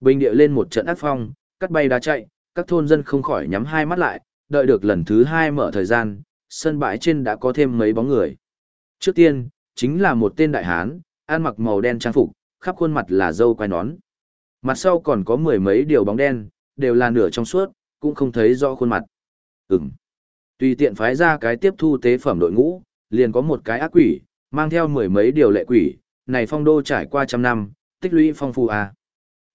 Bình địa lên một trận ác phong, cắt bay đá chạy, các thôn dân không khỏi nhắm hai mắt lại, đợi được lần thứ hai mở thời gian, sân bãi trên đã có thêm mấy bóng người. Trước tiên, chính là một tên đại hán, ăn mặc màu đen trang phục, khắp khuôn mặt là dâu quai nón. Mặt sau còn có mười mấy điều bóng đen, đều là nửa trong suốt, cũng không thấy rõ khuôn mặt. Ừm. Tùy tiện phái ra cái tiếp thu tế phẩm đội ngũ, liền có một cái ác quỷ, mang theo mười mấy điều lệ quỷ, này phong đô trải qua trăm năm, tích lũy phong phú à.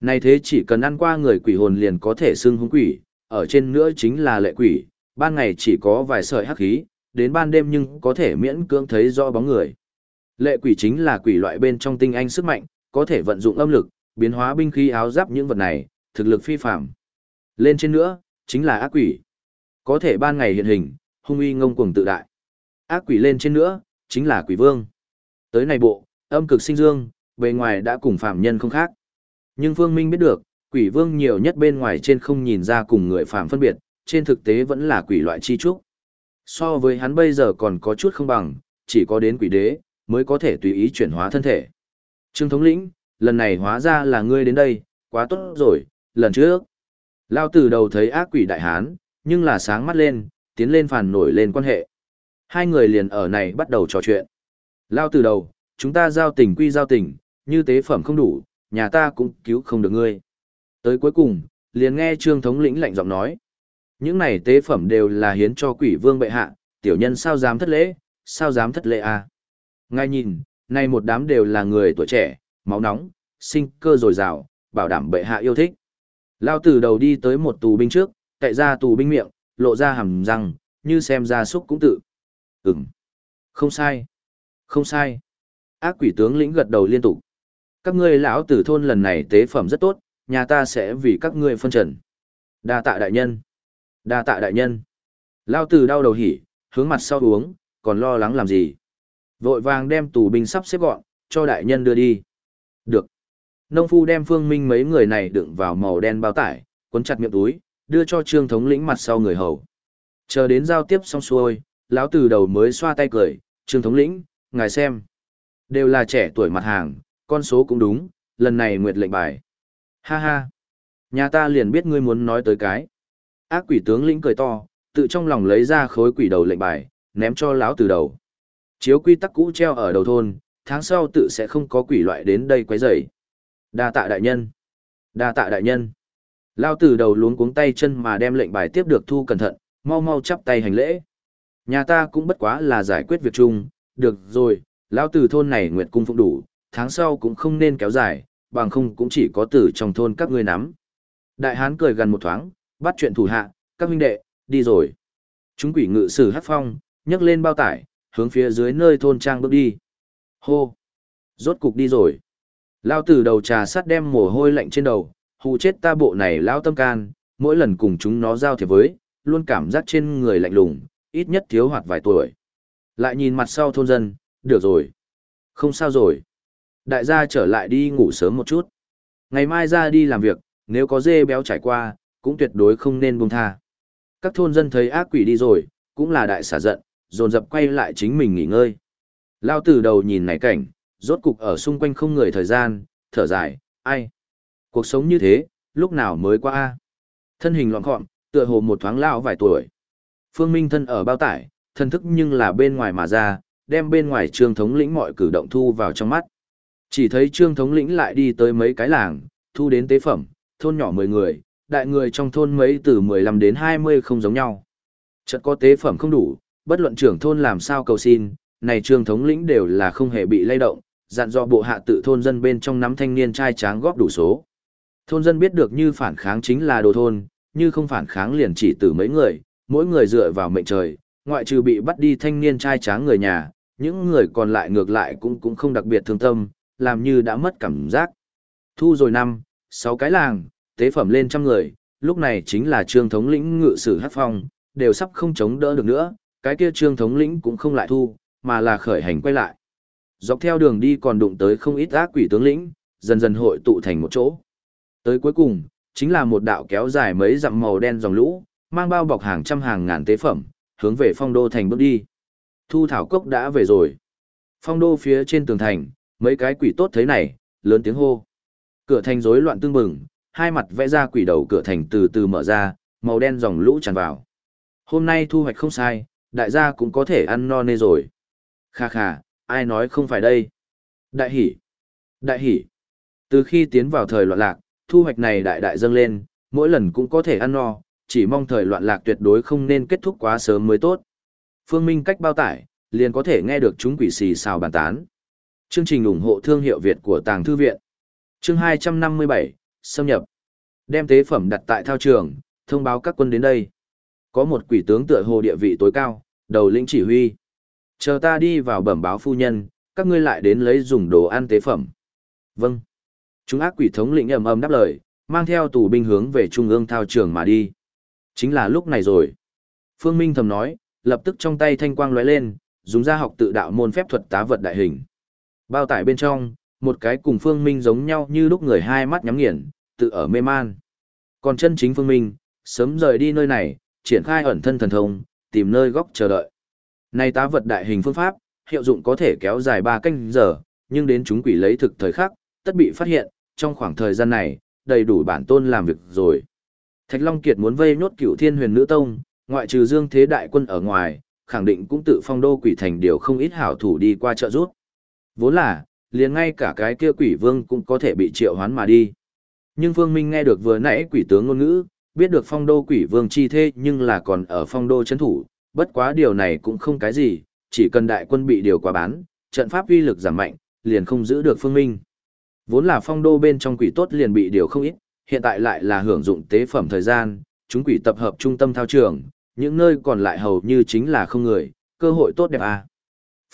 Này thế chỉ cần ăn qua người quỷ hồn liền có thể xưng hung quỷ, ở trên nữa chính là lệ quỷ, ban ngày chỉ có vài sợi hắc khí, đến ban đêm nhưng có thể miễn cưỡng thấy rõ bóng người. Lệ quỷ chính là quỷ loại bên trong tinh anh sức mạnh, có thể vận dụng âm lực, biến hóa binh khí áo giáp những vật này, thực lực phi phàm. Lên trên nữa, chính là ác quỷ. Có thể ban ngày hiện hình, hung uy ngông cuồng tự đại. Ác quỷ lên trên nữa, chính là quỷ vương. Tới này bộ, âm cực sinh dương, bề ngoài đã cùng phạm nhân không khác. Nhưng Phương Minh biết được, quỷ vương nhiều nhất bên ngoài trên không nhìn ra cùng người phàm phân biệt, trên thực tế vẫn là quỷ loại chi trúc. So với hắn bây giờ còn có chút không bằng, chỉ có đến quỷ đế, mới có thể tùy ý chuyển hóa thân thể. Trương thống lĩnh, lần này hóa ra là ngươi đến đây, quá tốt rồi, lần trước. Lao từ đầu thấy ác quỷ đại hán, nhưng là sáng mắt lên, tiến lên phản nổi lên quan hệ. Hai người liền ở này bắt đầu trò chuyện. Lao từ đầu, chúng ta giao tình quy giao tình, như tế phẩm không đủ, nhà ta cũng cứu không được ngươi. Tới cuối cùng, liền nghe trương thống lĩnh lạnh giọng nói. Những này tế phẩm đều là hiến cho quỷ vương bệ hạ, tiểu nhân sao dám thất lễ, sao dám thất lễ à. Ngay nhìn, nay một đám đều là người tuổi trẻ, máu nóng, sinh cơ dồi dào, bảo đảm bệ hạ yêu thích. Lao từ đầu đi tới một tù binh trước, cậy ra tù binh miệng, lộ ra hàm răng, như xem ra súc cũng tự. Ừm. Không sai. Không sai. Ác quỷ tướng lĩnh gật đầu liên tục. Các ngươi lão tử thôn lần này tế phẩm rất tốt, nhà ta sẽ vì các ngươi phân trần. Đa tạ đại nhân. Đa tạ đại nhân. Lao tử đau đầu hỉ, hướng mặt sau uống, còn lo lắng làm gì. Vội vàng đem tù binh sắp xếp gọn, cho đại nhân đưa đi. Được. Nông phu đem phương minh mấy người này đựng vào màu đen bao tải, cuốn chặt miệng túi, đưa cho trương thống lĩnh mặt sau người hầu. Chờ đến giao tiếp xong xuôi, lão tử đầu mới xoa tay cười, trương thống lĩnh, ngài xem. Đều là trẻ tuổi mặt hàng, con số cũng đúng, lần này nguyệt lệnh bài. Ha ha. Nhà ta liền biết ngươi muốn nói tới cái. Ác quỷ tướng lĩnh cười to, tự trong lòng lấy ra khối quỷ đầu lệnh bài, ném cho lão từ đầu. Chiếu quy tắc cũ treo ở đầu thôn, tháng sau tự sẽ không có quỷ loại đến đây quấy rầy. Đa tạ đại nhân. Đa tạ đại nhân. Lao từ đầu luống cuống tay chân mà đem lệnh bài tiếp được thu cẩn thận, mau mau chắp tay hành lễ. Nhà ta cũng bất quá là giải quyết việc chung, được rồi, lão từ thôn này nguyệt cung phụng đủ, tháng sau cũng không nên kéo dài, bằng không cũng chỉ có tử trong thôn các ngươi nắm. Đại hán cười gần một thoáng, bắt chuyện thủ hạ, các huynh đệ, đi rồi. Chúng quỷ ngự sử hát phong, nhấc lên bao tải, hướng phía dưới nơi thôn trang bước đi. Hô! Rốt cục đi rồi. Lao từ đầu trà sắt đem mồ hôi lạnh trên đầu, hù chết ta bộ này lao tâm can, mỗi lần cùng chúng nó giao thiệp với, luôn cảm giác trên người lạnh lùng, ít nhất thiếu hoạt vài tuổi. Lại nhìn mặt sau thôn dân, được rồi. Không sao rồi. Đại gia trở lại đi ngủ sớm một chút. Ngày mai ra đi làm việc, nếu có dê béo trải qua, cũng tuyệt đối không nên buông tha. Các thôn dân thấy ác quỷ đi rồi, cũng là đại xả giận, dồn dập quay lại chính mình nghỉ ngơi. Lao từ đầu nhìn này cảnh, rốt cục ở xung quanh không người thời gian, thở dài, ai? Cuộc sống như thế, lúc nào mới qua a? Thân hình loạn gọn, tựa hồ một thoáng lão vài tuổi. Phương Minh thân ở bao tải, thân thức nhưng là bên ngoài mà ra, đem bên ngoài trường thống lĩnh mọi cử động thu vào trong mắt. Chỉ thấy trương thống lĩnh lại đi tới mấy cái làng, thu đến tế phẩm, thôn nhỏ 10 người, đại người trong thôn mấy từ 15 đến 20 không giống nhau. Chợt có tế phẩm không đủ, bất luận trưởng thôn làm sao cầu xin, này trương thống lĩnh đều là không hề bị lay động, dặn dò bộ hạ tự thôn dân bên trong nắm thanh niên trai tráng góp đủ số. Thôn dân biết được như phản kháng chính là đồ thôn, như không phản kháng liền chỉ từ mấy người, mỗi người dựa vào mệnh trời, ngoại trừ bị bắt đi thanh niên trai tráng người nhà, những người còn lại ngược lại cũng cũng không đặc biệt thương tâm, làm như đã mất cảm giác. Thu rồi năm, sáu cái làng, tế phẩm lên trăm người, lúc này chính là trương thống lĩnh ngự sử hát phong, đều sắp không chống đỡ được nữa, cái kia trương thống lĩnh cũng không lại thu, mà là khởi hành quay lại. Dọc theo đường đi còn đụng tới không ít ác quỷ tướng lĩnh, dần dần hội tụ thành một chỗ. Tới cuối cùng, chính là một đạo kéo dài mấy dặm màu đen dòng lũ, mang bao bọc hàng trăm hàng ngàn tế phẩm, hướng về phong đô thành bước đi. Thu thảo cốc đã về rồi. Phong đô phía trên tường thành, mấy cái quỷ tốt thấy này, lớn tiếng hô. Cửa thành rối loạn tương bừng, hai mặt vẽ ra quỷ đầu cửa thành từ từ mở ra, màu đen dòng lũ tràn vào. Hôm nay thu hoạch không sai, đại gia cũng có thể ăn no nê rồi. Kha kha, ai nói không phải đây? Đại hỷ! Đại hỷ! Từ khi tiến vào thời loạn lạc, thu hoạch này đại đại dâng lên, mỗi lần cũng có thể ăn no, chỉ mong thời loạn lạc tuyệt đối không nên kết thúc quá sớm mới tốt. Phương Minh cách bao tải, liền có thể nghe được chúng quỷ xì xào bàn tán. Chương trình ủng hộ thương hiệu Việt của Tàng Thư Viện. Chương 257, xâm nhập. Đem tế phẩm đặt tại thao trường, thông báo các quân đến đây. Có một quỷ tướng tựa hồ địa vị tối cao, đầu lĩnh chỉ huy. Chờ ta đi vào bẩm báo phu nhân, các ngươi lại đến lấy dùng đồ ăn tế phẩm. Vâng. Chúng ác quỷ thống lĩnh ầm ầm đáp lời, mang theo tù binh hướng về trung ương thao trường mà đi. Chính là lúc này rồi. Phương Minh thầm nói, lập tức trong tay thanh quang lóe lên, dùng ra học tự đạo môn phép thuật tá vật đại hình. Bao tải bên trong, một cái cùng Phương Minh giống nhau như lúc người hai mắt nhắm nghiền, tự ở mê man. Còn chân chính Phương Minh, sớm rời đi nơi này, triển khai ẩn thân thần thông, tìm nơi góc chờ đợi. Này tá vật đại hình phương pháp, hiệu dụng có thể kéo dài 3 canh giờ, nhưng đến chúng quỷ lấy thực thời khắc, tất bị phát hiện, trong khoảng thời gian này, đầy đủ bản tôn làm việc rồi. Thạch Long Kiệt muốn vây nhốt cửu thiên huyền nữ tông, ngoại trừ dương thế đại quân ở ngoài, khẳng định cũng tự phong đô quỷ thành điều không ít hảo thủ đi qua trợ giúp. Vốn là, liền ngay cả cái kia quỷ vương cũng có thể bị triệu hoán mà đi. Nhưng Phương Minh nghe được vừa nãy quỷ tướng ngôn ngữ, biết được phong đô quỷ vương chi thế nhưng là còn ở phong đô chấn thủ, bất quá điều này cũng không cái gì, chỉ cần đại quân bị điều quá bán, trận pháp uy lực giảm mạnh, liền không giữ được Phương Minh. Vốn là phong đô bên trong quỷ tốt liền bị điều không ít, hiện tại lại là hưởng dụng tế phẩm thời gian, chúng quỷ tập hợp trung tâm thao trường, những nơi còn lại hầu như chính là không người, cơ hội tốt đẹp à.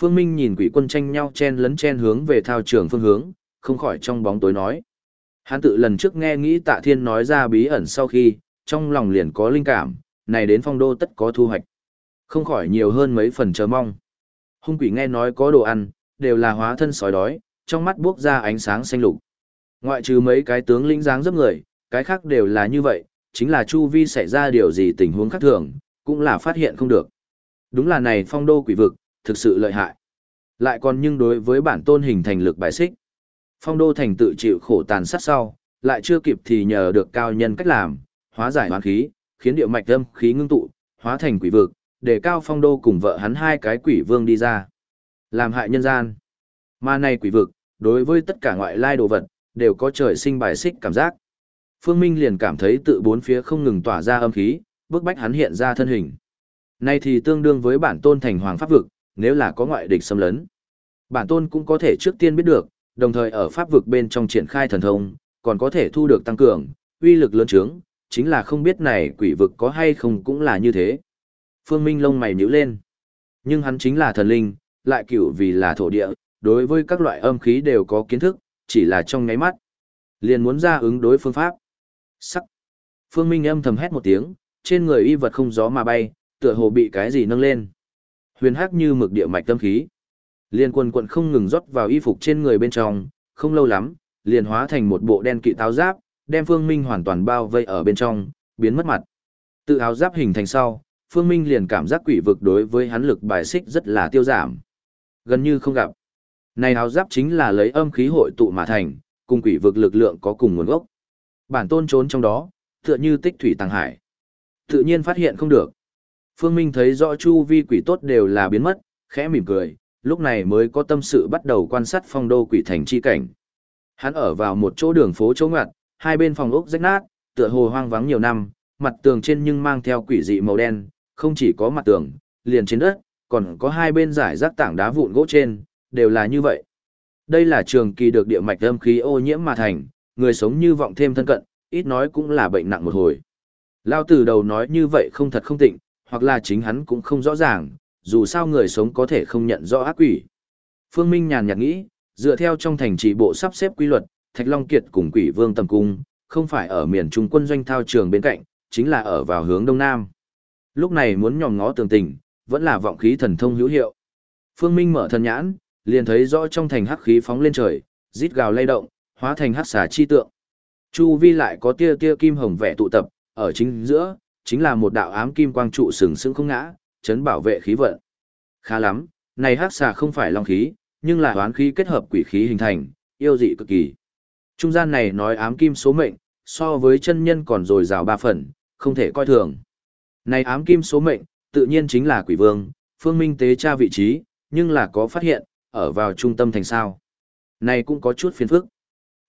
Phương Minh nhìn quỷ quân tranh nhau chen lấn chen hướng về thao trường phương hướng, không khỏi trong bóng tối nói. Hắn tự lần trước nghe nghĩ tạ thiên nói ra bí ẩn sau khi, trong lòng liền có linh cảm, này đến phong đô tất có thu hoạch. Không khỏi nhiều hơn mấy phần chờ mong. Hung quỷ nghe nói có đồ ăn, đều là hóa thân sói đói, trong mắt buốc ra ánh sáng xanh lục. Ngoại trừ mấy cái tướng lĩnh dáng dấp người, cái khác đều là như vậy, chính là chu vi xảy ra điều gì tình huống khác thường, cũng là phát hiện không được. Đúng là này phong đô quỷ vực, thực sự lợi hại. Lại còn nhưng đối với bản tôn hình thành lực bài xích. Phong đô thành tự chịu khổ tàn sát sau, lại chưa kịp thì nhờ được cao nhân cách làm, hóa giải hoán khí, khiến địa mạch âm khí ngưng tụ, hóa thành quỷ vực, để cao phong đô cùng vợ hắn hai cái quỷ vương đi ra. Làm hại nhân gian. Mà này quỷ vực, đối với tất cả ngoại lai đồ vật, đều có trời sinh bài xích cảm giác. Phương Minh liền cảm thấy tự bốn phía không ngừng tỏa ra âm khí, bức bách hắn hiện ra thân hình. nay thì tương đương với bản tôn thành hoàng pháp vực, nếu là có ngoại địch xâm lấn. Bản tôn cũng có thể trước tiên biết được, đồng thời ở pháp vực bên trong triển khai thần thông, còn có thể thu được tăng cường, uy lực lớn trướng, chính là không biết này quỷ vực có hay không cũng là như thế. Phương Minh lông mày nhíu lên. Nhưng hắn chính là thần linh, lại cửu vì là thổ địa, đối với các loại âm khí đều có kiến thức, chỉ là trong ngáy mắt. Liền muốn ra ứng đối phương pháp. Sắc. Phương Minh âm thầm hét một tiếng, trên người y vật không gió mà bay, tựa hồ bị cái gì nâng lên. Huyền hắc như mực địa mạch tâm khí. Liên quân quận không ngừng rót vào y phục trên người bên trong, không lâu lắm, liền hóa thành một bộ đen kỵ táo giáp, đem Phương Minh hoàn toàn bao vây ở bên trong, biến mất mặt. Tự áo giáp hình thành sau, Phương Minh liền cảm giác quỷ vực đối với hắn lực bài xích rất là tiêu giảm. Gần như không gặp. Này áo giáp chính là lấy âm khí hội tụ mà thành, cùng quỷ vực lực lượng có cùng nguồn gốc. Bản tôn trốn trong đó, tựa như tích thủy tàng hải. Tự nhiên phát hiện không được. Phương Minh thấy rõ chu vi quỷ tốt đều là biến mất, khẽ mỉm cười, lúc này mới có tâm sự bắt đầu quan sát phong đô quỷ thành chi cảnh. Hắn ở vào một chỗ đường phố chỗ ngoặt, hai bên phòng ốc rách nát, tựa hồ hoang vắng nhiều năm, mặt tường trên nhưng mang theo quỷ dị màu đen, không chỉ có mặt tường, liền trên đất, còn có hai bên giải rác tảng đá vụn gỗ trên, đều là như vậy. Đây là trường kỳ được địa mạch âm khí ô nhiễm mà thành, người sống như vọng thêm thân cận, ít nói cũng là bệnh nặng một hồi. Lao từ đầu nói như vậy không thật không tịnh, hoặc là chính hắn cũng không rõ ràng, dù sao người sống có thể không nhận rõ ác quỷ. Phương Minh nhàn nhạt nghĩ, dựa theo trong thành trì bộ sắp xếp quy luật, Thạch Long Kiệt cùng quỷ vương tầm cung, không phải ở miền trung quân doanh thao trường bên cạnh, chính là ở vào hướng đông nam. Lúc này muốn nhòm ngó tường tình, vẫn là vọng khí thần thông hữu hiệu. Phương Minh mở thần nhãn, liền thấy rõ trong thành hắc khí phóng lên trời, rít gào lay động, hóa thành hắc xà chi tượng. Chu vi lại có tia tia kim hồng vẻ tụ tập, ở chính giữa, chính là một đạo ám kim quang trụ sừng sững không ngã, chấn bảo vệ khí vận. Khá lắm, này hắc xà không phải long khí, nhưng là hoán khí kết hợp quỷ khí hình thành, yêu dị cực kỳ. Trung gian này nói ám kim số mệnh, so với chân nhân còn dồi dào ba phần, không thể coi thường. Này ám kim số mệnh, tự nhiên chính là quỷ vương, phương minh tế tra vị trí, nhưng là có phát hiện, ở vào trung tâm thành sao. Này cũng có chút phiền phức.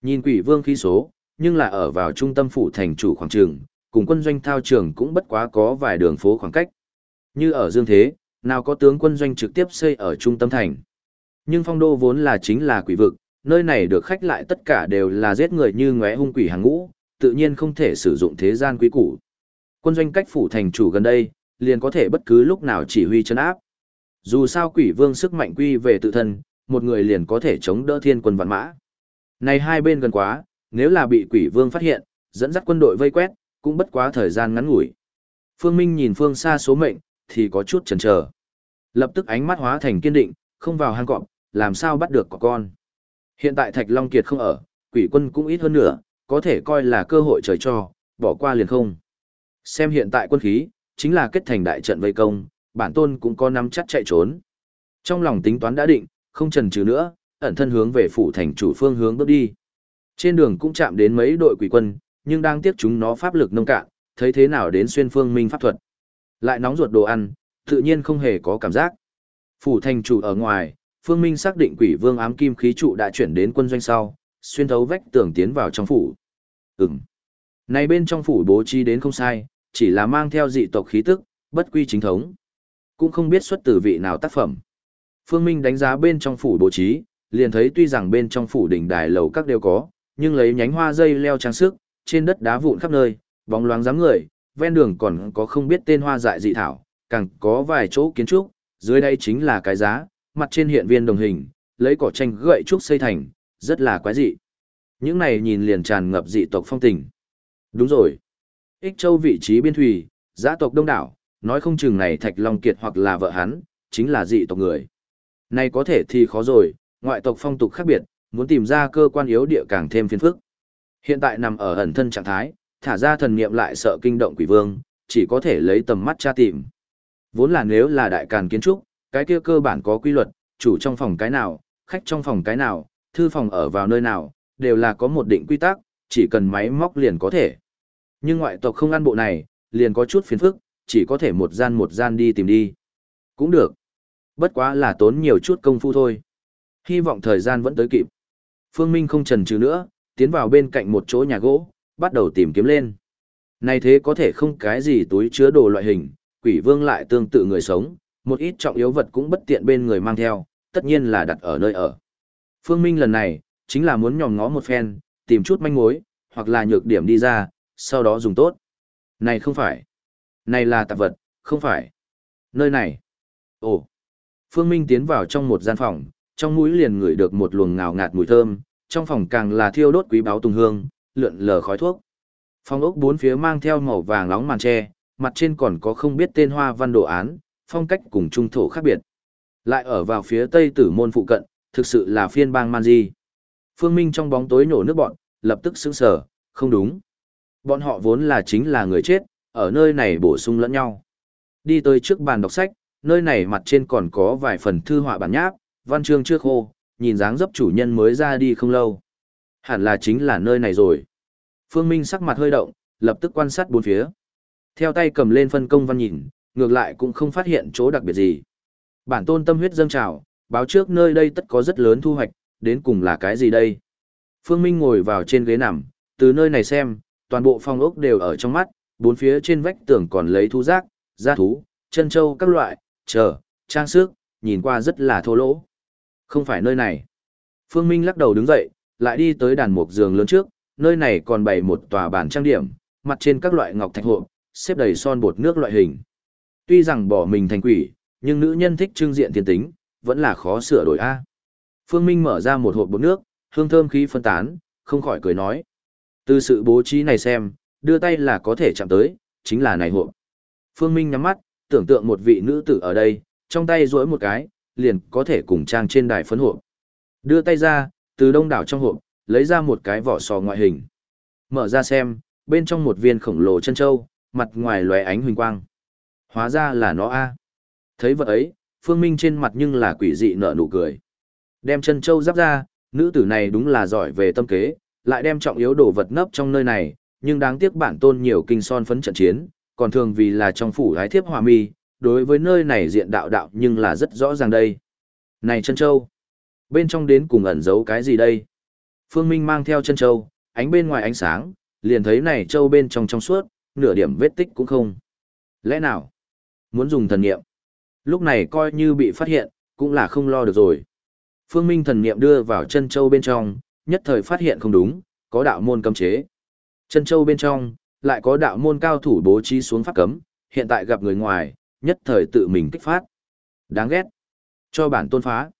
Nhìn quỷ vương khí số, nhưng là ở vào trung tâm phủ thành chủ khoảng trường, cùng quân doanh thao trường cũng bất quá có vài đường phố khoảng cách. Như ở Dương Thế, nào có tướng quân doanh trực tiếp xây ở trung tâm thành. Nhưng phong đô vốn là chính là quỷ vực, nơi này được khách lại tất cả đều là giết người như ngóe hung quỷ hàng ngũ, tự nhiên không thể sử dụng thế gian quý củ. Quân doanh cách phủ thành chủ gần đây, liền có thể bất cứ lúc nào chỉ huy chân áp. Dù sao quỷ vương sức mạnh quy về tự thân, một người liền có thể chống đỡ thiên quân vạn mã. Này hai bên gần quá, nếu là bị quỷ vương phát hiện, dẫn dắt quân đội vây quét, cũng bất quá thời gian ngắn ngủi. Phương Minh nhìn phương xa số mệnh, thì có chút chần chờ. Lập tức ánh mắt hóa thành kiên định, không vào hang cọp, làm sao bắt được có con. Hiện tại Thạch Long Kiệt không ở, quỷ quân cũng ít hơn nữa, có thể coi là cơ hội trời cho, bỏ qua liền không. Xem hiện tại quân khí, chính là kết thành đại trận vây công, bản tôn cũng có nắm chắc chạy trốn. Trong lòng tính toán đã định, không chần chừ nữa, ẩn thân hướng về phủ thành chủ phương hướng bước đi. Trên đường cũng chạm đến mấy đội quỷ quân, nhưng đang tiếc chúng nó pháp lực nông cạn, thấy thế nào đến xuyên phương minh pháp thuật. Lại nóng ruột đồ ăn, tự nhiên không hề có cảm giác. Phủ thành chủ ở ngoài, phương minh xác định quỷ vương ám kim khí trụ đã chuyển đến quân doanh sau, xuyên thấu vách tường tiến vào trong phủ. Ừm. Này bên trong phủ bố trí đến không sai, chỉ là mang theo dị tộc khí tức, bất quy chính thống. Cũng không biết xuất từ vị nào tác phẩm. Phương Minh đánh giá bên trong phủ bố trí, liền thấy tuy rằng bên trong phủ đỉnh đài lầu các đều có, nhưng lấy nhánh hoa dây leo trang sức, trên đất đá vụn khắp nơi, bóng loáng dáng người, ven đường còn có không biết tên hoa dại dị thảo, càng có vài chỗ kiến trúc, dưới đây chính là cái giá, mặt trên hiện viên đồng hình, lấy cỏ tranh gậy trúc xây thành, rất là quái dị. Những này nhìn liền tràn ngập dị tộc phong tình. Đúng rồi. Ích Châu vị trí biên thủy, giã tộc đông đảo, nói không chừng này Thạch Long Kiệt hoặc là vợ hắn, chính là dị tộc người. Này có thể thì khó rồi, ngoại tộc phong tục khác biệt, muốn tìm ra cơ quan yếu địa càng thêm phiền phức. Hiện tại nằm ở ẩn thân trạng thái, thả ra thần niệm lại sợ kinh động quỷ vương, chỉ có thể lấy tầm mắt tra tìm. Vốn là nếu là đại càn kiến trúc, cái kia cơ bản có quy luật, chủ trong phòng cái nào, khách trong phòng cái nào, thư phòng ở vào nơi nào, đều là có một định quy tắc, chỉ cần máy móc liền có thể. Nhưng ngoại tộc không ăn bộ này, liền có chút phiền phức, chỉ có thể một gian một gian đi tìm đi. Cũng được. Bất quá là tốn nhiều chút công phu thôi. Hy vọng thời gian vẫn tới kịp. Phương Minh không chần chừ nữa, tiến vào bên cạnh một chỗ nhà gỗ, bắt đầu tìm kiếm lên. Này thế có thể không cái gì túi chứa đồ loại hình, quỷ vương lại tương tự người sống, một ít trọng yếu vật cũng bất tiện bên người mang theo, tất nhiên là đặt ở nơi ở. Phương Minh lần này, chính là muốn nhòm ngó một phen, tìm chút manh mối, hoặc là nhược điểm đi ra, sau đó dùng tốt. Này không phải. Này là tạp vật, không phải. Nơi này. Ồ. Phương Minh tiến vào trong một gian phòng, trong mũi liền ngửi được một luồng ngào ngạt mùi thơm, trong phòng càng là thiêu đốt quý báo tùng hương, lượn lờ khói thuốc. Phòng ốc bốn phía mang theo màu vàng nóng màn tre, mặt trên còn có không biết tên hoa văn đồ án, phong cách cùng trung thổ khác biệt. Lại ở vào phía tây tử môn phụ cận, thực sự là phiên bang man di. Phương Minh trong bóng tối nổ nước bọn, lập tức sững sờ, không đúng. Bọn họ vốn là chính là người chết, ở nơi này bổ sung lẫn nhau. Đi tới trước bàn đọc sách, nơi này mặt trên còn có vài phần thư họa bản nháp, văn chương chưa khô, nhìn dáng dấp chủ nhân mới ra đi không lâu. Hẳn là chính là nơi này rồi. Phương Minh sắc mặt hơi động, lập tức quan sát bốn phía. Theo tay cầm lên phân công văn nhìn, ngược lại cũng không phát hiện chỗ đặc biệt gì. Bản tôn tâm huyết dâng trào, báo trước nơi đây tất có rất lớn thu hoạch, đến cùng là cái gì đây? Phương Minh ngồi vào trên ghế nằm, từ nơi này xem, toàn bộ phong ốc đều ở trong mắt, bốn phía trên vách tường còn lấy thú giác, da thú, chân châu các loại, chờ, trang sức, nhìn qua rất là thô lỗ. Không phải nơi này. Phương Minh lắc đầu đứng dậy, lại đi tới đàn mục giường lớn trước, nơi này còn bày một tòa bàn trang điểm, mặt trên các loại ngọc thạch hộp, xếp đầy son bột nước loại hình. Tuy rằng bỏ mình thành quỷ, nhưng nữ nhân thích trưng diện thiên tính, vẫn là khó sửa đổi a. Phương Minh mở ra một hộp bột nước, hương thơm khí phân tán, không khỏi cười nói. Từ sự bố trí này xem, đưa tay là có thể chạm tới, chính là này hộp. Phương Minh nhắm mắt, tưởng tượng một vị nữ tử ở đây, trong tay duỗi một cái, liền có thể cùng trang trên đài phấn hộp. Đưa tay ra, từ đông đảo trong hộp, lấy ra một cái vỏ sò ngoại hình. Mở ra xem, bên trong một viên khổng lồ chân châu, mặt ngoài lóe ánh huỳnh quang. Hóa ra là nó a. Thấy vật ấy, Phương Minh trên mặt nhưng là quỷ dị nở nụ cười. Đem chân châu giáp ra, nữ tử này đúng là giỏi về tâm kế, lại đem trọng yếu đồ vật nấp trong nơi này, nhưng đáng tiếc bản tôn nhiều kinh son phấn trận chiến, còn thường vì là trong phủ hái thiếp hòa mi, đối với nơi này diện đạo đạo nhưng là rất rõ ràng đây. Này chân châu, bên trong đến cùng ẩn giấu cái gì đây? Phương Minh mang theo chân châu, ánh bên ngoài ánh sáng, liền thấy này châu bên trong trong suốt, nửa điểm vết tích cũng không. Lẽ nào? Muốn dùng thần niệm. Lúc này coi như bị phát hiện, cũng là không lo được rồi. Phương Minh thần niệm đưa vào chân châu bên trong, nhất thời phát hiện không đúng, có đạo môn cấm chế. Chân châu bên trong, lại có đạo môn cao thủ bố trí xuống pháp cấm, hiện tại gặp người ngoài, nhất thời tự mình kích phát. Đáng ghét. Cho bản tôn phá.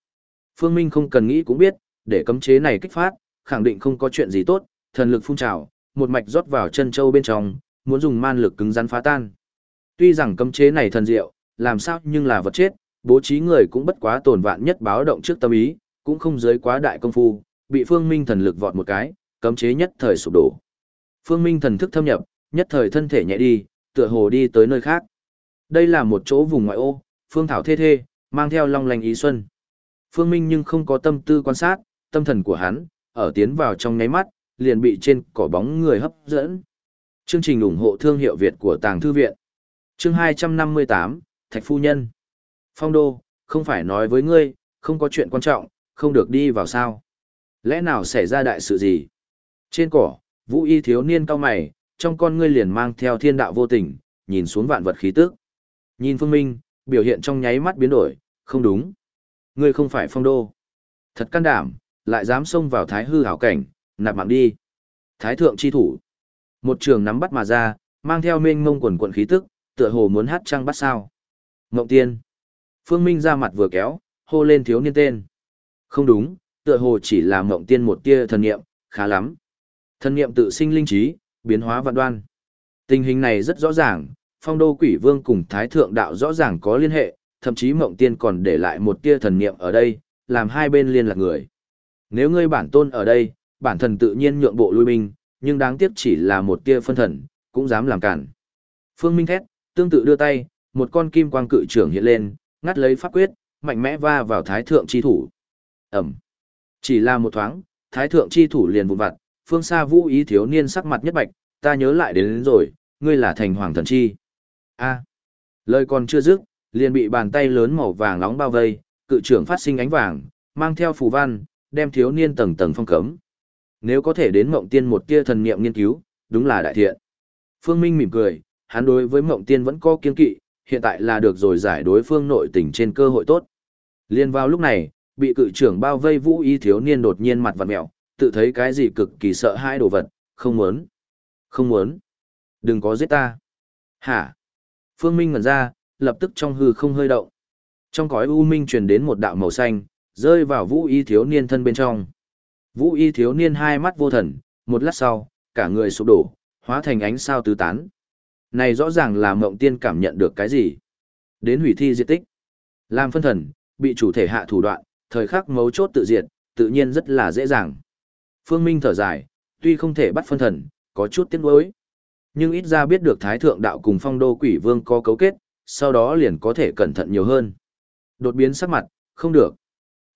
Phương Minh không cần nghĩ cũng biết, để cấm chế này kích phát, khẳng định không có chuyện gì tốt, thần lực phun trào, một mạch rót vào chân châu bên trong, muốn dùng man lực cứng rắn phá tan. Tuy rằng cấm chế này thần diệu, làm sao nhưng là vật chết, bố trí người cũng bất quá tổn vạn nhất báo động trước tâm ý, cũng không giới quá đại công phu, bị Phương Minh thần lực vọt một cái, cấm chế nhất thời sụp đổ. Phương Minh thần thức thâm nhập, nhất thời thân thể nhẹ đi, tựa hồ đi tới nơi khác. Đây là một chỗ vùng ngoại ô, phương thảo thê thê, mang theo long lành ý xuân. Phương Minh nhưng không có tâm tư quan sát, tâm thần của hắn, ở tiến vào trong nháy mắt, liền bị trên cỏ bóng người hấp dẫn. Chương trình ủng hộ thương hiệu Việt của Tàng Thư Viện. Chương 258, Thạch Phu Nhân. Phong Đô, không phải nói với ngươi, không có chuyện quan trọng, không được đi vào sao. Lẽ nào xảy ra đại sự gì? Trên cỏ, vũ y thiếu niên cao mày, trong con ngươi liền mang theo thiên đạo vô tình, nhìn xuống vạn vật khí tức. Nhìn Phương Minh, biểu hiện trong nháy mắt biến đổi, không đúng. Ngươi không phải phong đô. Thật can đảm, lại dám xông vào thái hư hảo cảnh, nạp mạng đi. Thái thượng chi thủ. Một trường nắm bắt mà ra, mang theo mênh mông quần quần khí tức, tựa hồ muốn hát trăng bắt sao. Ngộng tiên. Phương Minh ra mặt vừa kéo, hô lên thiếu niên tên. Không đúng, tựa hồ chỉ là mộng tiên một tia thần niệm, khá lắm. Thần niệm tự sinh linh trí, biến hóa vạn đoan. Tình hình này rất rõ ràng, phong đô quỷ vương cùng thái thượng đạo rõ ràng có liên hệ, thậm chí mộng tiên còn để lại một tia thần niệm ở đây, làm hai bên liên lạc người. Nếu ngươi bản tôn ở đây, bản thần tự nhiên nhượng bộ lui binh, nhưng đáng tiếc chỉ là một tia phân thần, cũng dám làm cản. Phương Minh thét, tương tự đưa tay, một con kim quang cự trưởng hiện lên, ngắt lấy pháp quyết, mạnh mẽ va vào thái thượng chi thủ. Ẩm. Chỉ là một thoáng, thái thượng chi thủ liền vụn vặt, phương xa vũ ý thiếu niên sắc mặt nhất bạch, ta nhớ lại đến, đến rồi, ngươi là thành hoàng thần chi. A. Lời còn chưa dứt, liền bị bàn tay lớn màu vàng nóng bao vây, cự trưởng phát sinh ánh vàng, mang theo phù văn, đem thiếu niên tầng tầng phong cấm. Nếu có thể đến mộng tiên một tia thần niệm nghiên cứu, đúng là đại thiện. Phương Minh mỉm cười, hắn đối với mộng tiên vẫn có kiên kỵ, hiện tại là được rồi giải đối phương nội tình trên cơ hội tốt. liền vào lúc này, bị cự trưởng bao vây vũ y thiếu niên đột nhiên mặt vặt mẹo, tự thấy cái gì cực kỳ sợ hai đồ vật, không muốn. Không muốn. Đừng có giết ta. Hả? Phương Minh ngẩn ra, lập tức trong hư không hơi động. Trong cõi u minh truyền đến một đạo màu xanh, rơi vào vũ y thiếu niên thân bên trong. Vũ y thiếu niên hai mắt vô thần, một lát sau, cả người sụp đổ, hóa thành ánh sao tứ tán. Này rõ ràng là mộng tiên cảm nhận được cái gì? Đến hủy thi diệt tích. Làm phân thần, bị chủ thể hạ thủ đoạn, thời khắc mấu chốt tự diệt, tự nhiên rất là dễ dàng. Phương Minh thở dài, tuy không thể bắt phân thần, có chút tiếc nuối. Nhưng ít ra biết được Thái Thượng Đạo cùng phong đô quỷ vương có cấu kết, sau đó liền có thể cẩn thận nhiều hơn. Đột biến sắc mặt, không được.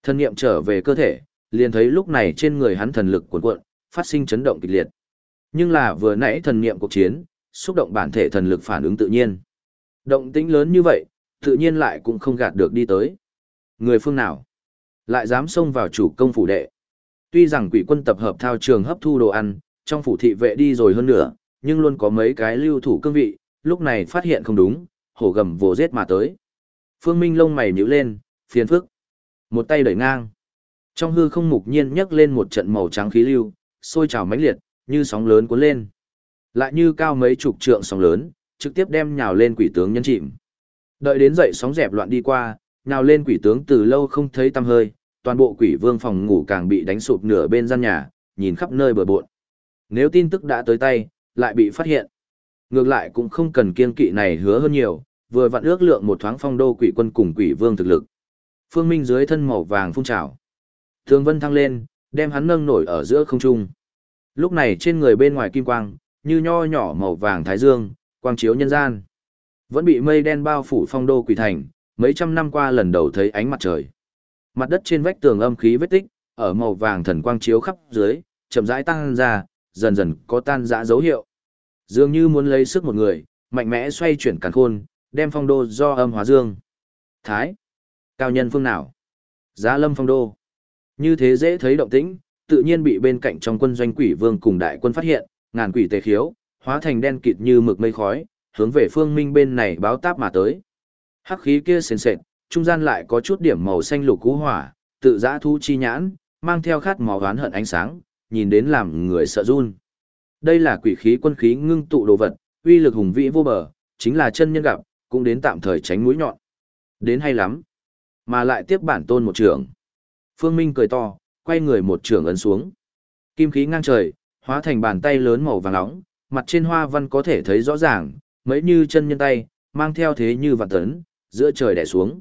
Thần niệm trở về cơ thể, liền thấy lúc này trên người hắn thần lực cuộn cuộn, phát sinh chấn động kịch liệt. Nhưng là vừa nãy thần niệm cuộc chiến, xúc động bản thể thần lực phản ứng tự nhiên. Động tĩnh lớn như vậy, tự nhiên lại cũng không gạt được đi tới. Người phương nào? Lại dám xông vào chủ công phủ đệ. Tuy rằng quỷ quân tập hợp thao trường hấp thu đồ ăn, trong phủ thị vệ đi rồi hơn nữa, nhưng luôn có mấy cái lưu thủ cương vị, lúc này phát hiện không đúng, hổ gầm vồ giết mà tới. Phương Minh lông mày nhíu lên, phiền phức. Một tay đẩy ngang. Trong hư không mục nhiên nhấc lên một trận màu trắng khí lưu, sôi trào mãnh liệt, như sóng lớn cuốn lên. Lại như cao mấy chục trượng sóng lớn, trực tiếp đem nhào lên quỷ tướng nhân chìm. Đợi đến dậy sóng dẹp loạn đi qua, nhào lên quỷ tướng từ lâu không thấy tăm hơi, toàn bộ quỷ vương phòng ngủ càng bị đánh sụp nửa bên gian nhà, nhìn khắp nơi bờ bộn. Nếu tin tức đã tới tay, lại bị phát hiện. Ngược lại cũng không cần kiên kỵ này hứa hơn nhiều, vừa vặn ước lượng một thoáng phong đô quỷ quân cùng quỷ vương thực lực. Phương Minh dưới thân màu vàng phun trào. Thường vân thăng lên, đem hắn nâng nổi ở giữa không trung. Lúc này trên người bên ngoài kim quang, như nho nhỏ màu vàng thái dương, quang chiếu nhân gian. Vẫn bị mây đen bao phủ phong đô quỷ thành, mấy trăm năm qua lần đầu thấy ánh mặt trời. Mặt đất trên vách tường âm khí vết tích, ở màu vàng thần quang chiếu khắp dưới, chậm rãi tăng ra, dần dần có tan rã dấu hiệu. Dường như muốn lấy sức một người, mạnh mẽ xoay chuyển càn khôn, đem phong đô do âm hóa dương. Thái. Cao nhân phương nào? Giá lâm phong đô. Như thế dễ thấy động tĩnh, tự nhiên bị bên cạnh trong quân doanh quỷ vương cùng đại quân phát hiện, ngàn quỷ tề khiếu, hóa thành đen kịt như mực mây khói, hướng về phương minh bên này báo táp mà tới. Hắc khí kia sền sệt, trung gian lại có chút điểm màu xanh lục cú hỏa, tự dã thu chi nhãn, mang theo khát máu oán hận ánh sáng, nhìn đến làm người sợ run. Đây là quỷ khí quân khí ngưng tụ đồ vật, uy lực hùng vĩ vô bờ, chính là chân nhân gặp, cũng đến tạm thời tránh mũi nhọn. Đến hay lắm. Mà lại tiếp bản tôn một trường. Phương Minh cười to, quay người một trường ấn xuống. Kim khí ngang trời, hóa thành bàn tay lớn màu vàng nóng, mặt trên hoa văn có thể thấy rõ ràng, mấy như chân nhân tay, mang theo thế như vạn tấn, giữa trời đè xuống.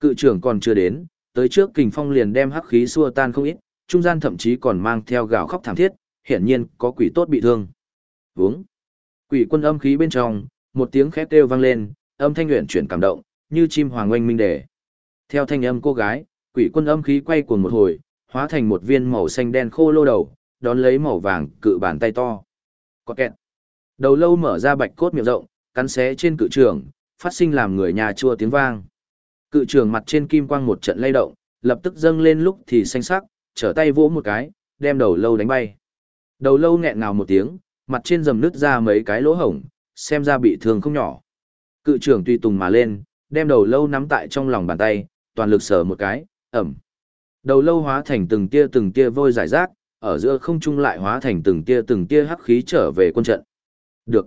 Cự trưởng còn chưa đến, tới trước kình phong liền đem hắc khí xua tan không ít, trung gian thậm chí còn mang theo gào khóc thảm thiết, hiển nhiên có quỷ tốt bị thương. Vướng. Quỷ quân âm khí bên trong, một tiếng khét kêu vang lên, âm thanh luyện chuyển cảm động, như chim hoàng oanh minh đề. Theo thanh âm cô gái, quỷ quân âm khí quay cuồng một hồi, hóa thành một viên màu xanh đen khô lô đầu, đón lấy màu vàng cự bàn tay to. Có kẹt. Đầu lâu mở ra bạch cốt miệng rộng, cắn xé trên cự trường, phát sinh làm người nhà chua tiếng vang. Cự trường mặt trên kim quang một trận lay động, lập tức dâng lên lúc thì xanh sắc, trở tay vỗ một cái, đem đầu lâu đánh bay. Đầu lâu nghẹn ngào một tiếng, mặt trên rầm nứt ra mấy cái lỗ hổng, xem ra bị thương không nhỏ. Cự trưởng tùy tùng mà lên, đem đầu lâu nắm tại trong lòng bàn tay, toàn lực sờ một cái, ẩm. Đầu lâu hóa thành từng tia từng tia vôi giải rác, ở giữa không trung lại hóa thành từng tia từng tia hắc khí trở về quân trận. Được.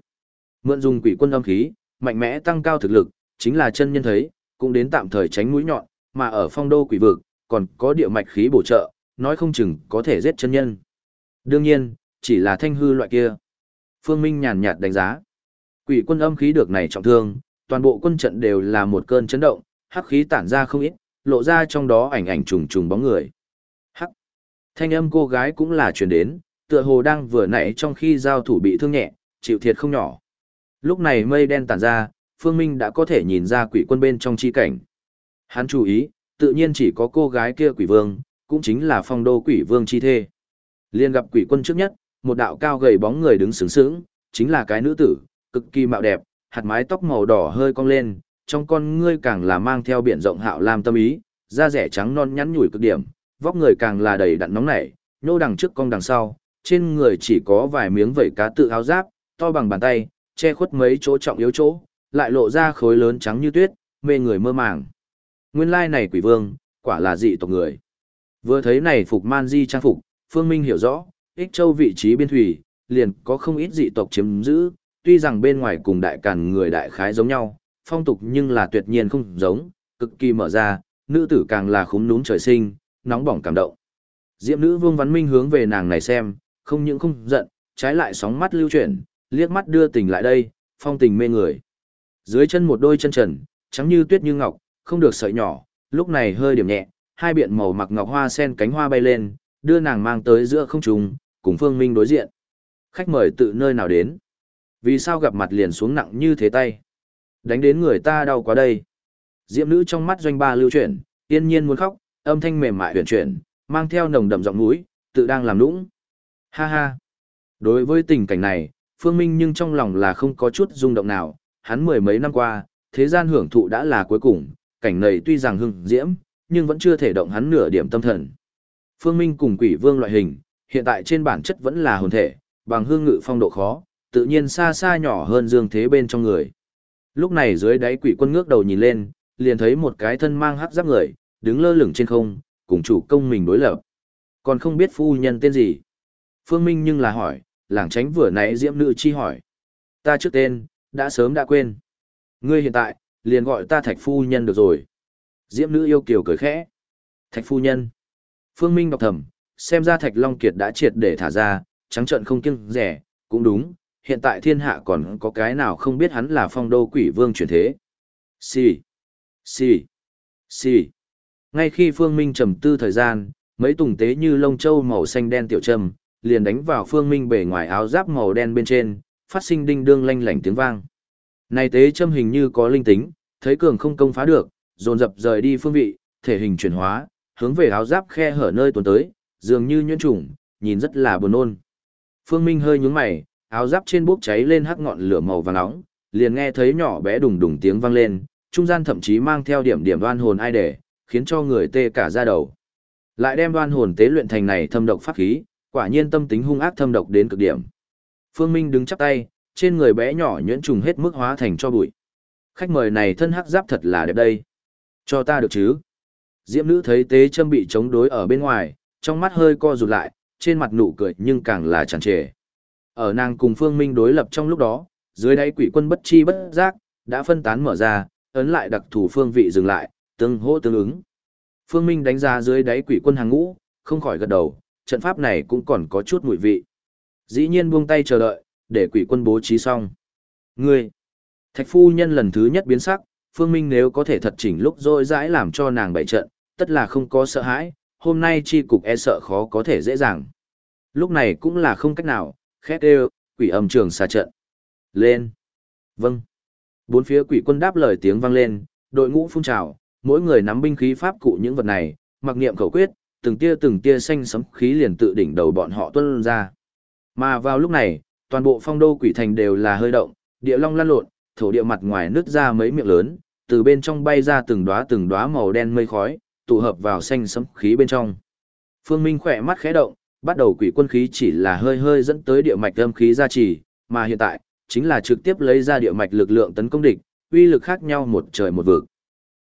Mượn dùng quỷ quân âm khí, mạnh mẽ tăng cao thực lực, chính là chân nhân thấy, cũng đến tạm thời tránh mũi nhọn, mà ở phong đô quỷ vực, còn có địa mạch khí bổ trợ, nói không chừng có thể giết chân nhân. Đương nhiên, chỉ là thanh hư loại kia. Phương Minh nhàn nhạt đánh giá. Quỷ quân âm khí được này trọng thương, toàn bộ quân trận đều là một cơn chấn động, hắc khí tản ra không ít, lộ ra trong đó ảnh ảnh trùng trùng bóng người. Hắc. Thanh âm cô gái cũng là truyền đến, tựa hồ đang vừa nãy trong khi giao thủ bị thương nhẹ, chịu thiệt không nhỏ. Lúc này mây đen tản ra, Phương Minh đã có thể nhìn ra quỷ quân bên trong chi cảnh. Hắn chú ý, tự nhiên chỉ có cô gái kia quỷ vương, cũng chính là phong đô quỷ vương chi thê. Liên gặp quỷ quân trước nhất, một đạo cao gầy bóng người đứng sướng sướng, chính là cái nữ tử, cực kỳ mạo đẹp, hạt mái tóc màu đỏ hơi cong lên, trong con ngươi càng là mang theo biển rộng hạo lam tâm ý, da rẻ trắng non nhắn nhủi cực điểm, vóc người càng là đầy đặn nóng nảy, nhô đằng trước cong đằng sau, trên người chỉ có vài miếng vảy cá tự áo giáp, to bằng bàn tay, che khuất mấy chỗ trọng yếu chỗ, lại lộ ra khối lớn trắng như tuyết, mê người mơ màng. Nguyên lai này quỷ vương, quả là dị tộc người. Vừa thấy này phục man di trang phục, Phương Minh hiểu rõ, ích châu vị trí biên thủy, liền có không ít dị tộc chiếm giữ, tuy rằng bên ngoài cùng đại càn người đại khái giống nhau, phong tục nhưng là tuyệt nhiên không giống, cực kỳ mở ra, nữ tử càng là khúm núm trời sinh, nóng bỏng cảm động. Diệm nữ Vương Văn Minh hướng về nàng này xem, không những không giận, trái lại sóng mắt lưu chuyển, liếc mắt đưa tình lại đây, phong tình mê người. Dưới chân một đôi chân trần, trắng như tuyết như ngọc, không được sợi nhỏ, lúc này hơi điểm nhẹ, hai biện màu mặc ngọc hoa sen cánh hoa bay lên, đưa nàng mang tới giữa không trung, cùng Phương Minh đối diện. Khách mời tự nơi nào đến? Vì sao gặp mặt liền xuống nặng như thế tay? Đánh đến người ta đau quá đây. Diệm nữ trong mắt doanh ba lưu chuyển, yên nhiên muốn khóc, âm thanh mềm mại huyền chuyển, mang theo nồng đậm giọng mũi, tự đang làm nũng. Ha ha. Đối với tình cảnh này, Phương Minh nhưng trong lòng là không có chút rung động nào, hắn mười mấy năm qua, thế gian hưởng thụ đã là cuối cùng, cảnh này tuy rằng hưng diễm, nhưng vẫn chưa thể động hắn nửa điểm tâm thần. Phương Minh cùng quỷ vương loại hình, hiện tại trên bản chất vẫn là hồn thể, bằng hương ngự phong độ khó, tự nhiên xa xa nhỏ hơn dương thế bên trong người. Lúc này dưới đáy quỷ quân ngước đầu nhìn lên, liền thấy một cái thân mang hắc giáp người, đứng lơ lửng trên không, cùng chủ công mình đối lập. Còn không biết phu nhân tên gì. Phương Minh nhưng là hỏi, làng tránh vừa nãy diễm nữ chi hỏi. Ta trước tên, đã sớm đã quên. Ngươi hiện tại, liền gọi ta thạch phu nhân được rồi. Diễm nữ yêu kiều cười khẽ. Thạch phu nhân. Phương Minh đọc thầm, xem ra thạch long kiệt đã triệt để thả ra, trắng trợn không kiêng rẻ, cũng đúng, hiện tại thiên hạ còn có cái nào không biết hắn là phong đô quỷ vương chuyển thế. Xì, xì, xì. Ngay khi Phương Minh trầm tư thời gian, mấy tùng tế như lông châu màu xanh đen tiểu trầm, liền đánh vào Phương Minh bề ngoài áo giáp màu đen bên trên, phát sinh đinh đương lanh lảnh tiếng vang. Này tế châm hình như có linh tính, thấy cường không công phá được, dồn dập rời đi phương vị, thể hình chuyển hóa, hướng về áo giáp khe hở nơi tuần tới, dường như nhuyễn trùng, nhìn rất là buồn nôn. Phương Minh hơi nhướng mày, áo giáp trên bốc cháy lên hắc ngọn lửa màu vàng nóng, liền nghe thấy nhỏ bé đùng đùng tiếng vang lên, trung gian thậm chí mang theo điểm điểm đoan hồn ai để, khiến cho người tê cả da đầu. Lại đem đoan hồn tế luyện thành này thâm độc pháp khí, quả nhiên tâm tính hung ác thâm độc đến cực điểm. Phương Minh đứng chắp tay, trên người bé nhỏ nhuyễn trùng hết mức hóa thành cho bụi. Khách mời này thân hắc giáp thật là đẹp đây. Cho ta được chứ? Diễm nữ thấy tế châm bị chống đối ở bên ngoài, trong mắt hơi co rụt lại, trên mặt nụ cười nhưng càng là tràn trề. Ở nàng cùng Phương Minh đối lập trong lúc đó, dưới đáy quỷ quân bất chi bất giác, đã phân tán mở ra, ấn lại đặc thủ phương vị dừng lại, tương hỗ tương ứng. Phương Minh đánh giá dưới đáy quỷ quân hàng ngũ, không khỏi gật đầu, trận pháp này cũng còn có chút mùi vị. Dĩ nhiên buông tay chờ đợi, để quỷ quân bố trí xong. Ngươi, thạch phu nhân lần thứ nhất biến sắc, Phương Minh nếu có thể thật chỉnh lúc rồi dãi làm cho nàng bảy trận, tất là không có sợ hãi, hôm nay chi cục e sợ khó có thể dễ dàng. Lúc này cũng là không cách nào, khét đều, quỷ âm trường xa trận. Lên. Vâng. Bốn phía quỷ quân đáp lời tiếng vang lên, đội ngũ phun trào, mỗi người nắm binh khí pháp cụ những vật này, mặc niệm khẩu quyết, từng tia từng tia xanh sấm khí liền tự đỉnh đầu bọn họ tuôn ra. Mà vào lúc này, toàn bộ phong đô quỷ thành đều là hơi động, địa long lăn lộn, thổ địa mặt ngoài nứt ra mấy miệng lớn, từ bên trong bay ra từng đóa từng đóa màu đen mây khói, tụ hợp vào xanh sấm khí bên trong. Phương Minh khỏe mắt khẽ động, bắt đầu quỷ quân khí chỉ là hơi hơi dẫn tới địa mạch âm khí gia trì, mà hiện tại, chính là trực tiếp lấy ra địa mạch lực lượng tấn công địch, uy lực khác nhau một trời một vực.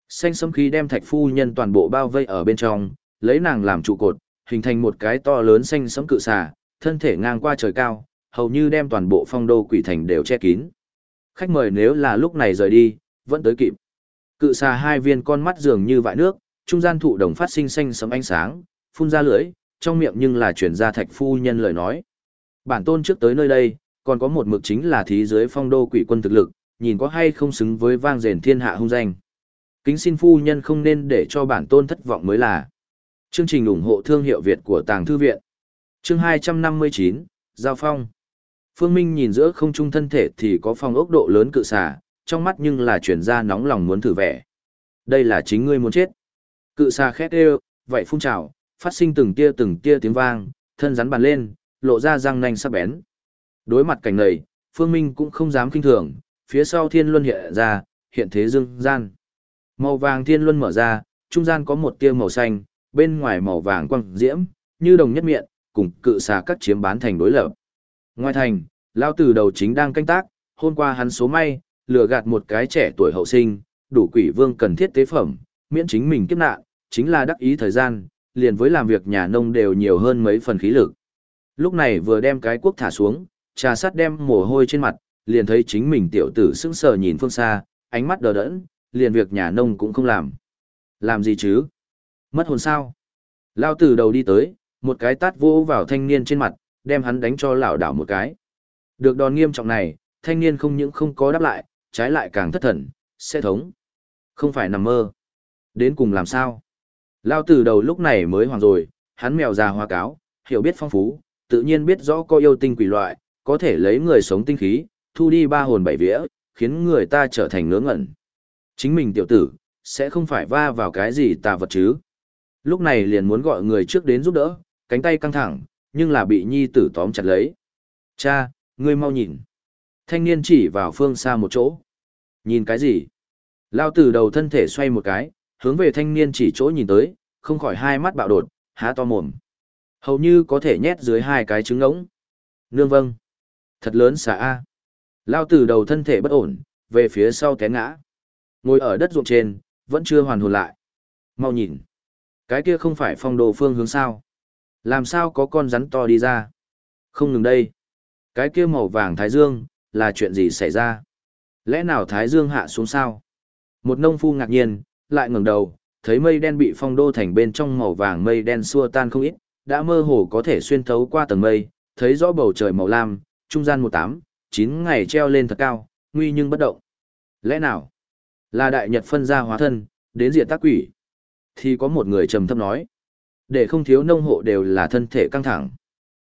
Xanh sấm khí đem thạch phu nhân toàn bộ bao vây ở bên trong, lấy nàng làm trụ cột, hình thành một cái to lớn xanh sấm cự xà, thân thể ngang qua trời cao, hầu như đem toàn bộ phong đô quỷ thành đều che kín. Khách mời nếu là lúc này rời đi, vẫn tới kịp. Cự xà hai viên con mắt dường như vại nước, trung gian thụ đồng phát sinh xanh sấm ánh sáng, phun ra lưỡi, trong miệng nhưng là chuyển ra thạch phu nhân lời nói. Bản tôn trước tới nơi đây, còn có một mực chính là thí dưới phong đô quỷ quân thực lực, nhìn có hay không xứng với vang rền thiên hạ hung danh. Kính xin phu nhân không nên để cho bản tôn thất vọng mới là. Chương trình ủng hộ thương hiệu Việt của Tàng Thư Viện. Chương 259, Giao Phong. Phương Minh nhìn giữa không trung thân thể thì có phong ốc độ lớn cự xà, trong mắt nhưng là chuyển ra nóng lòng muốn thử vẻ. Đây là chính ngươi muốn chết. Cự xà khét đều, vậy phun trào, phát sinh từng tia từng tia tiếng vang, thân rắn bàn lên, lộ ra răng nanh sắc bén. Đối mặt cảnh này, Phương Minh cũng không dám kinh thường, phía sau thiên luân hiện ra, hiện thế dương gian. Màu vàng thiên luân mở ra, trung gian có một tia màu xanh, bên ngoài màu vàng quang diễm, như đồng nhất miệng, cùng cự xà các chiếm bán thành đối lập. Ngoài thành, lao tử đầu chính đang canh tác, hôm qua hắn số may, lừa gạt một cái trẻ tuổi hậu sinh, đủ quỷ vương cần thiết tế phẩm, miễn chính mình kiếp nạn, chính là đắc ý thời gian, liền với làm việc nhà nông đều nhiều hơn mấy phần khí lực. Lúc này vừa đem cái quốc thả xuống, trà sắt đem mồ hôi trên mặt, liền thấy chính mình tiểu tử sững sờ nhìn phương xa, ánh mắt đờ đẫn, liền việc nhà nông cũng không làm. Làm gì chứ? Mất hồn sao? Lao tử đầu đi tới, một cái tát vô vào thanh niên trên mặt, đem hắn đánh cho lảo đảo một cái. Được đòn nghiêm trọng này, thanh niên không những không có đáp lại, trái lại càng thất thần, sẽ thống. Không phải nằm mơ. Đến cùng làm sao? Lao tử đầu lúc này mới hoàng rồi, hắn mèo già hoa cáo, hiểu biết phong phú, tự nhiên biết rõ có yêu tinh quỷ loại, có thể lấy người sống tinh khí, thu đi ba hồn bảy vía, khiến người ta trở thành ngớ ngẩn. Chính mình tiểu tử, sẽ không phải va vào cái gì tà vật chứ. Lúc này liền muốn gọi người trước đến giúp đỡ, cánh tay căng thẳng, nhưng là bị nhi tử tóm chặt lấy. Cha, ngươi mau nhìn. Thanh niên chỉ vào phương xa một chỗ. Nhìn cái gì? Lao tử đầu thân thể xoay một cái, hướng về thanh niên chỉ chỗ nhìn tới, không khỏi hai mắt bạo đột, há to mồm. Hầu như có thể nhét dưới hai cái trứng ngỗng. Nương vâng. Thật lớn xà A. Lao tử đầu thân thể bất ổn, về phía sau té ngã. Ngồi ở đất ruộng trên, vẫn chưa hoàn hồn lại. Mau nhìn. Cái kia không phải phong đồ phương hướng sao. Làm sao có con rắn to đi ra? Không ngừng đây. Cái kia màu vàng thái dương, là chuyện gì xảy ra? Lẽ nào thái dương hạ xuống sao? Một nông phu ngạc nhiên, lại ngẩng đầu, thấy mây đen bị phong đô thành bên trong màu vàng mây đen xua tan không ít, đã mơ hồ có thể xuyên thấu qua tầng mây, thấy rõ bầu trời màu lam, trung gian một tám, chín ngày treo lên thật cao, nguy nhưng bất động. Lẽ nào? Là đại nhật phân ra hóa thân, đến diện tác quỷ. Thì có một người trầm thấp nói. Để không thiếu nông hộ đều là thân thể căng thẳng.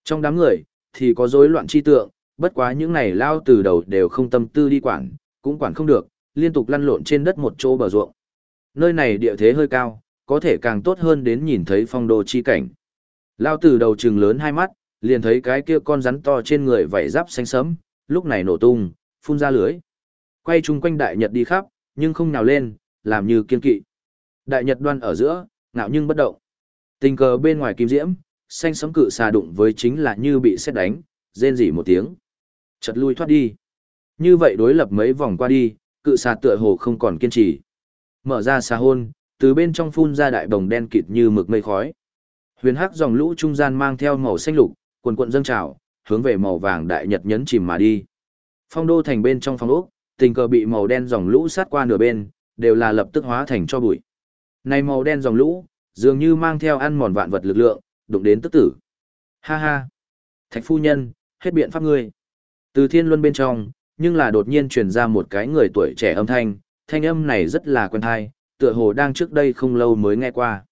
Trong đám người, thì có rối loạn chi tượng, bất quá những này lao từ đầu đều không tâm tư đi quản, cũng quản không được, liên tục lăn lộn trên đất một chỗ bờ ruộng. Nơi này địa thế hơi cao, có thể càng tốt hơn đến nhìn thấy phong đô chi cảnh. Lao từ đầu trừng lớn hai mắt, liền thấy cái kia con rắn to trên người vảy giáp xanh sẫm, lúc này nổ tung, phun ra lưới. Quay chung quanh đại nhật đi khắp, nhưng không nào lên, làm như kiên kỵ. Đại nhật đoan ở giữa, ngạo nhưng bất động. Tình cờ bên ngoài kim diễm, xanh sấm cự xà đụng với chính là như bị xét đánh, rên rỉ một tiếng. Chật lui thoát đi. Như vậy đối lập mấy vòng qua đi, cự xà tựa hồ không còn kiên trì. Mở ra xà hôn, từ bên trong phun ra đại bồng đen kịt như mực mây khói. Huyền hắc dòng lũ trung gian mang theo màu xanh lục, quần quận dâng trào, hướng về màu vàng đại nhật nhấn chìm mà đi. Phong đô thành bên trong phong ốc, tình cờ bị màu đen dòng lũ sát qua nửa bên, đều là lập tức hóa thành cho bụi. Này màu đen dòng lũ, dường như mang theo ăn mòn vạn vật lực lượng, đụng đến tức tử. Ha ha! Thạch phu nhân, hết biện pháp ngươi. Từ thiên luân bên trong, nhưng là đột nhiên truyền ra một cái người tuổi trẻ âm thanh, thanh âm này rất là quen thai, tựa hồ đang trước đây không lâu mới nghe qua.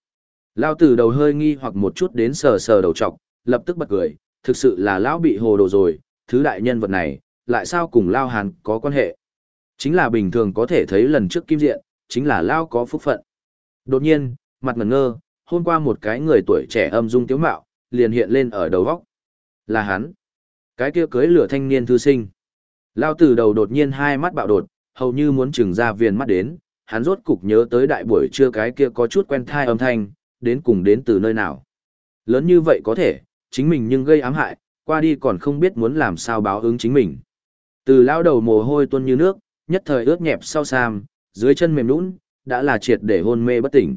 Lao tử đầu hơi nghi hoặc một chút đến sờ sờ đầu trọc, lập tức bật cười, thực sự là lão bị hồ đồ rồi, thứ đại nhân vật này, lại sao cùng Lao Hàn có quan hệ. Chính là bình thường có thể thấy lần trước kim diện, chính là Lao có phúc phận. Đột nhiên, mặt ngẩn ngơ, hôm qua một cái người tuổi trẻ âm dung tiếu mạo, liền hiện lên ở đầu góc. Là hắn. Cái kia cưới lửa thanh niên thư sinh. Lao từ đầu đột nhiên hai mắt bạo đột, hầu như muốn trừng ra viền mắt đến, hắn rốt cục nhớ tới đại buổi trưa cái kia có chút quen thai âm thanh, đến cùng đến từ nơi nào. Lớn như vậy có thể, chính mình nhưng gây ám hại, qua đi còn không biết muốn làm sao báo ứng chính mình. Từ lao đầu mồ hôi tuôn như nước, nhất thời ướt nhẹp sau sam, dưới chân mềm nũng, đã là triệt để hôn mê bất tỉnh.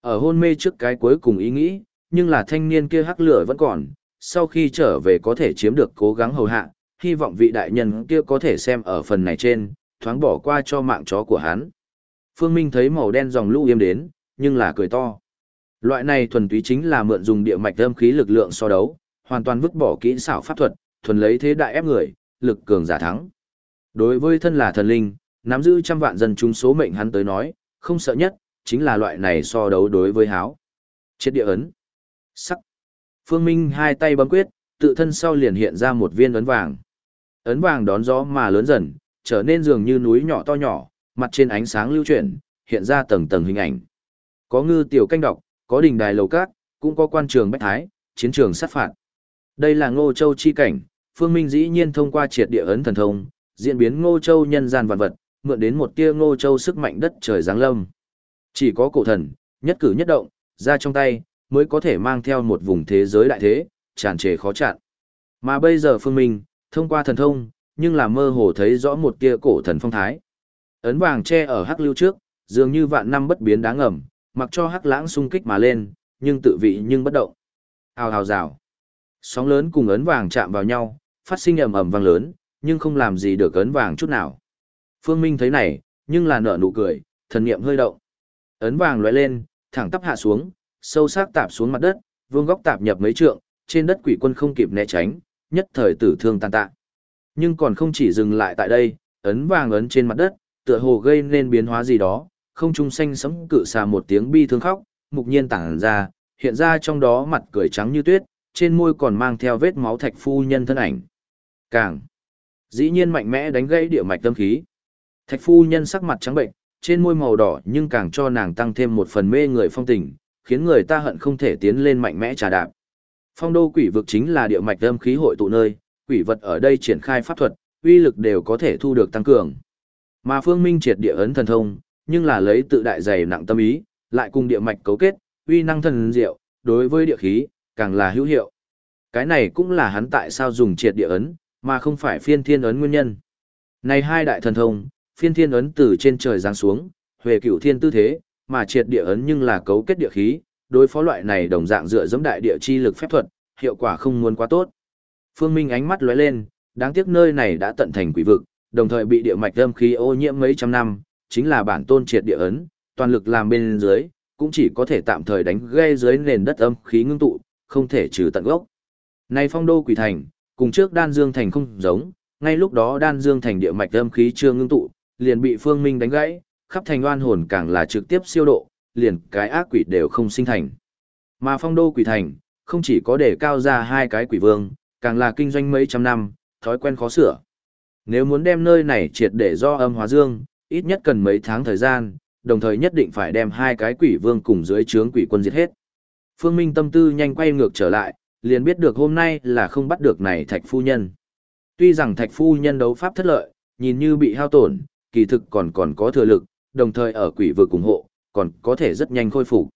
Ở hôn mê trước cái cuối cùng ý nghĩ, nhưng là thanh niên kia hắc lửa vẫn còn, sau khi trở về có thể chiếm được cố gắng hầu hạ, hy vọng vị đại nhân kia có thể xem ở phần này trên, thoáng bỏ qua cho mạng chó của hắn. Phương Minh thấy màu đen dòng lũ yêm đến, nhưng là cười to. Loại này thuần túy chính là mượn dùng địa mạch âm khí lực lượng so đấu, hoàn toàn vứt bỏ kỹ xảo pháp thuật, thuần lấy thế đại ép người, lực cường giả thắng. Đối với thân là thần linh, nắm giữ trăm vạn dân chúng số mệnh hắn tới nói, không sợ nhất, chính là loại này so đấu đối với háo. Chết địa ấn. Sắc. Phương Minh hai tay bấm quyết, tự thân sau liền hiện ra một viên ấn vàng. Ấn vàng đón gió mà lớn dần, trở nên dường như núi nhỏ to nhỏ, mặt trên ánh sáng lưu chuyển, hiện ra tầng tầng hình ảnh. Có ngư tiểu canh đọc, có đình đài lầu cát, cũng có quan trường bách thái, chiến trường sát phạt. Đây là Ngô Châu chi cảnh, Phương Minh dĩ nhiên thông qua triệt địa ấn thần thông, diễn biến Ngô Châu nhân gian vạn vật, mượn đến một tia Ngô Châu sức mạnh đất trời giáng lâm. Chỉ có cổ thần, nhất cử nhất động, ra trong tay, mới có thể mang theo một vùng thế giới đại thế, tràn trề khó chặn. Mà bây giờ Phương Minh, thông qua thần thông, nhưng là mơ hồ thấy rõ một kia cổ thần phong thái. Ấn vàng che ở hắc lưu trước, dường như vạn năm bất biến đáng ngầm, mặc cho hắc lãng xung kích mà lên, nhưng tự vị nhưng bất động. Hào hào rào. Sóng lớn cùng ấn vàng chạm vào nhau, phát sinh ầm ầm vang lớn, nhưng không làm gì được ấn vàng chút nào. Phương Minh thấy này, nhưng là nở nụ cười, thần niệm hơi động. Ấn vàng lóe lên, thẳng tắp hạ xuống, sâu sắc tạp xuống mặt đất, vương góc tạp nhập mấy trượng, trên đất quỷ quân không kịp né tránh, nhất thời tử thương tàn tạ. Nhưng còn không chỉ dừng lại tại đây, ấn vàng ấn trên mặt đất, tựa hồ gây nên biến hóa gì đó, không trung xanh sẫm cự xà một tiếng bi thương khóc, mục nhiên tản ra, hiện ra trong đó mặt cười trắng như tuyết, trên môi còn mang theo vết máu thạch phu nhân thân ảnh. Càng dĩ nhiên mạnh mẽ đánh gãy địa mạch tâm khí. Thạch phu nhân sắc mặt trắng bệnh, trên môi màu đỏ nhưng càng cho nàng tăng thêm một phần mê người phong tình, khiến người ta hận không thể tiến lên mạnh mẽ trà đạp. Phong đô quỷ vực chính là địa mạch âm khí hội tụ nơi, quỷ vật ở đây triển khai pháp thuật, uy lực đều có thể thu được tăng cường. Mà Phương Minh triệt địa ấn thần thông, nhưng là lấy tự đại dày nặng tâm ý, lại cùng địa mạch cấu kết, uy năng thần diệu, đối với địa khí, càng là hữu hiệu. Cái này cũng là hắn tại sao dùng triệt địa ấn, mà không phải phiên thiên ấn nguyên nhân. Này hai đại thần thông, phiên thiên ấn từ trên trời giáng xuống, huệ cửu thiên tư thế, mà triệt địa ấn nhưng là cấu kết địa khí, đối phó loại này đồng dạng dựa giống đại địa chi lực phép thuật, hiệu quả không muốn quá tốt. Phương Minh ánh mắt lóe lên, đáng tiếc nơi này đã tận thành quỷ vực, đồng thời bị địa mạch âm khí ô nhiễm mấy trăm năm, chính là bản tôn triệt địa ấn, toàn lực làm bên dưới, cũng chỉ có thể tạm thời đánh gây dưới nền đất âm khí ngưng tụ, không thể trừ tận gốc. Này phong đô quỷ thành, cùng trước đan dương thành không giống, ngay lúc đó đan dương thành địa mạch âm khí chưa ngưng tụ, liền bị phương minh đánh gãy, khắp thành oan hồn càng là trực tiếp siêu độ, liền cái ác quỷ đều không sinh thành. Mà phong đô quỷ thành, không chỉ có để cao ra hai cái quỷ vương, càng là kinh doanh mấy trăm năm, thói quen khó sửa. Nếu muốn đem nơi này triệt để do âm hóa dương, ít nhất cần mấy tháng thời gian, đồng thời nhất định phải đem hai cái quỷ vương cùng dưới trướng quỷ quân diệt hết. Phương Minh tâm tư nhanh quay ngược trở lại, liền biết được hôm nay là không bắt được này thạch phu nhân. Tuy rằng thạch phu nhân đấu pháp thất lợi, nhìn như bị hao tổn, kỳ thực còn còn có thừa lực, đồng thời ở quỷ vực ủng hộ, còn có thể rất nhanh khôi phục.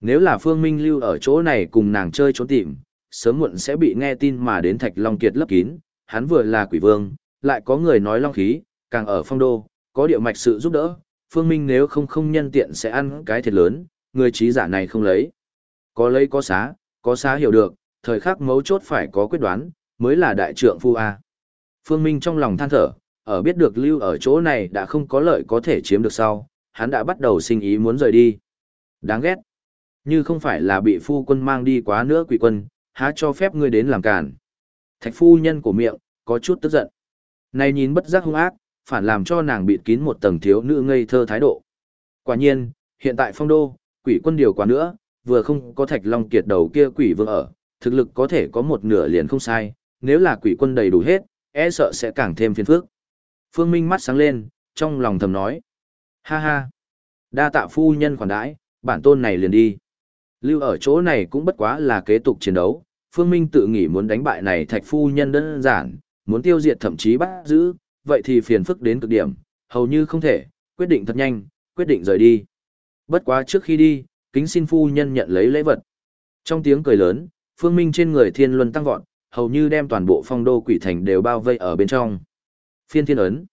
Nếu là Phương Minh lưu ở chỗ này cùng nàng chơi trốn tìm, sớm muộn sẽ bị nghe tin mà đến Thạch Long Kiệt lấp kín, hắn vừa là quỷ vương, lại có người nói long khí, càng ở phong đô, có điệu mạch sự giúp đỡ, Phương Minh nếu không không nhân tiện sẽ ăn cái thiệt lớn, người trí giả này không lấy. Có lấy có xá, có xá hiểu được, thời khắc mấu chốt phải có quyết đoán, mới là đại trượng phu A. Phương Minh trong lòng than thở, ở biết được lưu ở chỗ này đã không có lợi có thể chiếm được sau, hắn đã bắt đầu sinh ý muốn rời đi. Đáng ghét. Như không phải là bị phu quân mang đi quá nữa quỷ quân, há cho phép ngươi đến làm cản. Thạch phu nhân của miệng, có chút tức giận. Này nhìn bất giác hung ác, phản làm cho nàng bịt kín một tầng thiếu nữ ngây thơ thái độ. Quả nhiên, hiện tại phong đô, quỷ quân điều quá nữa, vừa không có thạch long kiệt đầu kia quỷ vương ở, thực lực có thể có một nửa liền không sai, nếu là quỷ quân đầy đủ hết, e sợ sẽ càng thêm phiền phức. Phương Minh mắt sáng lên, trong lòng thầm nói. Ha ha, đa tạ phu nhân khoản đãi, bản tôn này liền đi. Lưu ở chỗ này cũng bất quá là kế tục chiến đấu, Phương Minh tự nghĩ muốn đánh bại này thạch phu nhân đơn giản, muốn tiêu diệt thậm chí bắt giữ, vậy thì phiền phức đến cực điểm, hầu như không thể, quyết định thật nhanh, quyết định rời đi. Bất quá trước khi đi, kính xin phu nhân nhận lấy lễ vật. Trong tiếng cười lớn, Phương Minh trên người thiên luân tăng vọt, hầu như đem toàn bộ phong đô quỷ thành đều bao vây ở bên trong. Phiên thiên ấn,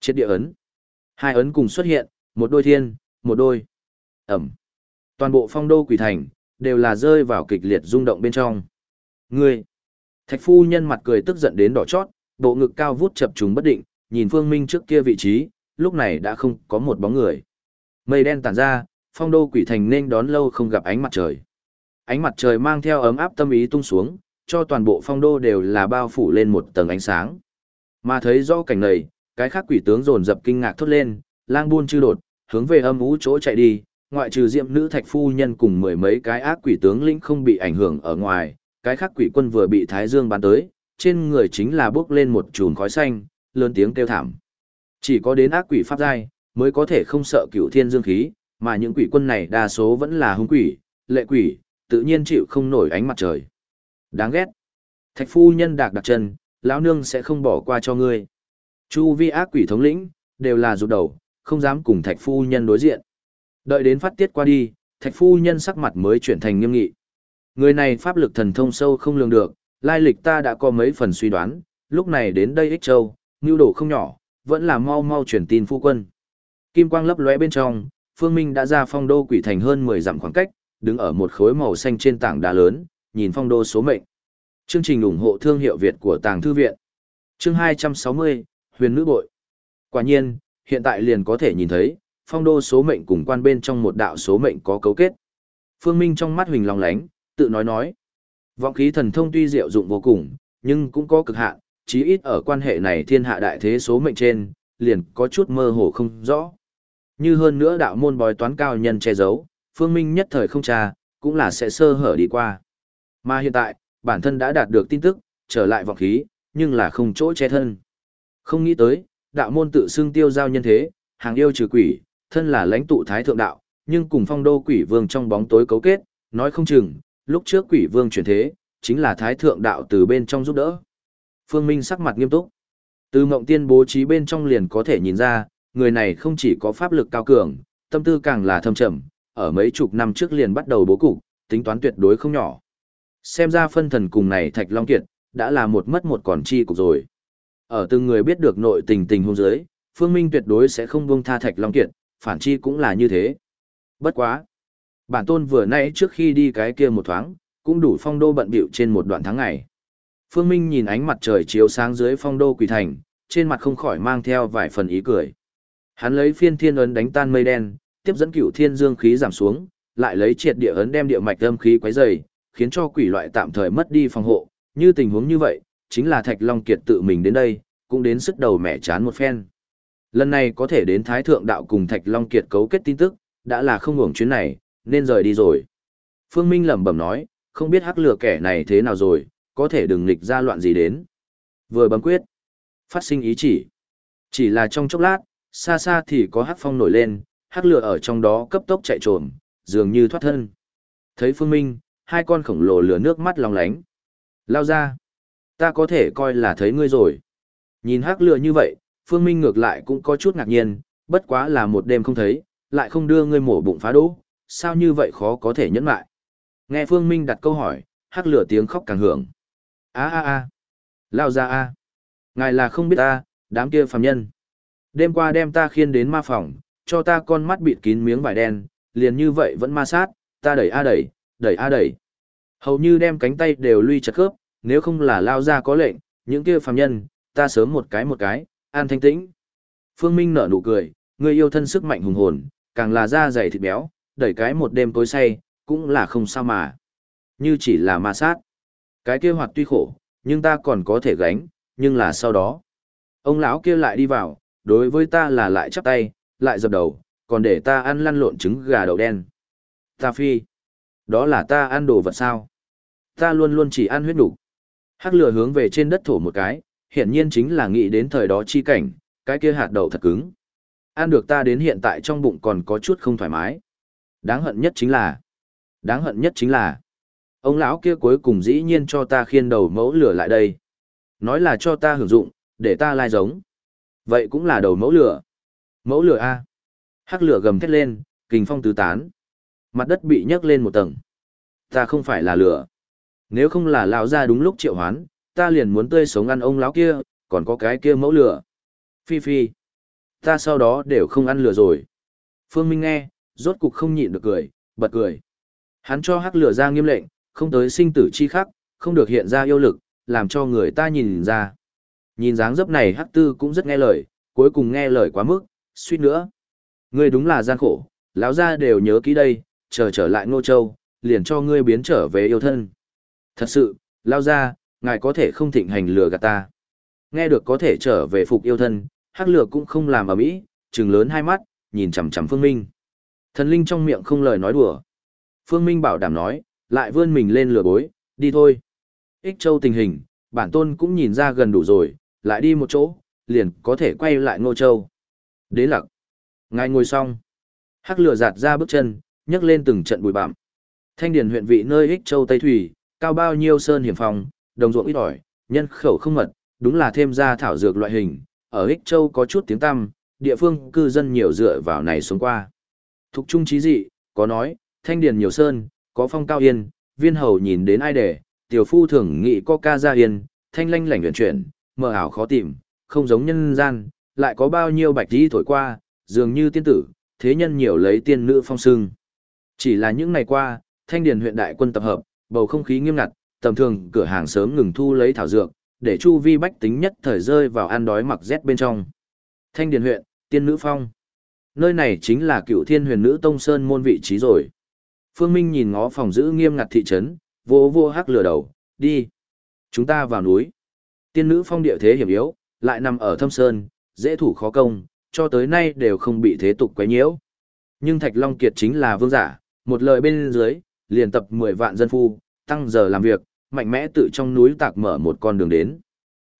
triệt địa ấn. Hai ấn cùng xuất hiện, một đôi thiên, một đôi. Ẩm. Toàn bộ phong đô quỷ thành, đều là rơi vào kịch liệt rung động bên trong. Ngươi! Thạch phu nhân mặt cười tức giận đến đỏ chót, bộ ngực cao vút chập trùng bất định, nhìn phương minh trước kia vị trí, lúc này đã không có một bóng người. Mây đen tản ra, phong đô quỷ thành nên đón lâu không gặp ánh mặt trời. Ánh mặt trời mang theo ấm áp tâm ý tung xuống, cho toàn bộ phong đô đều là bao phủ lên một tầng ánh sáng. Mà thấy do cảnh này, cái khác quỷ tướng dồn dập kinh ngạc thốt lên, lang buôn chư đột, hướng về âm ú chỗ chạy đi, ngoại trừ diệm nữ thạch phu nhân cùng mười mấy cái ác quỷ tướng lĩnh không bị ảnh hưởng ở ngoài, cái khác quỷ quân vừa bị thái dương bắn tới, trên người chính là bước lên một chùm khói xanh, lớn tiếng kêu thảm. Chỉ có đến ác quỷ pháp giai mới có thể không sợ cửu thiên dương khí, mà những quỷ quân này đa số vẫn là hung quỷ, lệ quỷ, tự nhiên chịu không nổi ánh mặt trời. Đáng ghét. Thạch phu nhân đạc đặt chân, lão nương sẽ không bỏ qua cho ngươi. Chu vi ác quỷ thống lĩnh, đều là rụt đầu, không dám cùng thạch phu nhân đối diện. Đợi đến phát tiết qua đi, thạch phu nhân sắc mặt mới chuyển thành nghiêm nghị. Người này pháp lực thần thông sâu không lường được, lai lịch ta đã có mấy phần suy đoán, lúc này đến đây ích châu, nhu đổ không nhỏ, vẫn là mau mau truyền tin phu quân. Kim quang lấp lóe bên trong, Phương Minh đã ra phong đô quỷ thành hơn 10 dặm khoảng cách, đứng ở một khối màu xanh trên tảng đá lớn, nhìn phong đô số mệnh. Chương trình ủng hộ thương hiệu Việt của Tàng Thư Viện. Chương 260, Huyền Nữ Bội. Quả nhiên, hiện tại liền có thể nhìn thấy, phong đô số mệnh cùng quan bên trong một đạo số mệnh có cấu kết. Phương Minh trong mắt huỳnh lòng lánh, tự nói nói. Vọng khí thần thông tuy diệu dụng vô cùng, nhưng cũng có cực hạn, chí ít ở quan hệ này thiên hạ đại thế số mệnh trên, liền có chút mơ hồ không rõ. Như hơn nữa đạo môn bói toán cao nhân che giấu, Phương Minh nhất thời không tra, cũng là sẽ sơ hở đi qua. Mà hiện tại, bản thân đã đạt được tin tức, trở lại vọng khí, nhưng là không chỗ che thân. Không nghĩ tới, đạo môn tự xưng tiêu giao nhân thế, hàng yêu trừ quỷ, thân là lãnh tụ thái thượng đạo, nhưng cùng phong đô quỷ vương trong bóng tối cấu kết, nói không chừng, lúc trước quỷ vương chuyển thế, chính là thái thượng đạo từ bên trong giúp đỡ. Phương Minh sắc mặt nghiêm túc. Từ mộng tiên bố trí bên trong liền có thể nhìn ra, người này không chỉ có pháp lực cao cường, tâm tư càng là thâm trầm, ở mấy chục năm trước liền bắt đầu bố cục, tính toán tuyệt đối không nhỏ. Xem ra phân thần cùng này Thạch Long Kiệt, đã là một mất một còn chi cục rồi. Ở từng người biết được nội tình tình hôn giới, Phương Minh tuyệt đối sẽ không buông tha Thạch Long Kiệt, phản chi cũng là như thế. Bất quá. Bản tôn vừa nãy trước khi đi cái kia một thoáng, cũng đủ phong đô bận bịu trên một đoạn tháng ngày. Phương Minh nhìn ánh mặt trời chiếu sáng dưới phong đô quỷ thành, trên mặt không khỏi mang theo vài phần ý cười. Hắn lấy phiên thiên ấn đánh tan mây đen, tiếp dẫn cửu thiên dương khí giảm xuống, lại lấy triệt địa ấn đem địa mạch âm khí quấy dày, khiến cho quỷ loại tạm thời mất đi phòng hộ. Như tình huống như vậy, chính là Thạch Long Kiệt tự mình đến đây, cũng đến sức đầu mẹ chán một phen. Lần này có thể đến Thái Thượng Đạo cùng Thạch Long Kiệt cấu kết tin tức, đã là không ngủng chuyến này, nên rời đi rồi. Phương Minh lẩm bẩm nói, không biết hắc lừa kẻ này thế nào rồi, có thể đừng nghịch ra loạn gì đến. Vừa bấm quyết, phát sinh ý chỉ. Chỉ là trong chốc lát, xa xa thì có hắc phong nổi lên, hắc lừa ở trong đó cấp tốc chạy trồm, dường như thoát thân. Thấy Phương Minh, hai con khổng lồ lửa nước mắt long lánh, Lao ra. Ta có thể coi là thấy ngươi rồi. Nhìn hắc lửa như vậy, Phương Minh ngược lại cũng có chút ngạc nhiên, bất quá là một đêm không thấy, lại không đưa ngươi mổ bụng phá đỗ, sao như vậy khó có thể nhẫn lại. Nghe Phương Minh đặt câu hỏi, hắc lửa tiếng khóc càng hưởng. a a a Lao ra a Ngài là không biết ta, đám kia phàm nhân. Đêm qua đem ta khiên đến ma phòng, cho ta con mắt bịt kín miếng vải đen, liền như vậy vẫn ma sát, ta đẩy a đẩy, đẩy a đẩy. Hầu như đem cánh tay đều lui chặt khớp, nếu không là lao ra có lệnh, những kia phàm nhân, ta sớm một cái một cái, an thanh tĩnh. Phương Minh nở nụ cười, người yêu thân sức mạnh hùng hồn, càng là da dày thịt béo, đẩy cái một đêm tối say, cũng là không sao mà. Như chỉ là ma sát. Cái kia hoạt tuy khổ, nhưng ta còn có thể gánh, nhưng là sau đó. Ông lão kia lại đi vào, đối với ta là lại chắp tay, lại dập đầu, còn để ta ăn lăn lộn trứng gà đậu đen. Ta phi. Đó là ta ăn đồ vật sao? Ta luôn luôn chỉ ăn huyết đủ. Hắc lửa hướng về trên đất thổ một cái, hiển nhiên chính là nghĩ đến thời đó chi cảnh, cái kia hạt đậu thật cứng. Ăn được ta đến hiện tại trong bụng còn có chút không thoải mái. Đáng hận nhất chính là, đáng hận nhất chính là, ông lão kia cuối cùng dĩ nhiên cho ta khiên đầu mẫu lửa lại đây. Nói là cho ta hưởng dụng, để ta lai giống. Vậy cũng là đầu mẫu lửa. Mẫu lửa A. Hắc lửa gầm thét lên, kình phong tứ tán. Mặt đất bị nhấc lên một tầng. Ta không phải là lửa. Nếu không là lão ra đúng lúc triệu hoán, ta liền muốn tươi sống ăn ông lão kia, còn có cái kia mẫu lửa. Phi phi. Ta sau đó đều không ăn lửa rồi. Phương Minh nghe, rốt cục không nhịn được cười, bật cười. Hắn cho hắc lửa ra nghiêm lệnh, không tới sinh tử chi khắc, không được hiện ra yêu lực, làm cho người ta nhìn ra. Nhìn dáng dấp này hắc tư cũng rất nghe lời, cuối cùng nghe lời quá mức, suýt nữa. Ngươi đúng là gian khổ, lão gia đều nhớ kỹ đây, chờ trở lại Ngô Châu, liền cho ngươi biến trở về yêu thân. Thật sự, lao ra, ngài có thể không thịnh hành lừa gạt ta. Nghe được có thể trở về phục yêu thân, hắc lửa cũng không làm ở mỹ, trừng lớn hai mắt, nhìn chằm chằm Phương Minh. Thần linh trong miệng không lời nói đùa. Phương Minh bảo đảm nói, lại vươn mình lên lửa bối, đi thôi. Ích Châu tình hình, bản tôn cũng nhìn ra gần đủ rồi, lại đi một chỗ, liền có thể quay lại Ngô Châu. Đế lặc. Ngài ngồi xong. Hắc lửa giạt ra bước chân, nhấc lên từng trận bụi bặm. Thanh điển huyện vị nơi Ích Châu Tây Thủy, cao bao nhiêu sơn hiểm phòng, đồng ruộng ít ỏi, nhân khẩu không mật, đúng là thêm ra thảo dược loại hình. Ở Ích Châu có chút tiếng tăm, địa phương cư dân nhiều dựa vào này xuống qua. Thục trung trí dị, có nói, thanh điển nhiều sơn, có phong cao yên, viên hầu nhìn đến ai để, tiểu phu thường nghị có ca gia yên, thanh lanh lảnh luyện chuyển, mờ ảo khó tìm, không giống nhân gian, lại có bao nhiêu bạch đi thổi qua, dường như tiên tử, thế nhân nhiều lấy tiên nữ phong sưng. Chỉ là những ngày qua, thanh điền huyện đại quân tập hợp, bầu không khí nghiêm ngặt, tầm thường cửa hàng sớm ngừng thu lấy thảo dược, để chu vi bách tính nhất thời rơi vào ăn đói mặc rét bên trong. Thanh điền huyện, tiên nữ phong. Nơi này chính là cựu thiên huyền nữ tông sơn môn vị trí rồi. Phương Minh nhìn ngó phòng giữ nghiêm ngặt thị trấn, vô vô hắc lửa đầu, đi. Chúng ta vào núi. Tiên nữ phong địa thế hiểm yếu, lại nằm ở thâm sơn, dễ thủ khó công, cho tới nay đều không bị thế tục quấy nhiễu. Nhưng Thạch Long Kiệt chính là vương giả, một lời bên dưới, liền tập 10 vạn dân phu, tăng giờ làm việc, mạnh mẽ tự trong núi tạc mở một con đường đến.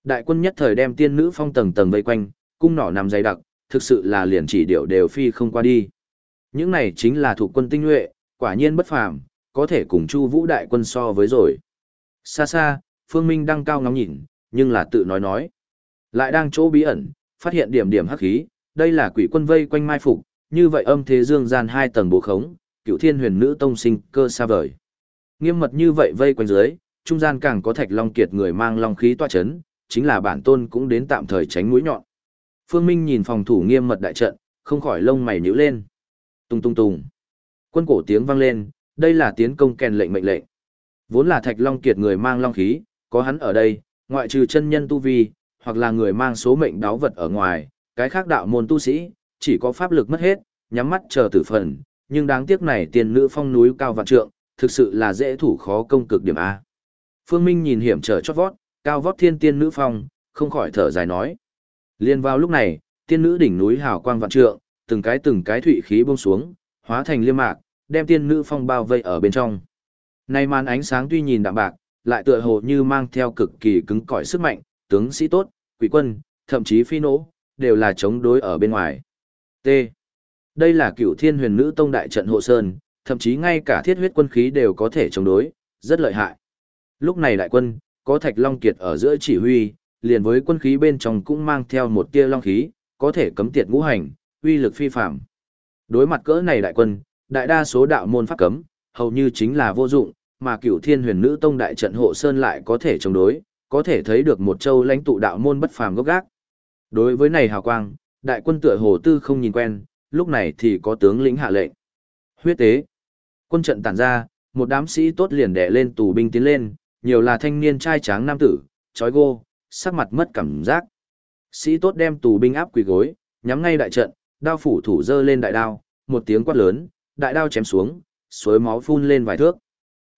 Đại quân nhất thời đem tiên nữ phong tầng tầng vây quanh, cung nỏ nằm dày đặc, thực sự là liền chỉ điệu đều phi không qua đi. Những này chính là thủ quân tinh nhuệ, quả nhiên bất phàm, có thể cùng Chu Vũ đại quân so với rồi. Xa xa, Phương Minh đang cao ngắm nhìn, nhưng là tự nói nói. Lại đang chỗ bí ẩn, phát hiện điểm điểm hắc khí, đây là quỷ quân vây quanh mai phục, như vậy âm thế dương gian hai tầng bố khống, cựu thiên huyền nữ tông sinh cơ xa vời. Nghiêm mật như vậy vây quanh dưới, trung gian càng có thạch long kiệt người mang long khí toa chấn, chính là bản tôn cũng đến tạm thời tránh mũi nhọn. Phương Minh nhìn phòng thủ nghiêm mật đại trận, không khỏi lông mày nhíu lên. Tung tung tung. Quân cổ tiếng vang lên, đây là tiến công kèn lệnh mệnh lệnh. Vốn là thạch long kiệt người mang long khí, có hắn ở đây, ngoại trừ chân nhân tu vi, hoặc là người mang số mệnh đáo vật ở ngoài, cái khác đạo môn tu sĩ, chỉ có pháp lực mất hết, nhắm mắt chờ tử phần, nhưng đáng tiếc này tiền nữ phong núi cao vạn trượng, thực sự là dễ thủ khó công cực điểm A. Phương Minh nhìn hiểm trở chót vót, cao vót thiên tiên nữ phong, không khỏi thở dài nói. Liên vào lúc này, tiên nữ đỉnh núi hào quang vạn trượng, từng cái từng cái thủy khí buông xuống, hóa thành liêm mạc, đem tiên nữ phong bao vây ở bên trong. Nay màn ánh sáng tuy nhìn đạm bạc, lại tựa hồ như mang theo cực kỳ cứng cỏi sức mạnh, tướng sĩ tốt, quỷ quân, thậm chí phi nỗ, đều là chống đối ở bên ngoài. T. Đây là cựu thiên huyền nữ tông đại trận hộ sơn, thậm chí ngay cả thiết huyết quân khí đều có thể chống đối, rất lợi hại. Lúc này đại quân, có Thạch Long Kiệt ở giữa chỉ huy, liền với quân khí bên trong cũng mang theo một tia long khí, có thể cấm tiệt ngũ hành, uy lực phi phạm. Đối mặt cỡ này đại quân, đại đa số đạo môn pháp cấm, hầu như chính là vô dụng, mà Cửu Thiên Huyền Nữ Tông đại trận hộ sơn lại có thể chống đối, có thể thấy được một châu lãnh tụ đạo môn bất phàm gốc gác. Đối với này hào quang, đại quân tựa hồ tư không nhìn quen, lúc này thì có tướng lĩnh hạ lệnh. Huyết tế. Quân trận tản ra, một đám sĩ tốt liền đè lên tù binh tiến lên, nhiều là thanh niên trai tráng nam tử, trói gô, sắc mặt mất cảm giác. Sĩ tốt đem tù binh áp quỳ gối, nhắm ngay đại trận, đao phủ thủ dơ lên đại đao, một tiếng quát lớn, đại đao chém xuống, suối máu phun lên vài thước.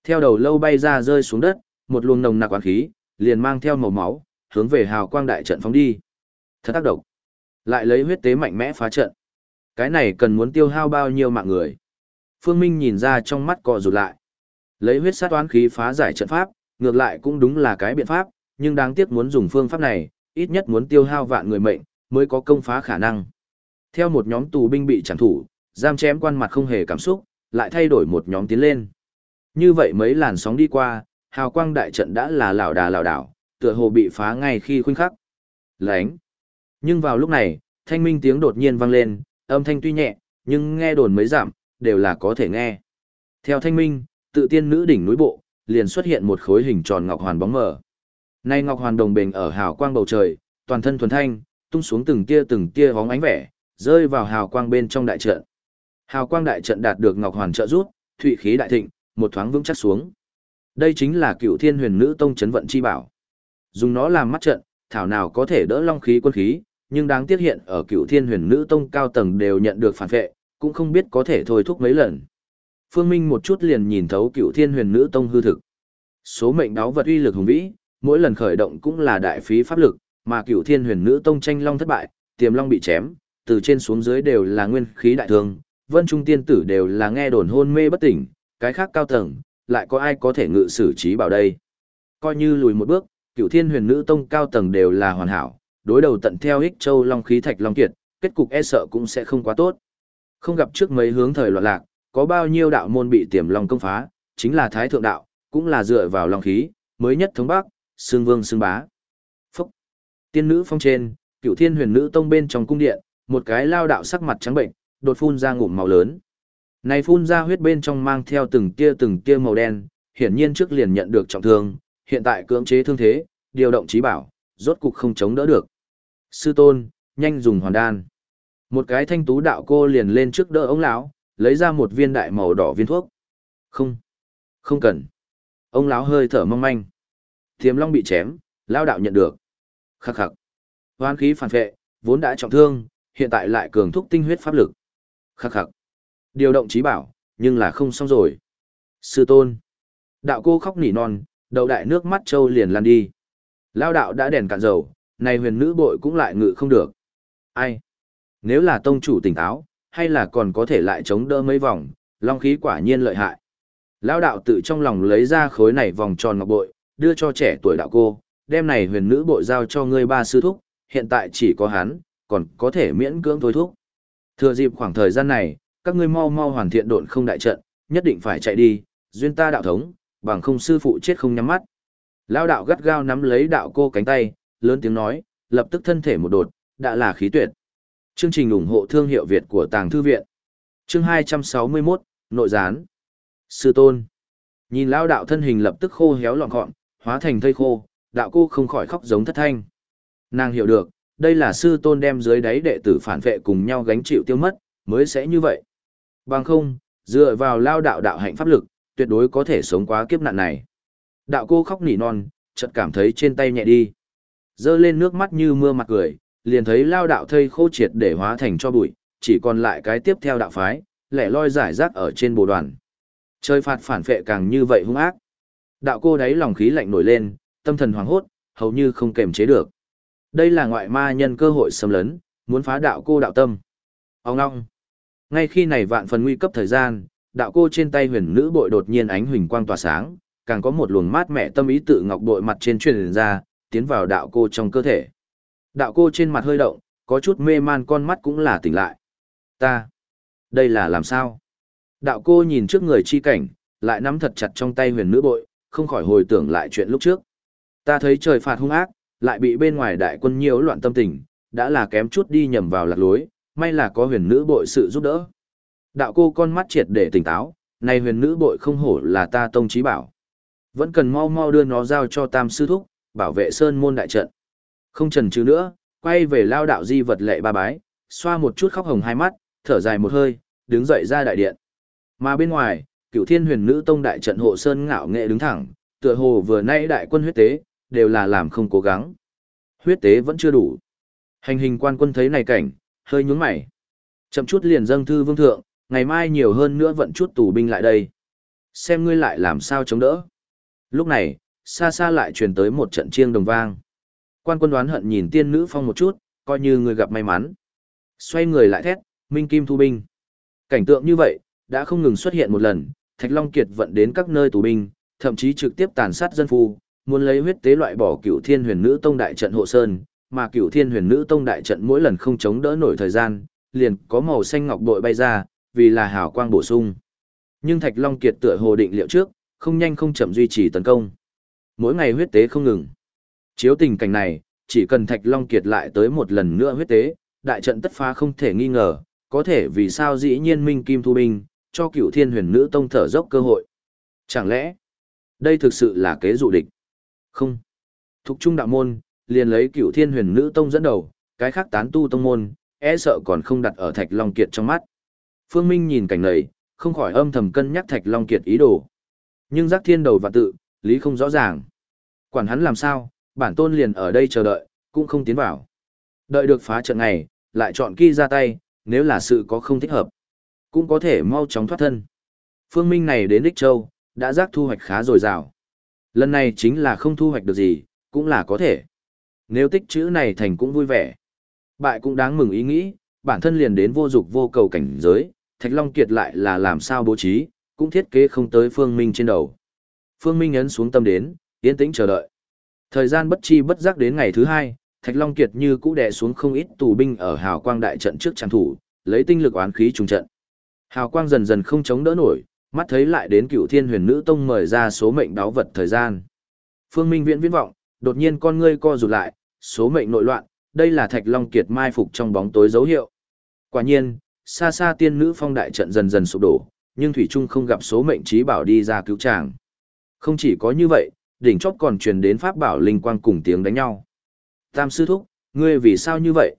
Theo đầu lâu bay ra rơi xuống đất, một luồng nồng nặc quán khí, liền mang theo màu máu, hướng về hào quang đại trận phóng đi. Thật tác động. Lại lấy huyết tế mạnh mẽ phá trận. Cái này cần muốn tiêu hao bao nhiêu mạng người. Phương Minh nhìn ra trong mắt cọ rụt lại. Lấy huyết sát toán khí phá giải trận pháp, ngược lại cũng đúng là cái biện pháp, nhưng đáng tiếc muốn dùng phương pháp này, ít nhất muốn tiêu hao vạn người mệnh, mới có công phá khả năng. Theo một nhóm tù binh bị chẳng thủ, giam chém quan mặt không hề cảm xúc, lại thay đổi một nhóm tiến lên. Như vậy mấy làn sóng đi qua, hào quang đại trận đã là lảo đà lảo đảo, tựa hồ bị phá ngay khi khuynh khắc. Lánh. Nhưng vào lúc này, thanh minh tiếng đột nhiên vang lên, âm thanh tuy nhẹ, nhưng nghe đồn mấy giảm, đều là có thể nghe. Theo thanh minh, tự tiên nữ đỉnh núi bộ, liền xuất hiện một khối hình tròn ngọc hoàn bóng mờ. Nay ngọc hoàn đồng bền ở hào quang bầu trời, toàn thân thuần thanh, tung xuống từng tia từng tia bóng ánh vẻ, rơi vào hào quang bên trong đại trận. Hào quang đại trận đạt được ngọc hoàn trợ giúp, thủy khí đại thịnh, một thoáng vững chắc xuống. Đây chính là cựu thiên huyền nữ tông chấn vận chi bảo. Dùng nó làm mắt trận, thảo nào có thể đỡ long khí quân khí, nhưng đáng tiếc hiện ở cựu thiên huyền nữ tông cao tầng đều nhận được phản vệ, cũng không biết có thể thôi thúc mấy lần. Phương Minh một chút liền nhìn thấu cựu thiên huyền nữ tông hư thực. Số mệnh đáo vật uy lực hùng vĩ, mỗi lần khởi động cũng là đại phí pháp lực, mà cựu thiên huyền nữ tông tranh long thất bại, tiềm long bị chém, từ trên xuống dưới đều là nguyên khí đại thương, vân trung tiên tử đều là nghe đồn hôn mê bất tỉnh, cái khác cao tầng, lại có ai có thể ngự xử trí bảo đây. Coi như lùi một bước, cựu thiên huyền nữ tông cao tầng đều là hoàn hảo, đối đầu tận theo ích châu long khí thạch long kiệt, kết cục e sợ cũng sẽ không quá tốt. Không gặp trước mấy hướng thời loạn lạc, có bao nhiêu đạo môn bị tiềm long công phá, chính là thái thượng đạo, cũng là dựa vào long khí, mới nhất thống bắc, xương vương xương bá. Phúc! Tiên nữ phong trên, cựu thiên huyền nữ tông bên trong cung điện, một cái lao đạo sắc mặt trắng bệnh, đột phun ra ngụm màu lớn. Này phun ra huyết bên trong mang theo từng tia từng tia màu đen, hiển nhiên trước liền nhận được trọng thương, hiện tại cưỡng chế thương thế, điều động trí bảo, rốt cục không chống đỡ được. Sư tôn, nhanh dùng hoàn đan. Một cái thanh tú đạo cô liền lên trước đỡ ông lão, lấy ra một viên đại màu đỏ viên thuốc. Không, không cần. Ông lão hơi thở mong manh. Thiềm long bị chém, lao đạo nhận được. Khắc khắc. hoan khí phản vệ, vốn đã trọng thương, hiện tại lại cường thúc tinh huyết pháp lực. Khắc khắc. Điều động trí bảo, nhưng là không xong rồi. Sư tôn. Đạo cô khóc nỉ non, đầu đại nước mắt trâu liền lan đi. Lao đạo đã đèn cạn dầu, này huyền nữ bội cũng lại ngự không được. Ai? Nếu là tông chủ tỉnh táo, hay là còn có thể lại chống đỡ mấy vòng, long khí quả nhiên lợi hại. lão đạo tự trong lòng lấy ra khối này vòng tròn ngọc bội, đưa cho trẻ tuổi đạo cô, đem này huyền nữ bội giao cho ngươi ba sư thúc, hiện tại chỉ có hắn, còn có thể miễn cưỡng thôi thúc. Thừa dịp khoảng thời gian này, các ngươi mau mau hoàn thiện độn không đại trận, nhất định phải chạy đi, duyên ta đạo thống, bằng không sư phụ chết không nhắm mắt. lão đạo gắt gao nắm lấy đạo cô cánh tay, lớn tiếng nói, lập tức thân thể một đột, đã là khí tuyệt. Chương trình ủng hộ thương hiệu Việt của Tàng Thư Viện. Chương 261, Nội gián. Sư Tôn. Nhìn lao đạo thân hình lập tức khô héo lọn gọn, hóa thành thây khô, đạo cô không khỏi khóc giống thất thanh. Nàng hiểu được, đây là sư tôn đem dưới đáy đệ tử phản vệ cùng nhau gánh chịu tiêu mất, mới sẽ như vậy. Bằng không, dựa vào lao đạo đạo hạnh pháp lực, tuyệt đối có thể sống quá kiếp nạn này. Đạo cô khóc nỉ non, chợt cảm thấy trên tay nhẹ đi. Dơ lên nước mắt như mưa mặt cười, liền thấy lao đạo thây khô triệt để hóa thành cho bụi, chỉ còn lại cái tiếp theo đạo phái, lẻ loi giải rác ở trên bồ đoàn. Chơi phạt phản phệ càng như vậy hung ác. Đạo cô đáy lòng khí lạnh nổi lên, tâm thần hoảng hốt, hầu như không kềm chế được. Đây là ngoại ma nhân cơ hội xâm lấn, muốn phá đạo cô đạo tâm. Ông ngong. Ngay khi này vạn phần nguy cấp thời gian, đạo cô trên tay huyền nữ bội đột nhiên ánh huỳnh quang tỏa sáng, càng có một luồng mát mẻ tâm ý tự ngọc bội mặt trên truyền ra, tiến vào đạo cô trong cơ thể. Đạo cô trên mặt hơi động, có chút mê man con mắt cũng là tỉnh lại. Ta, đây là làm sao? Đạo cô nhìn trước người chi cảnh, lại nắm thật chặt trong tay huyền nữ bội, không khỏi hồi tưởng lại chuyện lúc trước. Ta thấy trời phạt hung ác, lại bị bên ngoài đại quân nhiễu loạn tâm tình, đã là kém chút đi nhầm vào lạc lối, may là có huyền nữ bội sự giúp đỡ. Đạo cô con mắt triệt để tỉnh táo, này huyền nữ bội không hổ là ta tông trí bảo. Vẫn cần mau mau đưa nó giao cho tam sư thúc, bảo vệ sơn môn đại trận. Không trần chừ nữa, quay về lao đạo di vật lệ ba bái, xoa một chút khóc hồng hai mắt, thở dài một hơi, đứng dậy ra đại điện. Mà bên ngoài, cựu thiên huyền nữ tông đại trận hộ sơn ngạo nghệ đứng thẳng, tựa hồ vừa nay đại quân huyết tế, đều là làm không cố gắng. Huyết tế vẫn chưa đủ. Hành hình quan quân thấy này cảnh, hơi nhướng mày. Chậm chút liền dâng thư vương thượng, ngày mai nhiều hơn nữa vận chút tù binh lại đây. Xem ngươi lại làm sao chống đỡ. Lúc này, xa xa lại truyền tới một trận chiêng đồng vang. Quan quân đoán hận nhìn tiên nữ phong một chút, coi như người gặp may mắn. Xoay người lại thét, minh kim thu binh. Cảnh tượng như vậy, đã không ngừng xuất hiện một lần, Thạch Long Kiệt vận đến các nơi tù binh, thậm chí trực tiếp tàn sát dân phu, muốn lấy huyết tế loại bỏ cựu thiên huyền nữ tông đại trận hộ sơn, mà cựu thiên huyền nữ tông đại trận mỗi lần không chống đỡ nổi thời gian, liền có màu xanh ngọc bội bay ra, vì là hào quang bổ sung. Nhưng Thạch Long Kiệt tựa hồ định liệu trước, không nhanh không chậm duy trì tấn công. Mỗi ngày huyết tế không ngừng. Chiếu tình cảnh này, chỉ cần Thạch Long Kiệt lại tới một lần nữa huyết tế, đại trận tất phá không thể nghi ngờ, có thể vì sao dĩ nhiên Minh Kim Thu Binh, cho cựu thiên huyền nữ tông thở dốc cơ hội. Chẳng lẽ, đây thực sự là kế dụ địch? Không. Thục trung đạo môn, liền lấy cựu thiên huyền nữ tông dẫn đầu, cái khác tán tu tông môn, e sợ còn không đặt ở Thạch Long Kiệt trong mắt. Phương Minh nhìn cảnh này, không khỏi âm thầm cân nhắc Thạch Long Kiệt ý đồ. Nhưng giác thiên đầu và tự, lý không rõ ràng. Quản hắn làm sao, bản tôn liền ở đây chờ đợi, cũng không tiến vào. Đợi được phá trận này, lại chọn kỳ ra tay, nếu là sự có không thích hợp, cũng có thể mau chóng thoát thân. Phương Minh này đến Đích Châu, đã giác thu hoạch khá dồi dào. Lần này chính là không thu hoạch được gì, cũng là có thể. Nếu tích chữ này thành cũng vui vẻ. Bại cũng đáng mừng ý nghĩ, bản thân liền đến vô dục vô cầu cảnh giới, Thạch Long Kiệt lại là làm sao bố trí, cũng thiết kế không tới Phương Minh trên đầu. Phương Minh ấn xuống tâm đến, yên tĩnh chờ đợi. Thời gian bất chi bất giác đến ngày thứ hai, Thạch Long Kiệt như cũ đè xuống không ít tù binh ở hào quang đại trận trước trang thủ, lấy tinh lực oán khí trùng trận. Hào quang dần dần không chống đỡ nổi, mắt thấy lại đến cựu thiên huyền nữ tông mời ra số mệnh đáo vật thời gian. Phương Minh viễn viễn vọng, đột nhiên con ngươi co rụt lại, số mệnh nội loạn, đây là Thạch Long Kiệt mai phục trong bóng tối dấu hiệu. Quả nhiên, xa xa tiên nữ phong đại trận dần dần sụp đổ, nhưng Thủy Trung không gặp số mệnh trí bảo đi ra cứu chàng. Không chỉ có như vậy, đỉnh chót còn truyền đến pháp bảo linh quang cùng tiếng đánh nhau. Tam sư thúc, ngươi vì sao như vậy?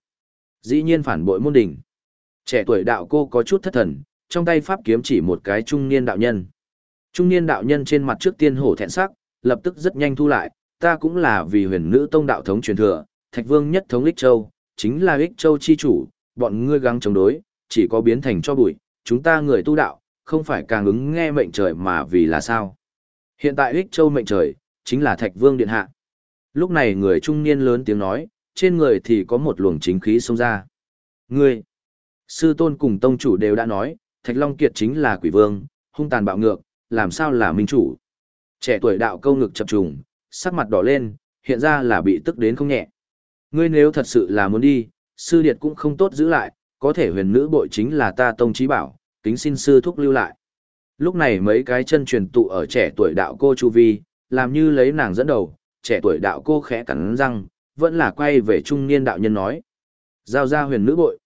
Dĩ nhiên phản bội môn đỉnh. Trẻ tuổi đạo cô có chút thất thần, trong tay pháp kiếm chỉ một cái trung niên đạo nhân. Trung niên đạo nhân trên mặt trước tiên hổ thẹn sắc, lập tức rất nhanh thu lại, ta cũng là vì huyền nữ tông đạo thống truyền thừa, thạch vương nhất thống Lích châu, chính là Lích châu chi chủ, bọn ngươi gắng chống đối, chỉ có biến thành cho bụi, chúng ta người tu đạo, không phải càng ứng nghe mệnh trời mà vì là sao. Hiện tại ích châu mệnh trời, chính là thạch vương điện hạ. Lúc này người trung niên lớn tiếng nói, trên người thì có một luồng chính khí xông ra. Ngươi, sư tôn cùng tông chủ đều đã nói, Thạch Long Kiệt chính là quỷ vương, hung tàn bạo ngược, làm sao là minh chủ. Trẻ tuổi đạo câu ngực chập trùng, sắc mặt đỏ lên, hiện ra là bị tức đến không nhẹ. Ngươi nếu thật sự là muốn đi, sư điệt cũng không tốt giữ lại, có thể huyền nữ bội chính là ta tông trí bảo, kính xin sư thúc lưu lại. Lúc này mấy cái chân truyền tụ ở trẻ tuổi đạo cô Chu Vi, làm như lấy nàng dẫn đầu, trẻ tuổi đạo cô khẽ cắn răng, vẫn là quay về trung niên đạo nhân nói. Giao ra huyền nữ bội.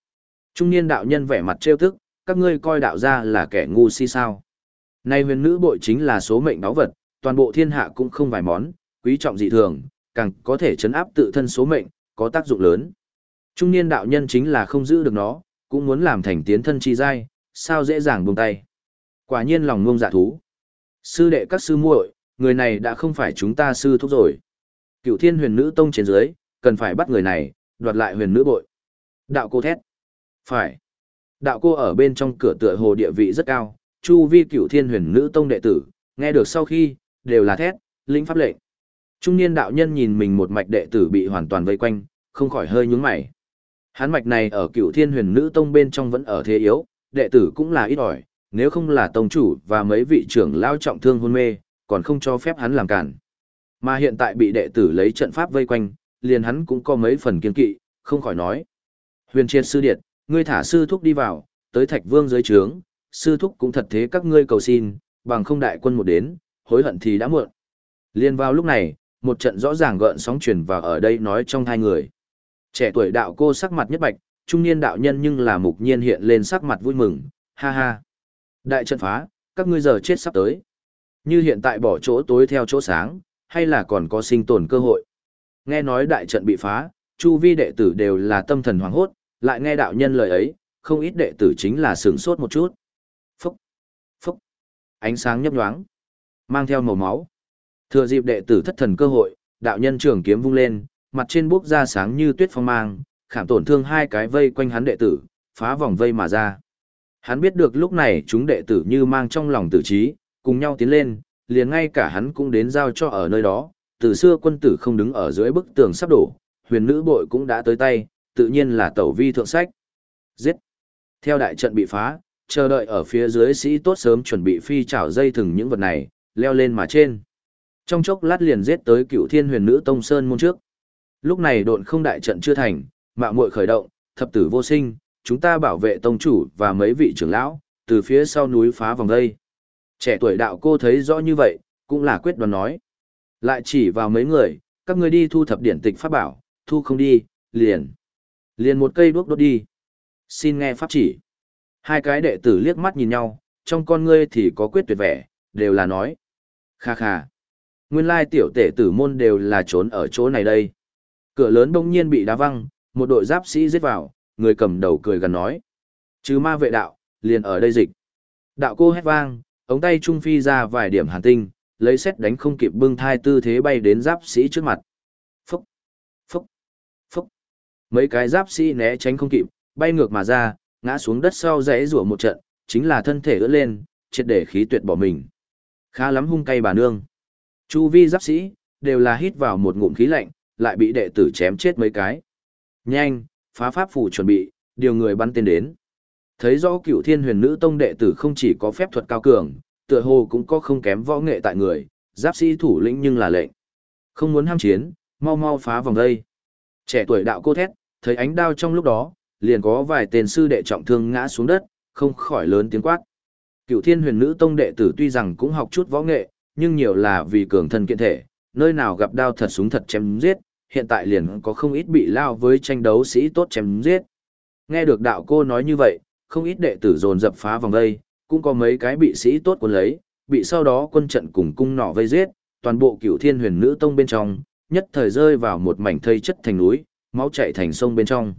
Trung niên đạo nhân vẻ mặt trêu tức, các ngươi coi đạo ra là kẻ ngu si sao. Nay huyền nữ bội chính là số mệnh đáo vật, toàn bộ thiên hạ cũng không vài món, quý trọng dị thường, càng có thể chấn áp tự thân số mệnh, có tác dụng lớn. Trung niên đạo nhân chính là không giữ được nó, cũng muốn làm thành tiến thân chi giai, sao dễ dàng buông tay. Quả nhiên lòng ngông dạ thú. Sư đệ các sư muội, người này đã không phải chúng ta sư thúc rồi. Cựu thiên huyền nữ tông trên dưới, cần phải bắt người này, đoạt lại huyền nữ bội. Đạo cô thét. Phải. Đạo cô ở bên trong cửa tựa hồ địa vị rất cao, chu vi cựu thiên huyền nữ tông đệ tử, nghe được sau khi, đều là thét, lĩnh pháp lệnh. Trung niên đạo nhân nhìn mình một mạch đệ tử bị hoàn toàn vây quanh, không khỏi hơi nhướng mày. Hán mạch này ở cựu thiên huyền nữ tông bên trong vẫn ở thế yếu, đệ tử cũng là ít ỏi, nếu không là tông chủ và mấy vị trưởng lao trọng thương hôn mê, còn không cho phép hắn làm cản. Mà hiện tại bị đệ tử lấy trận pháp vây quanh, liền hắn cũng có mấy phần kiên kỵ, không khỏi nói. Huyền triệt sư điệt, ngươi thả sư thúc đi vào, tới thạch vương dưới trướng, sư thúc cũng thật thế các ngươi cầu xin, bằng không đại quân một đến, hối hận thì đã muộn. Liên vào lúc này, một trận rõ ràng gợn sóng truyền vào ở đây nói trong hai người. Trẻ tuổi đạo cô sắc mặt nhất bạch, trung niên đạo nhân nhưng là mục nhiên hiện lên sắc mặt vui mừng, ha ha. Đại trận phá, các ngươi giờ chết sắp tới. Như hiện tại bỏ chỗ tối theo chỗ sáng, hay là còn có sinh tồn cơ hội. Nghe nói đại trận bị phá, chu vi đệ tử đều là tâm thần hoảng hốt, lại nghe đạo nhân lời ấy, không ít đệ tử chính là sửng sốt một chút. Phúc, phúc, ánh sáng nhấp nhoáng, mang theo màu máu. Thừa dịp đệ tử thất thần cơ hội, đạo nhân trường kiếm vung lên, mặt trên bốc ra sáng như tuyết phong mang, khảm tổn thương hai cái vây quanh hắn đệ tử, phá vòng vây mà ra. Hắn biết được lúc này chúng đệ tử như mang trong lòng tử trí, cùng nhau tiến lên, liền ngay cả hắn cũng đến giao cho ở nơi đó, từ xưa quân tử không đứng ở dưới bức tường sắp đổ, huyền nữ bội cũng đã tới tay, tự nhiên là tẩu vi thượng sách. Giết! Theo đại trận bị phá, chờ đợi ở phía dưới sĩ tốt sớm chuẩn bị phi chảo dây thừng những vật này, leo lên mà trên. Trong chốc lát liền giết tới cựu thiên huyền nữ tông sơn môn trước. Lúc này độn không đại trận chưa thành, mạo muội khởi động, thập tử vô sinh, chúng ta bảo vệ tông chủ và mấy vị trưởng lão, từ phía sau núi phá vòng đây. Trẻ tuổi đạo cô thấy rõ như vậy, cũng là quyết đoán nói. Lại chỉ vào mấy người, các người đi thu thập điển tịch pháp bảo, thu không đi, liền. Liền một cây đuốc đốt đi. Xin nghe pháp chỉ. Hai cái đệ tử liếc mắt nhìn nhau, trong con ngươi thì có quyết tuyệt vẻ, đều là nói. Kha kha. Nguyên lai tiểu tể tử môn đều là trốn ở chỗ này đây. Cửa lớn đông nhiên bị đá văng, một đội giáp sĩ giết vào, người cầm đầu cười gần nói. Chứ ma vệ đạo, liền ở đây dịch. Đạo cô hét vang, ống tay trung phi ra vài điểm hàn tinh, lấy xét đánh không kịp bưng thai tư thế bay đến giáp sĩ trước mặt. Phúc, phúc, phúc. Mấy cái giáp sĩ né tránh không kịp, bay ngược mà ra, ngã xuống đất sau rẽ rủa một trận, chính là thân thể ưỡn lên, triệt để khí tuyệt bỏ mình. Khá lắm hung cay bà nương. Chu vi giáp sĩ, đều là hít vào một ngụm khí lạnh, lại bị đệ tử chém chết mấy cái. Nhanh, phá pháp phủ chuẩn bị, điều người bắn tên đến. Thấy rõ cựu thiên huyền nữ tông đệ tử không chỉ có phép thuật cao cường, tựa hồ cũng có không kém võ nghệ tại người, giáp sĩ thủ lĩnh nhưng là lệnh. Không muốn ham chiến, mau mau phá vòng đây. Trẻ tuổi đạo cô thét, thấy ánh đao trong lúc đó, liền có vài tên sư đệ trọng thương ngã xuống đất, không khỏi lớn tiếng quát. Cựu thiên huyền nữ tông đệ tử tuy rằng cũng học chút võ nghệ, nhưng nhiều là vì cường thân kiện thể, nơi nào gặp đao thật súng thật chém giết, hiện tại liền có không ít bị lao với tranh đấu sĩ tốt chém giết. Nghe được đạo cô nói như vậy, không ít đệ tử dồn dập phá vòng đây, cũng có mấy cái bị sĩ tốt cuốn lấy, bị sau đó quân trận cùng cung nỏ vây giết, toàn bộ cửu thiên huyền nữ tông bên trong, nhất thời rơi vào một mảnh thây chất thành núi, máu chảy thành sông bên trong.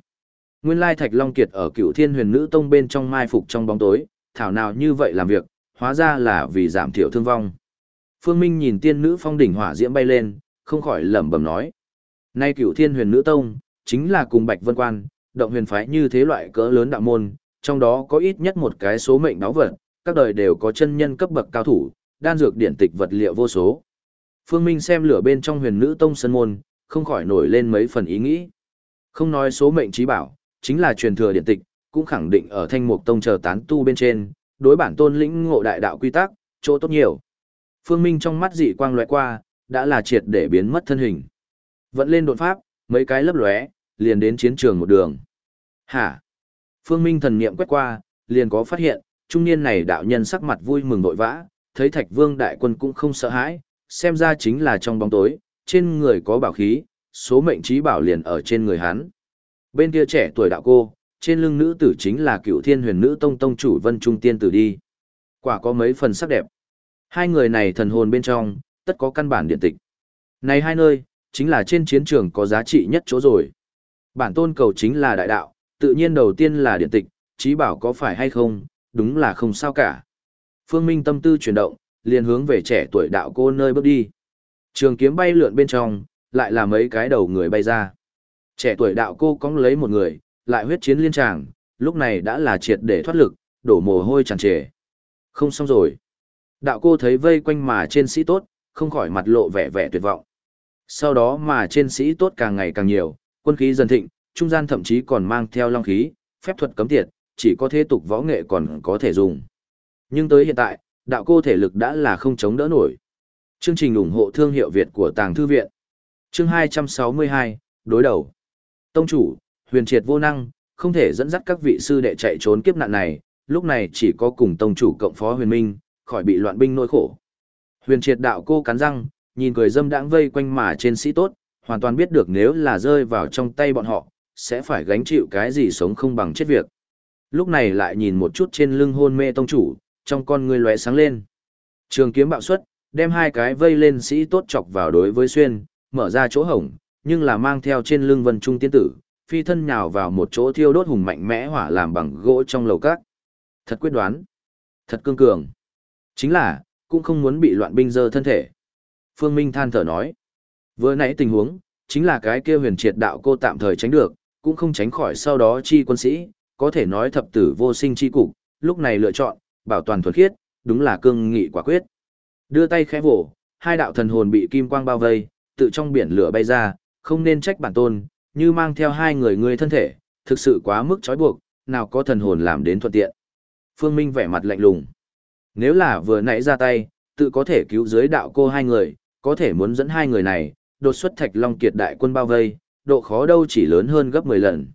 Nguyên lai Thạch Long Kiệt ở cửu thiên huyền nữ tông bên trong mai phục trong bóng tối, thảo nào như vậy làm việc, hóa ra là vì giảm thiểu thương vong. Phương Minh nhìn tiên nữ phong đỉnh hỏa diễm bay lên, không khỏi lẩm bẩm nói. Nay cửu thiên huyền nữ tông, chính là cùng Bạch Vân Quan, động huyền phái như thế loại cỡ lớn đạo môn, trong đó có ít nhất một cái số mệnh đáo vật, các đời đều có chân nhân cấp bậc cao thủ, đan dược điển tịch vật liệu vô số. Phương Minh xem lửa bên trong huyền nữ tông sân môn, không khỏi nổi lên mấy phần ý nghĩ. Không nói số mệnh trí bảo, chính là truyền thừa điển tịch, cũng khẳng định ở thanh mục tông chờ tán tu bên trên, đối bản tôn lĩnh ngộ đại đạo quy tắc, chỗ tốt nhiều. Phương Minh trong mắt dị quang lóe qua, đã là triệt để biến mất thân hình. Vẫn lên đột pháp, mấy cái lấp lóe, liền đến chiến trường một đường. Hả? Phương Minh thần niệm quét qua, liền có phát hiện, trung niên này đạo nhân sắc mặt vui mừng vội vã, thấy Thạch Vương đại quân cũng không sợ hãi, xem ra chính là trong bóng tối, trên người có bảo khí, số mệnh trí bảo liền ở trên người hắn. Bên kia trẻ tuổi đạo cô, trên lưng nữ tử chính là cựu thiên huyền nữ tông tông chủ Vân Trung Tiên tử đi. Quả có mấy phần sắc đẹp. Hai người này thần hồn bên trong, tất có căn bản điện tịch. Này hai nơi, chính là trên chiến trường có giá trị nhất chỗ rồi. Bản tôn cầu chính là đại đạo, tự nhiên đầu tiên là điện tịch, trí bảo có phải hay không, đúng là không sao cả. Phương Minh tâm tư chuyển động, liền hướng về trẻ tuổi đạo cô nơi bước đi. Trường kiếm bay lượn bên trong, lại là mấy cái đầu người bay ra. Trẻ tuổi đạo cô cóng lấy một người, lại huyết chiến liên tràng, lúc này đã là triệt để thoát lực, đổ mồ hôi tràn trề. Không xong rồi. Đạo cô thấy vây quanh mà trên sĩ tốt, không khỏi mặt lộ vẻ vẻ tuyệt vọng. Sau đó mà trên sĩ tốt càng ngày càng nhiều, quân khí dần thịnh, trung gian thậm chí còn mang theo long khí, phép thuật cấm tiệt, chỉ có thế tục võ nghệ còn có thể dùng. Nhưng tới hiện tại, đạo cô thể lực đã là không chống đỡ nổi. Chương trình ủng hộ thương hiệu Việt của Tàng Thư Viện. Chương 262, đối đầu. Tông chủ, huyền triệt vô năng, không thể dẫn dắt các vị sư đệ chạy trốn kiếp nạn này, lúc này chỉ có cùng tông chủ cộng phó huyền minh, khỏi bị loạn binh nỗi khổ. Huyền triệt đạo cô cắn răng, nhìn cười dâm đãng vây quanh mà trên sĩ tốt, hoàn toàn biết được nếu là rơi vào trong tay bọn họ, sẽ phải gánh chịu cái gì sống không bằng chết việc. Lúc này lại nhìn một chút trên lưng hôn mê tông chủ, trong con người lóe sáng lên. Trường kiếm bạo xuất, đem hai cái vây lên sĩ tốt chọc vào đối với xuyên, mở ra chỗ hổng, nhưng là mang theo trên lưng vân trung tiên tử, phi thân nhào vào một chỗ thiêu đốt hùng mạnh mẽ hỏa làm bằng gỗ trong lầu các. Thật quyết đoán, thật cương cường. Chính là, cũng không muốn bị loạn binh dơ thân thể. Phương Minh than thở nói, vừa nãy tình huống, chính là cái kia huyền triệt đạo cô tạm thời tránh được, cũng không tránh khỏi sau đó chi quân sĩ, có thể nói thập tử vô sinh chi cục, lúc này lựa chọn, bảo toàn thuần khiết, đúng là cương nghị quả quyết. Đưa tay khẽ vỗ, hai đạo thần hồn bị kim quang bao vây, tự trong biển lửa bay ra, không nên trách bản tôn, như mang theo hai người người thân thể, thực sự quá mức trói buộc, nào có thần hồn làm đến thuận tiện. Phương Minh vẻ mặt lạnh lùng. Nếu là vừa nãy ra tay, tự có thể cứu dưới đạo cô hai người, có thể muốn dẫn hai người này, đột xuất thạch long kiệt đại quân bao vây, độ khó đâu chỉ lớn hơn gấp 10 lần.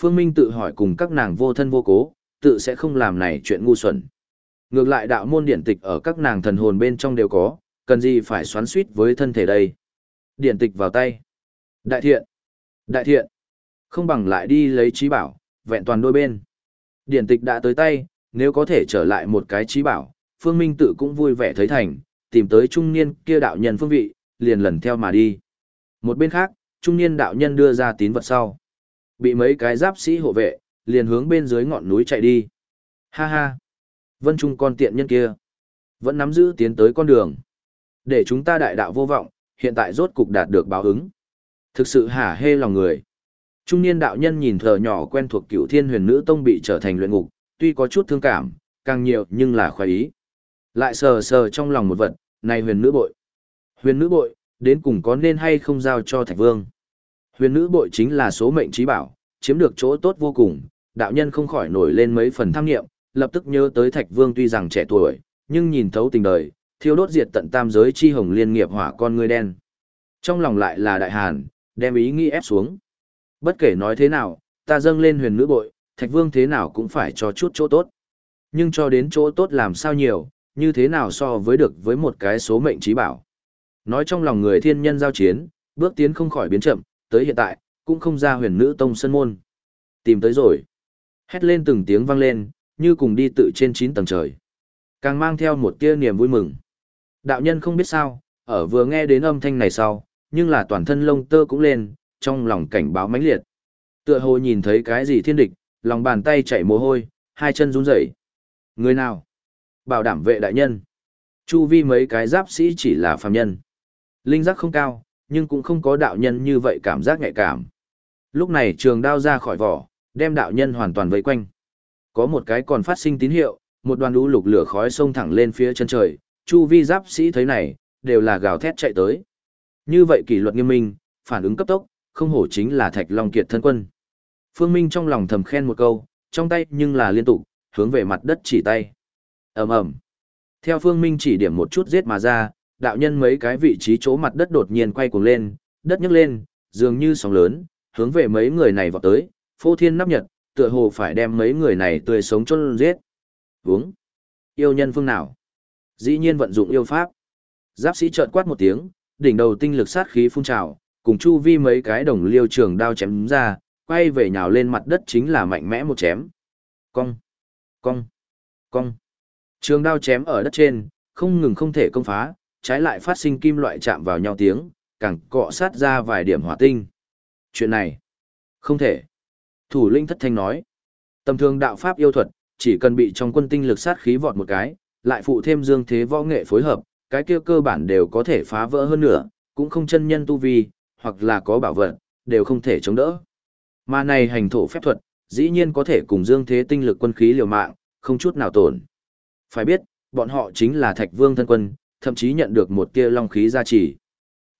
Phương Minh tự hỏi cùng các nàng vô thân vô cố, tự sẽ không làm này chuyện ngu xuẩn. Ngược lại đạo môn điển tịch ở các nàng thần hồn bên trong đều có, cần gì phải xoắn suýt với thân thể đây. Điển tịch vào tay. Đại thiện. Đại thiện. Không bằng lại đi lấy trí bảo, vẹn toàn đôi bên. Điển tịch đã tới tay, nếu có thể trở lại một cái trí bảo, Phương Minh tự cũng vui vẻ thấy thành, tìm tới trung niên kia đạo nhân phương vị, liền lần theo mà đi. Một bên khác, trung niên đạo nhân đưa ra tín vật sau. Bị mấy cái giáp sĩ hộ vệ, liền hướng bên dưới ngọn núi chạy đi. Ha ha! Vân Trung con tiện nhân kia. Vẫn nắm giữ tiến tới con đường. Để chúng ta đại đạo vô vọng, hiện tại rốt cục đạt được báo ứng. Thực sự hả hê lòng người. Trung niên đạo nhân nhìn thờ nhỏ quen thuộc cựu thiên huyền nữ tông bị trở thành luyện ngục, tuy có chút thương cảm, càng nhiều nhưng là khoái ý. Lại sờ sờ trong lòng một vật, này huyền nữ bội. Huyền nữ bội, đến cùng có nên hay không giao cho thạch vương. Huyền nữ bội chính là số mệnh trí bảo, chiếm được chỗ tốt vô cùng, đạo nhân không khỏi nổi lên mấy phần tham nghiệm, lập tức nhớ tới thạch vương tuy rằng trẻ tuổi, nhưng nhìn thấu tình đời, thiêu đốt diệt tận tam giới chi hồng liên nghiệp hỏa con người đen. Trong lòng lại là đại hàn, đem ý nghĩ ép xuống. Bất kể nói thế nào, ta dâng lên huyền nữ bội, thạch vương thế nào cũng phải cho chút chỗ tốt. Nhưng cho đến chỗ tốt làm sao nhiều, như thế nào so với được với một cái số mệnh trí bảo. Nói trong lòng người thiên nhân giao chiến, bước tiến không khỏi biến chậm, tới hiện tại, cũng không ra huyền nữ tông sân môn. Tìm tới rồi. Hét lên từng tiếng vang lên, như cùng đi tự trên chín tầng trời. Càng mang theo một tia niềm vui mừng. Đạo nhân không biết sao, ở vừa nghe đến âm thanh này sau, nhưng là toàn thân lông tơ cũng lên, trong lòng cảnh báo mãnh liệt. Tựa hồ nhìn thấy cái gì thiên địch, lòng bàn tay chảy mồ hôi, hai chân run rẩy. Người nào? Bảo đảm vệ đại nhân. Chu vi mấy cái giáp sĩ chỉ là phàm nhân. Linh giác không cao, nhưng cũng không có đạo nhân như vậy cảm giác nhạy cảm. Lúc này trường đao ra khỏi vỏ, đem đạo nhân hoàn toàn vây quanh. Có một cái còn phát sinh tín hiệu, một đoàn lũ lục lửa khói sông thẳng lên phía chân trời, chu vi giáp sĩ thấy này, đều là gào thét chạy tới. Như vậy kỷ luật nghiêm minh, phản ứng cấp tốc, không hổ chính là Thạch Long Kiệt thân quân. Phương Minh trong lòng thầm khen một câu, trong tay nhưng là liên tục, hướng về mặt đất chỉ tay ầm ầm. Theo Phương Minh chỉ điểm một chút giết mà ra, đạo nhân mấy cái vị trí chỗ mặt đất đột nhiên quay cuồng lên, đất nhấc lên, dường như sóng lớn, hướng về mấy người này vào tới, phô thiên nắp nhật, tựa hồ phải đem mấy người này tươi sống chôn giết. Uống. Yêu nhân phương nào? Dĩ nhiên vận dụng yêu pháp. Giáp sĩ chợt quát một tiếng, đỉnh đầu tinh lực sát khí phun trào, cùng chu vi mấy cái đồng liêu trường đao chém ra, quay về nhào lên mặt đất chính là mạnh mẽ một chém. Cong. Cong. Cong. Trường đao chém ở đất trên, không ngừng không thể công phá, trái lại phát sinh kim loại chạm vào nhau tiếng, càng cọ sát ra vài điểm hỏa tinh. Chuyện này, không thể. Thủ linh thất thanh nói, tầm thường đạo pháp yêu thuật, chỉ cần bị trong quân tinh lực sát khí vọt một cái, lại phụ thêm dương thế võ nghệ phối hợp, cái kia cơ bản đều có thể phá vỡ hơn nữa, cũng không chân nhân tu vi, hoặc là có bảo vật, đều không thể chống đỡ. Mà này hành thổ phép thuật, dĩ nhiên có thể cùng dương thế tinh lực quân khí liều mạng, không chút nào tổn. Phải biết, bọn họ chính là thạch vương thân quân, thậm chí nhận được một tia long khí gia trì.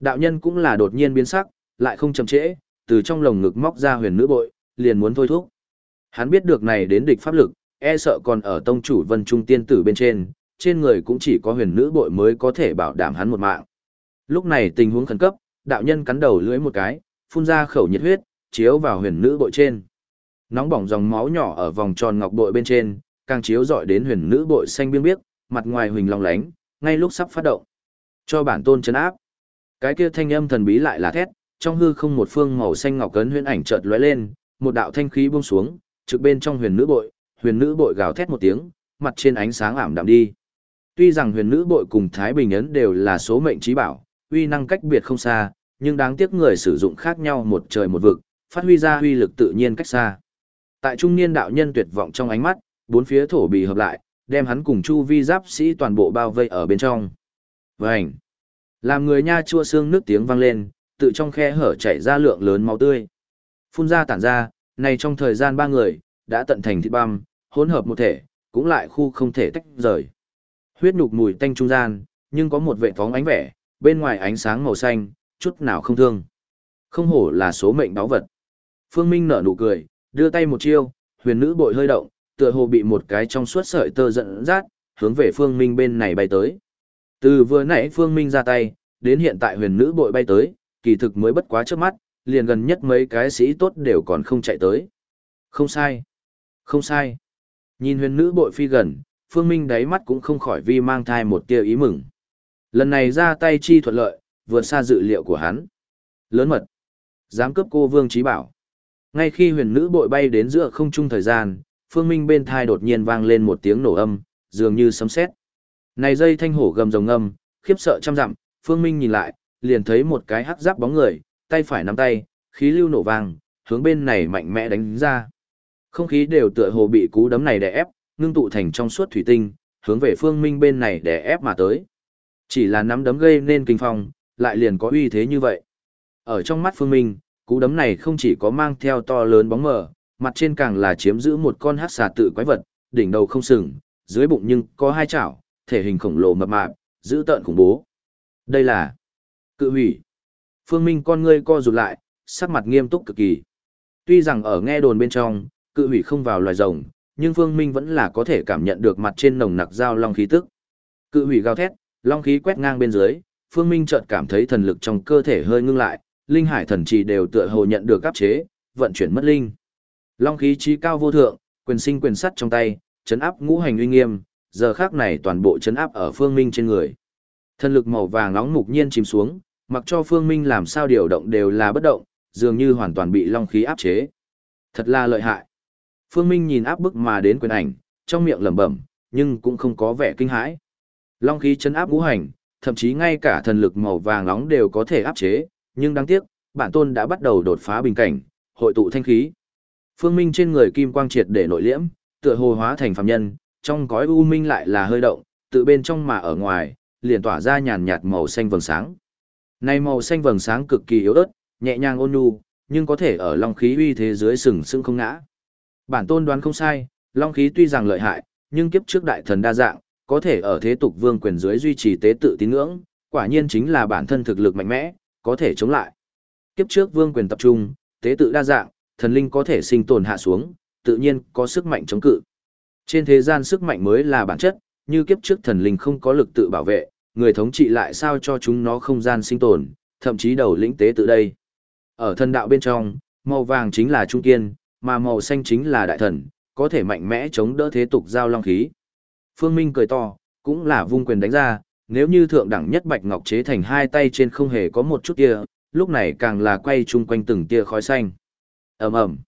Đạo nhân cũng là đột nhiên biến sắc, lại không chậm trễ, từ trong lồng ngực móc ra huyền nữ bội, liền muốn thôi thúc. Hắn biết được này đến địch pháp lực, e sợ còn ở tông chủ vân trung tiên tử bên trên, trên người cũng chỉ có huyền nữ bội mới có thể bảo đảm hắn một mạng. Lúc này tình huống khẩn cấp, đạo nhân cắn đầu lưỡi một cái, phun ra khẩu nhiệt huyết, chiếu vào huyền nữ bội trên. Nóng bỏng dòng máu nhỏ ở vòng tròn ngọc bội bên trên, càng chiếu rọi đến huyền nữ bội xanh biên biếc, mặt ngoài huỳnh long lánh, ngay lúc sắp phát động. Cho bản tôn chấn áp, Cái kia thanh âm thần bí lại là thét, trong hư không một phương màu xanh ngọc cấn huyền ảnh chợt lóe lên, một đạo thanh khí buông xuống, trực bên trong huyền nữ bội, huyền nữ bội gào thét một tiếng, mặt trên ánh sáng ảm đạm đi. Tuy rằng huyền nữ bội cùng Thái Bình ấn đều là số mệnh trí bảo, uy năng cách biệt không xa, nhưng đáng tiếc người sử dụng khác nhau một trời một vực, phát huy ra uy lực tự nhiên cách xa. Tại trung niên đạo nhân tuyệt vọng trong ánh mắt, bốn phía thổ bị hợp lại, đem hắn cùng chu vi giáp sĩ toàn bộ bao vây ở bên trong. Vành! Làm người nha chua xương nước tiếng vang lên, tự trong khe hở chảy ra lượng lớn máu tươi. Phun ra tản ra, này trong thời gian ba người, đã tận thành thịt băm, hỗn hợp một thể, cũng lại khu không thể tách rời. Huyết nhục mùi tanh trung gian, nhưng có một vệ phóng ánh vẻ, bên ngoài ánh sáng màu xanh, chút nào không thương. Không hổ là số mệnh báo vật. Phương Minh nở nụ cười, đưa tay một chiêu, huyền nữ bội hơi động, tựa hồ bị một cái trong suốt sợi tơ giận dắt, hướng về Phương Minh bên này bay tới. Từ vừa nãy Phương Minh ra tay, đến hiện tại huyền nữ bội bay tới, kỳ thực mới bất quá trước mắt, liền gần nhất mấy cái sĩ tốt đều còn không chạy tới. Không sai. Không sai. Nhìn huyền nữ bội phi gần, Phương Minh đáy mắt cũng không khỏi vi mang thai một tia ý mừng. Lần này ra tay chi thuận lợi, vượt xa dự liệu của hắn. Lớn mật. Dám cướp cô Vương Trí Bảo. Ngay khi huyền nữ bội bay đến giữa không trung thời gian, Phương Minh bên thai đột nhiên vang lên một tiếng nổ âm, dường như sấm sét. Này dây thanh hổ gầm rồng âm, khiếp sợ trăm dặm, Phương Minh nhìn lại, liền thấy một cái hắc giáp bóng người, tay phải nắm tay, khí lưu nổ vang, hướng bên này mạnh mẽ đánh ra. Không khí đều tựa hồ bị cú đấm này đè ép, ngưng tụ thành trong suốt thủy tinh, hướng về Phương Minh bên này đè ép mà tới. Chỉ là nắm đấm gây nên kinh phong, lại liền có uy thế như vậy. Ở trong mắt Phương Minh, cú đấm này không chỉ có mang theo to lớn bóng mờ, mặt trên càng là chiếm giữ một con hắc xà tự quái vật, đỉnh đầu không sừng, dưới bụng nhưng có hai chảo, thể hình khổng lồ mập mạp, giữ tợn khủng bố. Đây là cự hủy. Phương Minh con ngươi co rụt lại, sắc mặt nghiêm túc cực kỳ. Tuy rằng ở nghe đồn bên trong, cự hủy không vào loài rồng, nhưng Phương Minh vẫn là có thể cảm nhận được mặt trên nồng nặc dao long khí tức. Cự hủy gào thét, long khí quét ngang bên dưới, Phương Minh chợt cảm thấy thần lực trong cơ thể hơi ngưng lại, linh hải thần trì đều tựa hồ nhận được áp chế, vận chuyển mất linh. Long khí trí cao vô thượng, quyền sinh quyền sắt trong tay, chấn áp ngũ hành uy nghiêm, giờ khác này toàn bộ chấn áp ở Phương Minh trên người. thân lực màu vàng nóng mục nhiên chìm xuống, mặc cho Phương Minh làm sao điều động đều là bất động, dường như hoàn toàn bị long khí áp chế. Thật là lợi hại. Phương Minh nhìn áp bức mà đến quyền ảnh, trong miệng lẩm bẩm, nhưng cũng không có vẻ kinh hãi. Long khí chấn áp ngũ hành, thậm chí ngay cả thần lực màu vàng nóng đều có thể áp chế, nhưng đáng tiếc, bản tôn đã bắt đầu đột phá bình cảnh, hội tụ thanh khí. Phương Minh trên người kim quang triệt để nội liễm, tựa hồ hóa thành phàm nhân, trong cõi u minh lại là hơi động, tự bên trong mà ở ngoài, liền tỏa ra nhàn nhạt màu xanh vầng sáng. Này màu xanh vầng sáng cực kỳ yếu ớt, nhẹ nhàng ôn nhu, nhưng có thể ở long khí uy thế dưới sừng sững không ngã. Bản tôn đoán không sai, long khí tuy rằng lợi hại, nhưng kiếp trước đại thần đa dạng, có thể ở thế tục vương quyền dưới duy trì tế tự tín ngưỡng, quả nhiên chính là bản thân thực lực mạnh mẽ, có thể chống lại. Kiếp trước vương quyền tập trung, tế tự đa dạng, thần linh có thể sinh tồn hạ xuống, tự nhiên có sức mạnh chống cự. Trên thế gian sức mạnh mới là bản chất, như kiếp trước thần linh không có lực tự bảo vệ, người thống trị lại sao cho chúng nó không gian sinh tồn, thậm chí đầu lĩnh tế tự đây. Ở thần đạo bên trong, màu vàng chính là trung kiên, mà màu xanh chính là đại thần, có thể mạnh mẽ chống đỡ thế tục giao long khí. Phương Minh cười to, cũng là vung quyền đánh ra, nếu như thượng đẳng nhất bạch ngọc chế thành hai tay trên không hề có một chút kia, lúc này càng là quay chung quanh từng tia khói xanh. Ầm ầm.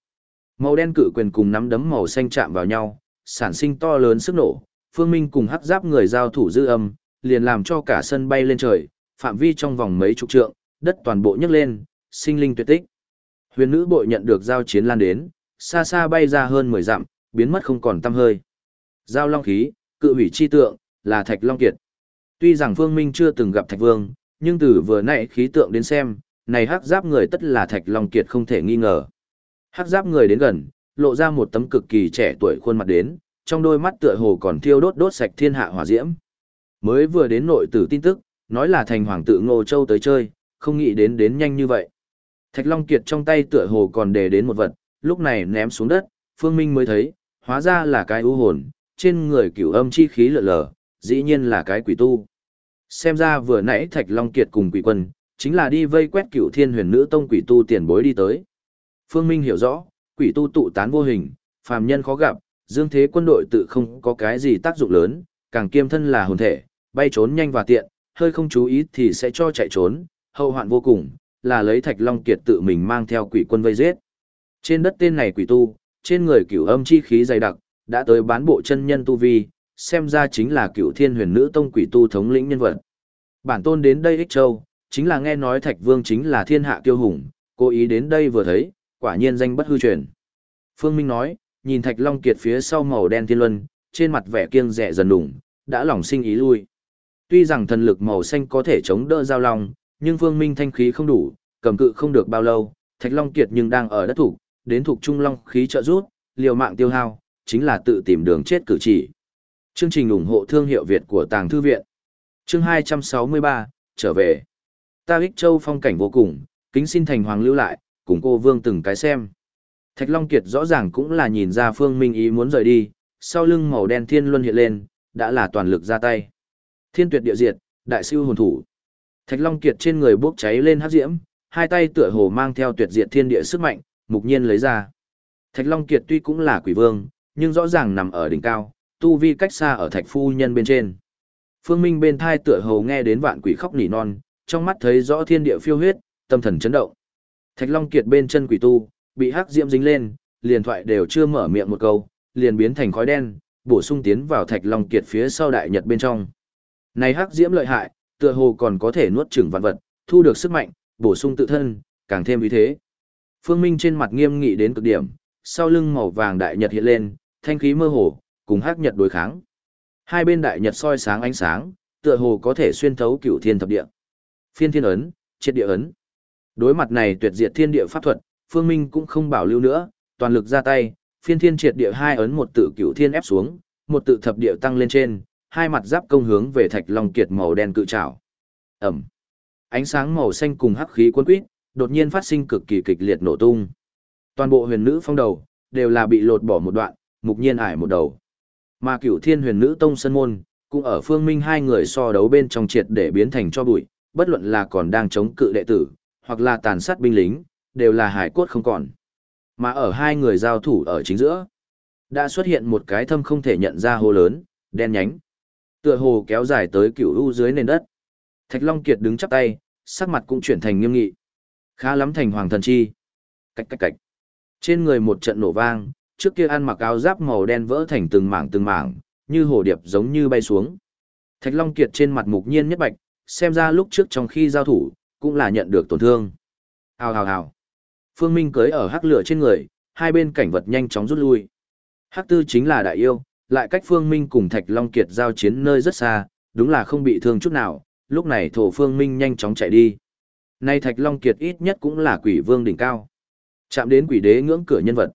Màu đen cự quyền cùng nắm đấm màu xanh chạm vào nhau, sản sinh to lớn sức nổ, Phương Minh cùng hắc giáp người giao thủ dư âm, liền làm cho cả sân bay lên trời, phạm vi trong vòng mấy chục trượng, đất toàn bộ nhấc lên, sinh linh tuyệt tích. Huyền nữ bội nhận được giao chiến lan đến, xa xa bay ra hơn 10 dặm, biến mất không còn tăm hơi. Giao long khí, cự hủy chi tượng, là Thạch Long Kiệt. Tuy rằng Phương Minh chưa từng gặp Thạch Vương, nhưng từ vừa nãy khí tượng đến xem, này hắc giáp người tất là Thạch Long Kiệt không thể nghi ngờ. Hắc giáp người đến gần, lộ ra một tấm cực kỳ trẻ tuổi khuôn mặt đến, trong đôi mắt tựa hồ còn thiêu đốt đốt sạch thiên hạ hỏa diễm. Mới vừa đến nội tử tin tức, nói là thành hoàng tự Ngô Châu tới chơi, không nghĩ đến đến nhanh như vậy. Thạch Long Kiệt trong tay tựa hồ còn để đến một vật, lúc này ném xuống đất, Phương Minh mới thấy, hóa ra là cái u hồn, trên người cửu âm chi khí lợ lờ, dĩ nhiên là cái quỷ tu. Xem ra vừa nãy Thạch Long Kiệt cùng quỷ quân, chính là đi vây quét cửu thiên huyền nữ tông quỷ tu tiền bối đi tới. Phương Minh hiểu rõ, quỷ tu tụ tán vô hình, phàm nhân khó gặp, dương thế quân đội tự không có cái gì tác dụng lớn, càng kiêm thân là hồn thể, bay trốn nhanh và tiện, hơi không chú ý thì sẽ cho chạy trốn, hậu hoạn vô cùng, là lấy Thạch Long Kiệt tự mình mang theo quỷ quân vây giết. Trên đất tên này quỷ tu, trên người cửu âm chi khí dày đặc, đã tới bán bộ chân nhân tu vi, xem ra chính là cửu thiên huyền nữ tông quỷ tu thống lĩnh nhân vật. Bản tôn đến đây Ích Châu, chính là nghe nói Thạch Vương chính là thiên hạ kiêu hùng, cố ý đến đây vừa thấy, quả nhiên danh bất hư truyền. Phương Minh nói, nhìn Thạch Long Kiệt phía sau màu đen thiên luân, trên mặt vẻ kiêng rẻ dần đủng, đã lòng sinh ý lui. Tuy rằng thần lực màu xanh có thể chống đỡ giao long, nhưng Phương Minh thanh khí không đủ, cầm cự không được bao lâu, Thạch Long Kiệt nhưng đang ở đất thủ, đến thuộc trung long khí trợ rút, liều mạng tiêu hao, chính là tự tìm đường chết cử chỉ. Chương trình ủng hộ thương hiệu Việt của Tàng Thư Viện. Chương 263, trở về. Ta ích châu phong cảnh vô cùng, kính xin thành hoàng lưu lại, cùng cô vương từng cái xem. Thạch Long Kiệt rõ ràng cũng là nhìn ra Phương Minh ý muốn rời đi, sau lưng màu đen thiên luân hiện lên, đã là toàn lực ra tay. Thiên tuyệt địa diệt, đại siêu hồn thủ. Thạch Long Kiệt trên người bốc cháy lên hắc diễm, hai tay tựa hồ mang theo tuyệt diệt thiên địa sức mạnh, mục nhiên lấy ra. Thạch Long Kiệt tuy cũng là quỷ vương, nhưng rõ ràng nằm ở đỉnh cao, tu vi cách xa ở thạch phu nhân bên trên. Phương Minh bên thai tựa hồ nghe đến vạn quỷ khóc nỉ non, trong mắt thấy rõ thiên địa phiêu huyết, tâm thần chấn động. Thạch Long Kiệt bên chân quỷ tu, bị hắc diễm dính lên, liền thoại đều chưa mở miệng một câu, liền biến thành khói đen, bổ sung tiến vào Thạch Long Kiệt phía sau đại nhật bên trong. Này hắc diễm lợi hại, tựa hồ còn có thể nuốt chửng vạn vật, thu được sức mạnh, bổ sung tự thân, càng thêm uy thế. Phương Minh trên mặt nghiêm nghị đến cực điểm, sau lưng màu vàng đại nhật hiện lên, thanh khí mơ hồ, cùng hắc nhật đối kháng. Hai bên đại nhật soi sáng ánh sáng, tựa hồ có thể xuyên thấu cửu thiên thập địa. Phiên thiên ấn, triệt địa ấn. Đối mặt này tuyệt diệt thiên địa pháp thuật, Phương Minh cũng không bảo lưu nữa, toàn lực ra tay, phiên thiên triệt địa hai ấn một tự cửu thiên ép xuống, một tự thập địa tăng lên trên, hai mặt giáp công hướng về thạch long kiệt màu đen cự trảo. Ẩm. Ánh sáng màu xanh cùng hắc khí cuốn quýt, đột nhiên phát sinh cực kỳ kịch liệt nổ tung. Toàn bộ huyền nữ phong đầu đều là bị lột bỏ một đoạn, mục nhiên ải một đầu. Mà cửu thiên huyền nữ tông sân môn, cũng ở phương minh hai người so đấu bên trong triệt để biến thành cho bụi, bất luận là còn đang chống cự đệ tử, hoặc là tàn sát binh lính, đều là hải cốt không còn. Mà ở hai người giao thủ ở chính giữa, đã xuất hiện một cái thâm không thể nhận ra hồ lớn, đen nhánh. Tựa hồ kéo dài tới cửu u dưới nền đất. Thạch Long Kiệt đứng chắp tay, sắc mặt cũng chuyển thành nghiêm nghị. Khá lắm thành hoàng thần chi. Cách cách cách. Trên người một trận nổ vang, trước kia ăn mặc áo giáp màu đen vỡ thành từng mảng từng mảng, như hồ điệp giống như bay xuống. Thạch Long Kiệt trên mặt mục nhiên nhất bạch, xem ra lúc trước trong khi giao thủ, cũng là nhận được tổn thương. Hào hào hào. Phương Minh cưới ở hắc lửa trên người, hai bên cảnh vật nhanh chóng rút lui. Hắc tư chính là đại yêu, lại cách Phương Minh cùng Thạch Long Kiệt giao chiến nơi rất xa, đúng là không bị thương chút nào, lúc này thổ Phương Minh nhanh chóng chạy đi. Nay Thạch Long Kiệt ít nhất cũng là quỷ vương đỉnh cao. Chạm đến quỷ đế ngưỡng cửa nhân vật.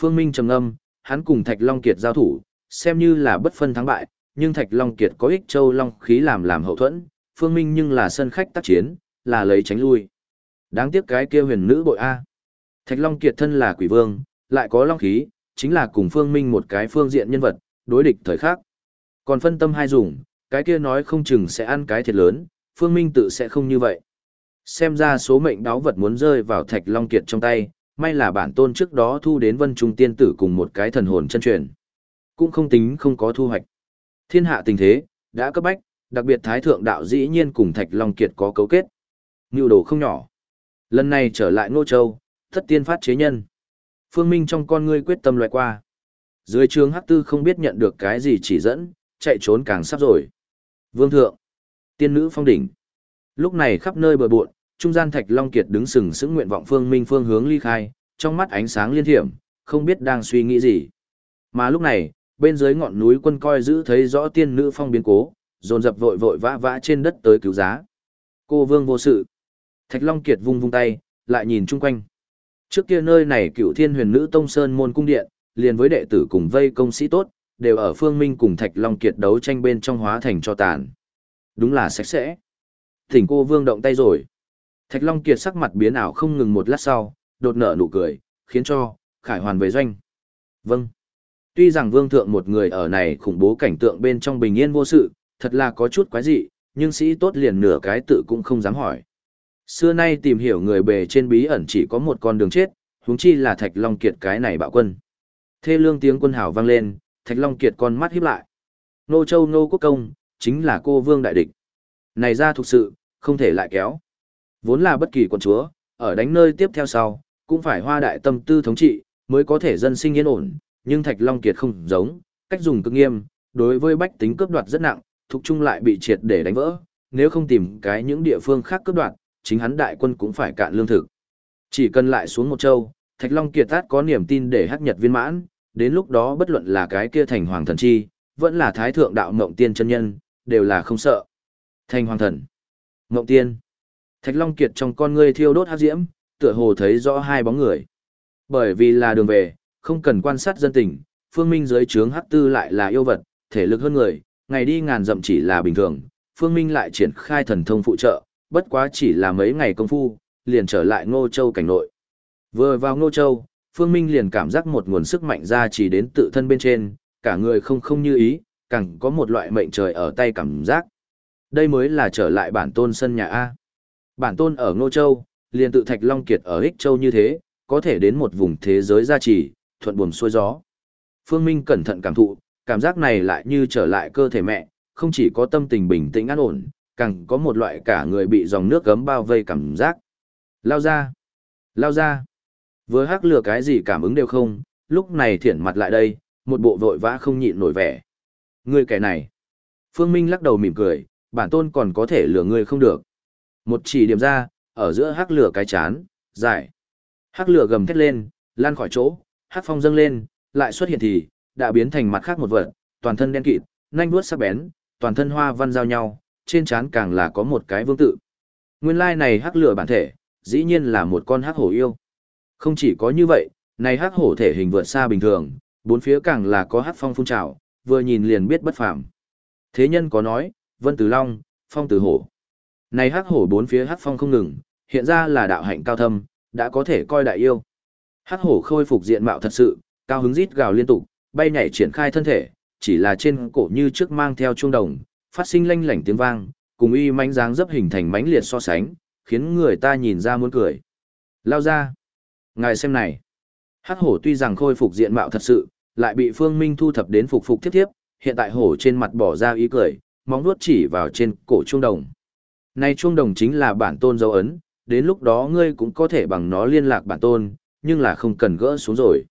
Phương Minh trầm ngâm, hắn cùng Thạch Long Kiệt giao thủ, xem như là bất phân thắng bại, nhưng Thạch Long Kiệt có ích châu long khí làm làm hậu thuẫn, Phương Minh nhưng là sân khách tác chiến, là lấy tránh lui. Đáng tiếc cái kia huyền nữ bội A. Thạch Long Kiệt thân là quỷ vương, lại có long khí, chính là cùng Phương Minh một cái phương diện nhân vật, đối địch thời khác. Còn phân tâm hai dùng, cái kia nói không chừng sẽ ăn cái thiệt lớn, Phương Minh tự sẽ không như vậy. Xem ra số mệnh đáo vật muốn rơi vào Thạch Long Kiệt trong tay, may là bản tôn trước đó thu đến Vân Trung Tiên Tử cùng một cái thần hồn chân truyền. Cũng không tính không có thu hoạch. Thiên hạ tình thế, đã cấp bách, đặc biệt Thái Thượng Đạo dĩ nhiên cùng Thạch Long Kiệt có cấu kết. Ngưu đồ không nhỏ. Lần này trở lại Ngô Châu, thất tiên phát chế nhân. Phương Minh trong con ngươi quyết tâm loại qua. Dưới trường Hắc Tư không biết nhận được cái gì chỉ dẫn, chạy trốn càng sắp rồi. Vương thượng, tiên nữ phong đỉnh. Lúc này khắp nơi bờ buộn, trung gian Thạch Long Kiệt đứng sừng sững nguyện vọng Phương Minh phương hướng ly khai, trong mắt ánh sáng liên thiểm, không biết đang suy nghĩ gì. Mà lúc này, bên dưới ngọn núi quân coi giữ thấy rõ tiên nữ phong biến cố, dồn dập vội vội vã vã trên đất tới cứu giá. Cô vương vô sự. Thạch Long Kiệt vung vung tay, lại nhìn chung quanh. Trước kia nơi này cựu thiên huyền nữ tông sơn môn cung điện, liền với đệ tử cùng vây công sĩ tốt, đều ở phương minh cùng Thạch Long Kiệt đấu tranh bên trong hóa thành cho tàn. Đúng là sạch sẽ. Thỉnh cô vương động tay rồi. Thạch Long Kiệt sắc mặt biến ảo không ngừng một lát sau, đột nở nụ cười, khiến cho, khải hoàn về doanh. Vâng. Tuy rằng vương thượng một người ở này khủng bố cảnh tượng bên trong bình yên vô sự, thật là có chút quái dị, nhưng sĩ tốt liền nửa cái tự cũng không dám hỏi. Xưa nay tìm hiểu người bề trên bí ẩn chỉ có một con đường chết, huống chi là Thạch Long Kiệt cái này bạo quân. Thê lương tiếng quân hào vang lên, Thạch Long Kiệt con mắt híp lại. Nô Châu Nô Quốc Công, chính là cô vương đại địch. Này ra thực sự, không thể lại kéo. Vốn là bất kỳ quân chúa, ở đánh nơi tiếp theo sau, cũng phải hoa đại tâm tư thống trị, mới có thể dân sinh yên ổn, nhưng Thạch Long Kiệt không giống, cách dùng cực nghiêm, đối với bách tính cướp đoạt rất nặng, thuộc trung lại bị triệt để đánh vỡ, nếu không tìm cái những địa phương khác cướp đoạt, chính hắn đại quân cũng phải cạn lương thực. Chỉ cần lại xuống một châu, Thạch Long Kiệt tát có niềm tin để hắc nhật viên mãn, đến lúc đó bất luận là cái kia thành hoàng thần chi, vẫn là thái thượng đạo mộng tiên chân nhân, đều là không sợ. Thành hoàng thần, mộng tiên. Thạch Long Kiệt trong con ngươi thiêu đốt hắc diễm, tựa hồ thấy rõ hai bóng người. Bởi vì là đường về, không cần quan sát dân tình, Phương Minh dưới trướng hắc tư lại là yêu vật, thể lực hơn người, ngày đi ngàn dặm chỉ là bình thường, Phương Minh lại triển khai thần thông phụ trợ, bất quá chỉ là mấy ngày công phu, liền trở lại Ngô Châu cảnh nội. Vừa vào Ngô Châu, Phương Minh liền cảm giác một nguồn sức mạnh ra chỉ đến tự thân bên trên, cả người không không như ý, càng có một loại mệnh trời ở tay cảm giác. Đây mới là trở lại bản tôn sân nhà A. Bản tôn ở Ngô Châu, liền tự Thạch Long Kiệt ở Ích Châu như thế, có thể đến một vùng thế giới gia trì, thuận buồm xuôi gió. Phương Minh cẩn thận cảm thụ, cảm giác này lại như trở lại cơ thể mẹ, không chỉ có tâm tình bình tĩnh an ổn, càng có một loại cả người bị dòng nước gấm bao vây cảm giác. Lao ra! Lao ra! Vừa hắc lửa cái gì cảm ứng đều không, lúc này thiển mặt lại đây, một bộ vội vã không nhịn nổi vẻ. Ngươi kẻ này! Phương Minh lắc đầu mỉm cười, bản tôn còn có thể lừa ngươi không được. Một chỉ điểm ra, ở giữa hắc lửa cái chán, dài. Hắc lửa gầm thét lên, lan khỏi chỗ, hắc phong dâng lên, lại xuất hiện thì, đã biến thành mặt khác một vật, toàn thân đen kịt, nhanh vuốt sắc bén, toàn thân hoa văn giao nhau, trên trán càng là có một cái vương tự. Nguyên lai này hắc lửa bản thể, dĩ nhiên là một con hắc hổ yêu. Không chỉ có như vậy, này hắc hổ thể hình vượt xa bình thường, bốn phía càng là có hắc phong phun trào, vừa nhìn liền biết bất phàm. Thế nhân có nói, vân từ long, phong từ hổ. Này hắc hổ bốn phía hắc phong không ngừng, hiện ra là đạo hạnh cao thâm, đã có thể coi đại yêu. Hắc hổ khôi phục diện mạo thật sự, cao hứng rít gào liên tục, bay nhảy triển khai thân thể, chỉ là trên cổ như trước mang theo chuông đồng, phát sinh lanh lảnh tiếng vang, cùng uy mãnh dáng dấp hình thành mãnh liệt so sánh, khiến người ta nhìn ra muốn cười. Lao ra. Ngài xem này. Hắc hổ tuy rằng khôi phục diện mạo thật sự, lại bị Phương Minh thu thập đến phục phục tiếp tiếp, hiện tại hổ trên mặt bỏ ra ý cười, móng vuốt chỉ vào trên cổ chuông đồng. Này chuông đồng chính là bản tôn dấu ấn, đến lúc đó ngươi cũng có thể bằng nó liên lạc bản tôn, nhưng là không cần gỡ xuống rồi.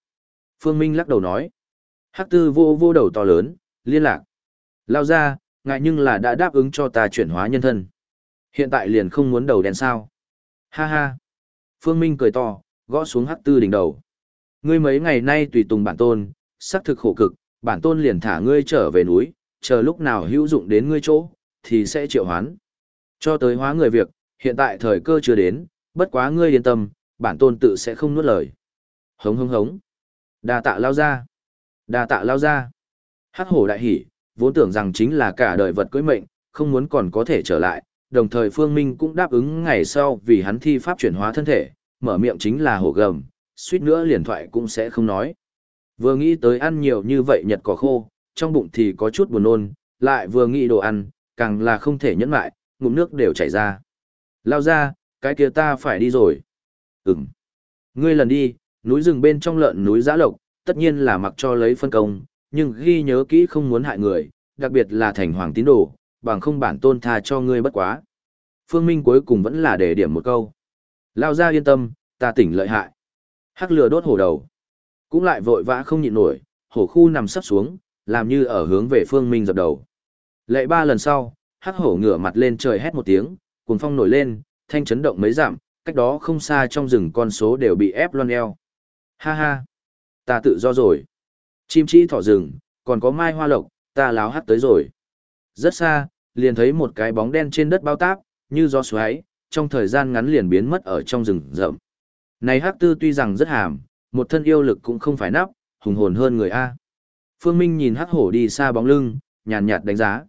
Phương Minh lắc đầu nói. Hắc tư vô vô đầu to lớn, liên lạc. Lao ra, ngại nhưng là đã đáp ứng cho ta chuyển hóa nhân thân. Hiện tại liền không muốn đầu đen sao. Ha ha. Phương Minh cười to, gõ xuống hắc tư đỉnh đầu. Ngươi mấy ngày nay tùy tùng bản tôn, xác thực khổ cực, bản tôn liền thả ngươi trở về núi, chờ lúc nào hữu dụng đến ngươi chỗ, thì sẽ triệu hoán. Cho tới hóa người việc, hiện tại thời cơ chưa đến, bất quá ngươi yên tâm, bản tôn tự sẽ không nuốt lời. Hống hống hống. Đa tạ lao ra. Đa tạ lao ra. Hắc hổ đại hỉ, vốn tưởng rằng chính là cả đời vật cưới mệnh, không muốn còn có thể trở lại, đồng thời Phương Minh cũng đáp ứng ngày sau vì hắn thi pháp chuyển hóa thân thể, mở miệng chính là hổ gầm, suýt nữa liền thoại cũng sẽ không nói. Vừa nghĩ tới ăn nhiều như vậy nhật cỏ khô, trong bụng thì có chút buồn nôn, lại vừa nghĩ đồ ăn, càng là không thể nhẫn lại, ngụm nước đều chảy ra. Lao ra, cái kia ta phải đi rồi. Ừm. Ngươi lần đi, núi rừng bên trong lợn núi giã lộc, tất nhiên là mặc cho lấy phân công, nhưng ghi nhớ kỹ không muốn hại người, đặc biệt là thành hoàng tín đồ, bằng không bản tôn tha cho ngươi bất quá. Phương Minh cuối cùng vẫn là để điểm một câu. Lao ra yên tâm, ta tỉnh lợi hại. Hắc lửa đốt hổ đầu. Cũng lại vội vã không nhịn nổi, hổ khu nằm sắp xuống, làm như ở hướng về Phương Minh dập đầu. Lệ ba lần sau, hắc hổ ngửa mặt lên trời hét một tiếng, cuồng phong nổi lên, thanh chấn động mấy giảm, cách đó không xa trong rừng con số đều bị ép loan eo. Ha ha, ta tự do rồi. Chim chỉ thỏ rừng, còn có mai hoa lộc, ta láo hắt tới rồi. Rất xa, liền thấy một cái bóng đen trên đất bao táp, như gió xoáy, trong thời gian ngắn liền biến mất ở trong rừng rậm. Này hắc tư tuy rằng rất hàm, một thân yêu lực cũng không phải nắp, hùng hồn hơn người A. Phương Minh nhìn hắc hổ đi xa bóng lưng, nhàn nhạt đánh giá.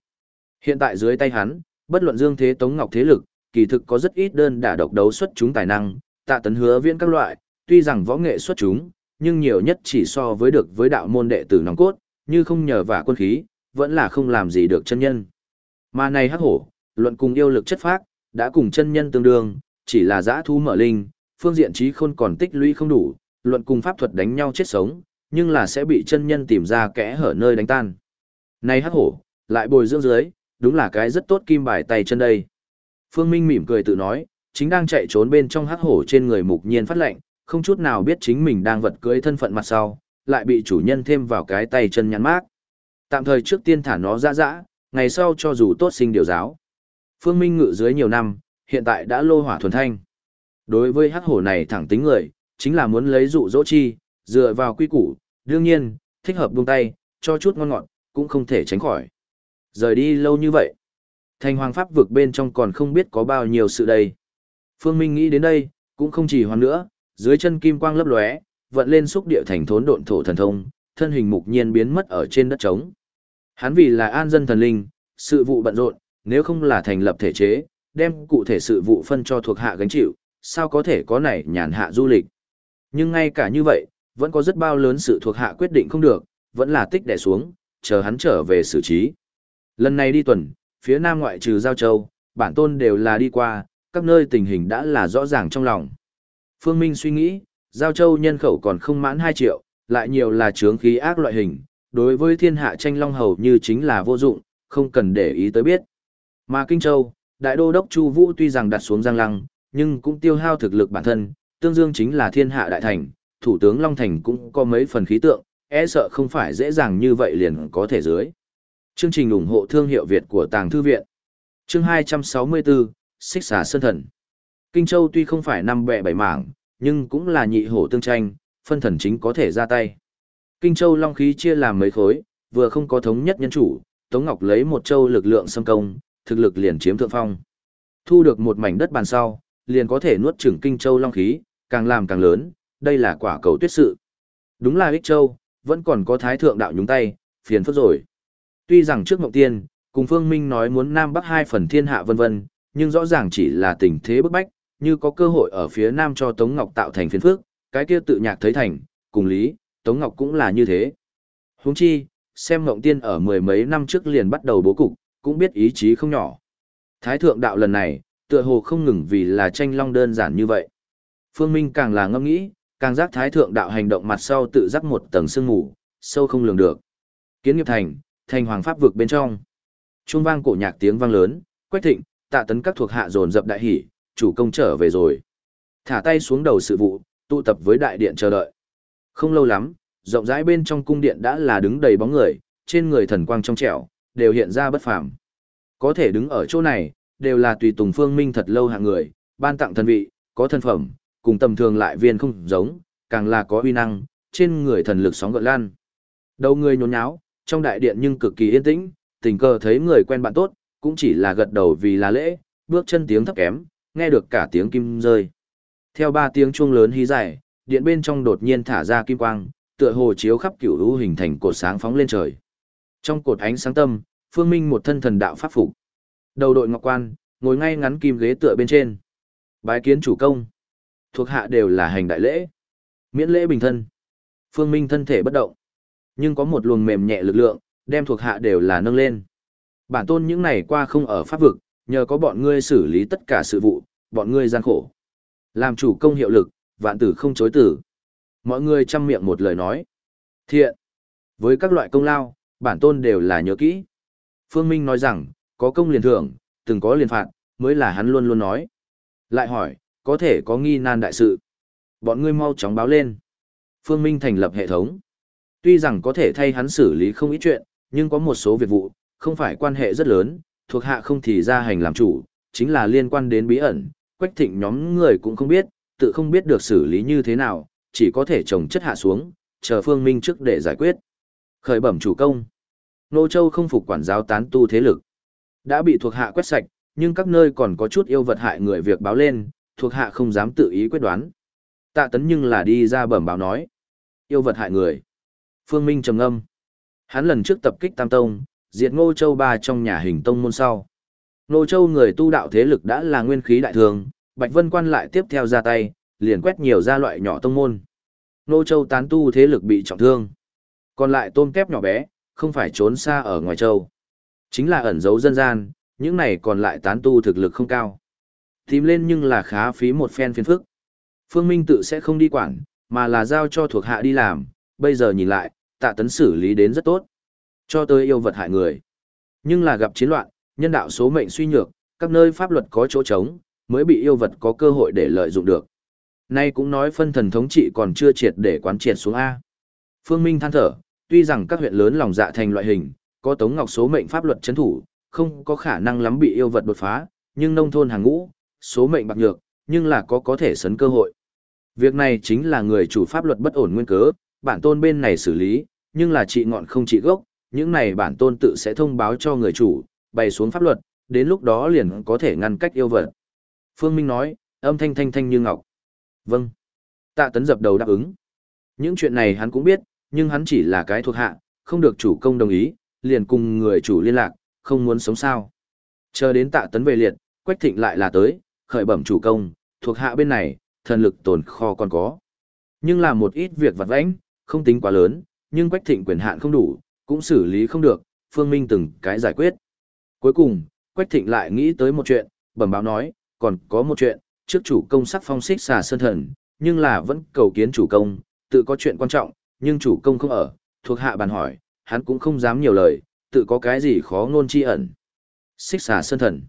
Hiện tại dưới tay hắn, bất luận Dương Thế Tống Ngọc thế lực, kỳ thực có rất ít đơn đả độc đấu xuất chúng tài năng, tạ tấn hứa viễn các loại, tuy rằng võ nghệ xuất chúng, nhưng nhiều nhất chỉ so với được với đạo môn đệ tử nòng cốt, như không nhờ vả quân khí, vẫn là không làm gì được chân nhân. Mà này hắc hổ, luận cùng yêu lực chất phác, đã cùng chân nhân tương đương, chỉ là giã thu mở linh, phương diện trí khôn còn tích lũy không đủ, luận cùng pháp thuật đánh nhau chết sống, nhưng là sẽ bị chân nhân tìm ra kẽ hở nơi đánh tan. Này hắc hổ, lại bồi dưỡng dưới, đúng là cái rất tốt kim bài tay chân đây. Phương Minh mỉm cười tự nói, chính đang chạy trốn bên trong hắc hổ trên người mục nhiên phát lệnh, không chút nào biết chính mình đang vật cưới thân phận mặt sau, lại bị chủ nhân thêm vào cái tay chân nhắn mát. Tạm thời trước tiên thả nó ra dã, ngày sau cho dù tốt sinh điều giáo. Phương Minh ngự dưới nhiều năm, hiện tại đã lô hỏa thuần thanh. Đối với hắc hổ này thẳng tính người, chính là muốn lấy dụ dỗ chi, dựa vào quy củ, đương nhiên, thích hợp buông tay, cho chút ngon ngọt, cũng không thể tránh khỏi. Rời đi lâu như vậy, thành hoàng pháp vực bên trong còn không biết có bao nhiêu sự đây. Phương Minh nghĩ đến đây, cũng không chỉ hoan nữa, dưới chân kim quang lấp lóe, vận lên xúc địa thành thốn độn thổ thần thông, thân hình mục nhiên biến mất ở trên đất trống. Hắn vì là an dân thần linh, sự vụ bận rộn, nếu không là thành lập thể chế, đem cụ thể sự vụ phân cho thuộc hạ gánh chịu, sao có thể có này nhàn hạ du lịch. Nhưng ngay cả như vậy, vẫn có rất bao lớn sự thuộc hạ quyết định không được, vẫn là tích đè xuống, chờ hắn trở về xử trí. Lần này đi tuần, phía nam ngoại trừ Giao Châu, bản tôn đều là đi qua, các nơi tình hình đã là rõ ràng trong lòng. Phương Minh suy nghĩ, Giao Châu nhân khẩu còn không mãn 2 triệu, lại nhiều là chướng khí ác loại hình, đối với thiên hạ tranh long hầu như chính là vô dụng, không cần để ý tới biết. Mà Kinh Châu, Đại Đô Đốc Chu Vũ tuy rằng đặt xuống Giang Lăng, nhưng cũng tiêu hao thực lực bản thân, tương dương chính là thiên hạ đại thành, thủ tướng Long Thành cũng có mấy phần khí tượng, e sợ không phải dễ dàng như vậy liền có thể dưới. Chương trình ủng hộ thương hiệu Việt của Tàng Thư Viện Chương 264, Xích xà Sơn Thần Kinh Châu tuy không phải năm bẹ bảy mảng, nhưng cũng là nhị hổ tương tranh, phân thần chính có thể ra tay. Kinh Châu Long khí chia làm mấy khối, vừa không có thống nhất nhân chủ, Tống Ngọc lấy một châu lực lượng xâm công, thực lực liền chiếm thượng phong. Thu được một mảnh đất bàn sau, liền có thể nuốt chửng Kinh Châu Long khí, càng làm càng lớn, đây là quả cầu tuyết sự. Đúng là Ích Châu, vẫn còn có thái thượng đạo nhúng tay, phiền phức rồi. Tuy rằng trước ngọc Tiên, cùng Phương Minh nói muốn Nam Bắc hai phần thiên hạ vân vân, nhưng rõ ràng chỉ là tình thế bức bách, như có cơ hội ở phía Nam cho Tống Ngọc tạo thành phiền phức, cái kia tự nhạc thấy thành, cùng lý, Tống Ngọc cũng là như thế. Huống chi, xem Mộng Tiên ở mười mấy năm trước liền bắt đầu bố cục, cũng biết ý chí không nhỏ. Thái thượng đạo lần này, tựa hồ không ngừng vì là tranh long đơn giản như vậy. Phương Minh càng là ngâm nghĩ, càng giác thái thượng đạo hành động mặt sau tự giác một tầng sương mù, sâu không lường được. Kiến nghiệp thành, thành hoàng pháp vực bên trong. Trung vang cổ nhạc tiếng vang lớn, quách thịnh, tạ tấn các thuộc hạ dồn dập đại hỉ, chủ công trở về rồi. Thả tay xuống đầu sự vụ, tụ tập với đại điện chờ đợi. Không lâu lắm, rộng rãi bên trong cung điện đã là đứng đầy bóng người, trên người thần quang trong trẻo, đều hiện ra bất phàm. Có thể đứng ở chỗ này, đều là tùy tùng phương minh thật lâu hạng người, ban tặng thần vị, có thân phẩm, cùng tầm thường lại viên không giống, càng là có uy năng, trên người thần lực sóng gợn lan. Đầu người nhốn nháo, trong đại điện nhưng cực kỳ yên tĩnh, tình cờ thấy người quen bạn tốt, cũng chỉ là gật đầu vì là lễ, bước chân tiếng thấp kém, nghe được cả tiếng kim rơi. Theo ba tiếng chuông lớn hí dài, điện bên trong đột nhiên thả ra kim quang, tựa hồ chiếu khắp cửu lũ hình thành cột sáng phóng lên trời. Trong cột ánh sáng tâm, Phương Minh một thân thần đạo pháp phục. Đầu đội ngọc quan, ngồi ngay ngắn kim ghế tựa bên trên. Bái kiến chủ công. Thuộc hạ đều là hành đại lễ. Miễn lễ bình thân. Phương Minh thân thể bất động. Nhưng có một luồng mềm nhẹ lực lượng, đem thuộc hạ đều là nâng lên. Bản tôn những này qua không ở pháp vực, nhờ có bọn ngươi xử lý tất cả sự vụ, bọn ngươi gian khổ. Làm chủ công hiệu lực, vạn tử không chối tử. Mọi người chăm miệng một lời nói. Thiện. Với các loại công lao, bản tôn đều là nhớ kỹ. Phương Minh nói rằng, có công liền thưởng, từng có liền phạt, mới là hắn luôn luôn nói. Lại hỏi, có thể có nghi nan đại sự. Bọn ngươi mau chóng báo lên. Phương Minh thành lập hệ thống. Tuy rằng có thể thay hắn xử lý không ít chuyện, nhưng có một số việc vụ, không phải quan hệ rất lớn, thuộc hạ không thì ra hành làm chủ, chính là liên quan đến bí ẩn, quách thịnh nhóm người cũng không biết, tự không biết được xử lý như thế nào, chỉ có thể trồng chất hạ xuống, chờ Phương Minh trước để giải quyết. Khởi bẩm chủ công. Nô Châu không phục quản giáo tán tu thế lực. Đã bị thuộc hạ quét sạch, nhưng các nơi còn có chút yêu vật hại người việc báo lên, thuộc hạ không dám tự ý quyết đoán. Tạ tấn nhưng là đi ra bẩm báo nói. Yêu vật hại người. Phương Minh trầm ngâm. Hắn lần trước tập kích Tam Tông, diệt Ngô Châu ba trong nhà hình tông môn sau. Ngô Châu người tu đạo thế lực đã là nguyên khí đại thường, Bạch Vân Quan lại tiếp theo ra tay, liền quét nhiều gia loại nhỏ tông môn. Ngô Châu tán tu thế lực bị trọng thương. Còn lại tôm kép nhỏ bé, không phải trốn xa ở ngoài châu. Chính là ẩn giấu dân gian, những này còn lại tán tu thực lực không cao. Tìm lên nhưng là khá phí một phen phiền phức. Phương Minh tự sẽ không đi quản, mà là giao cho thuộc hạ đi làm, bây giờ nhìn lại, tạ tấn xử lý đến rất tốt. Cho tới yêu vật hại người. Nhưng là gặp chiến loạn, nhân đạo số mệnh suy nhược, các nơi pháp luật có chỗ trống, mới bị yêu vật có cơ hội để lợi dụng được. Nay cũng nói phân thần thống trị còn chưa triệt để quán triệt xuống A. Phương Minh than thở, tuy rằng các huyện lớn lòng dạ thành loại hình, có Tống Ngọc số mệnh pháp luật chấn thủ, không có khả năng lắm bị yêu vật đột phá, nhưng nông thôn hàng ngũ, số mệnh bạc nhược, nhưng là có có thể sấn cơ hội. Việc này chính là người chủ pháp luật bất ổn nguyên cớ, bản tôn bên này xử lý, nhưng là trị ngọn không trị gốc, những này bản tôn tự sẽ thông báo cho người chủ, bày xuống pháp luật, đến lúc đó liền có thể ngăn cách yêu vật. Phương Minh nói, âm thanh thanh thanh như ngọc. Vâng. Tạ tấn dập đầu đáp ứng. Những chuyện này hắn cũng biết, nhưng hắn chỉ là cái thuộc hạ, không được chủ công đồng ý, liền cùng người chủ liên lạc, không muốn sống sao. Chờ đến tạ tấn về liệt, Quách Thịnh lại là tới, khởi bẩm chủ công, thuộc hạ bên này, thần lực tồn kho còn có. Nhưng làm một ít việc vặt vãnh, không tính quá lớn, nhưng Quách Thịnh quyền hạn không đủ, cũng xử lý không được, Phương Minh từng cái giải quyết. Cuối cùng, Quách Thịnh lại nghĩ tới một chuyện, bẩm báo nói, còn có một chuyện, trước chủ công sắc phong xích xà sơn thần, nhưng là vẫn cầu kiến chủ công, tự có chuyện quan trọng, nhưng chủ công không ở, thuộc hạ bàn hỏi, hắn cũng không dám nhiều lời, tự có cái gì khó ngôn chi ẩn. Xích xà sơn thần.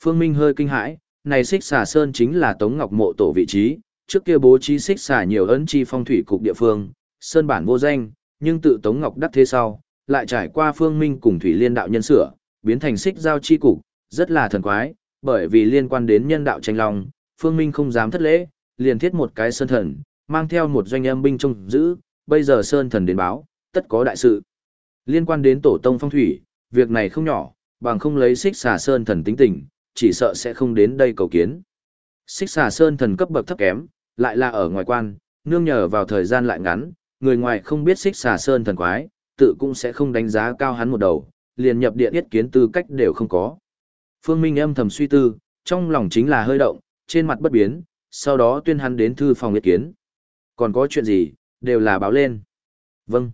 Phương Minh hơi kinh hãi, này xích xà sơn chính là Tống Ngọc mộ tổ vị trí, trước kia bố trí xích xà nhiều ấn chi phong thủy cục địa phương, sơn bản vô danh, nhưng tự Tống Ngọc đắc thế sau, lại trải qua Phương Minh cùng Thủy Liên đạo nhân sửa, biến thành xích giao chi cục, rất là thần quái, bởi vì liên quan đến nhân đạo tranh long, Phương Minh không dám thất lễ, liền thiết một cái sơn thần, mang theo một doanh âm binh trông giữ, bây giờ sơn thần đến báo, tất có đại sự. Liên quan đến tổ tông phong thủy, việc này không nhỏ, bằng không lấy xích xà sơn thần tính tình, chỉ sợ sẽ không đến đây cầu kiến. Xích xà sơn thần cấp bậc thấp kém, lại là ở ngoài quan, nương nhờ vào thời gian lại ngắn, người ngoài không biết xích xà sơn thần quái, tự cũng sẽ không đánh giá cao hắn một đầu, liền nhập điện yết kiến tư cách đều không có. Phương Minh âm thầm suy tư, trong lòng chính là hơi động, trên mặt bất biến, sau đó tuyên hắn đến thư phòng yết kiến. Còn có chuyện gì, đều là báo lên. Vâng.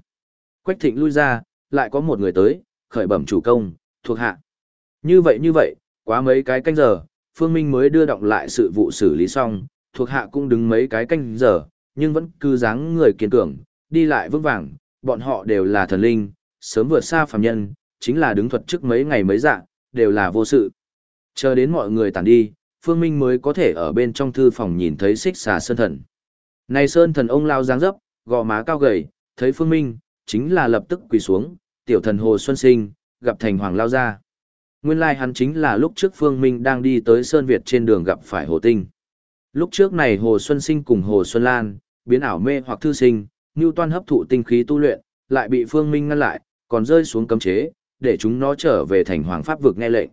Quách thịnh lui ra, lại có một người tới, khởi bẩm chủ công, thuộc hạ. Như vậy như vậy, quá mấy cái canh giờ, Phương Minh mới đưa động lại sự vụ xử lý xong, thuộc hạ cũng đứng mấy cái canh giờ, nhưng vẫn cứ dáng người kiên cường, đi lại vững vàng, bọn họ đều là thần linh, sớm vượt xa phàm nhân, chính là đứng thuật trước mấy ngày mấy dạ, đều là vô sự. Chờ đến mọi người tản đi, Phương Minh mới có thể ở bên trong thư phòng nhìn thấy xích xà sơn thần. Này sơn thần ông lao dáng dấp, gò má cao gầy, thấy Phương Minh, chính là lập tức quỳ xuống, tiểu thần Hồ Xuân Sinh, gặp thành hoàng lao ra. Nguyên lai like hắn chính là lúc trước Phương Minh đang đi tới Sơn Việt trên đường gặp phải Hồ Tinh. Lúc trước này Hồ Xuân Sinh cùng Hồ Xuân Lan, biến ảo mê hoặc thư sinh, như toan hấp thụ tinh khí tu luyện, lại bị Phương Minh ngăn lại, còn rơi xuống cấm chế, để chúng nó trở về thành hoàng pháp vực nghe lệnh.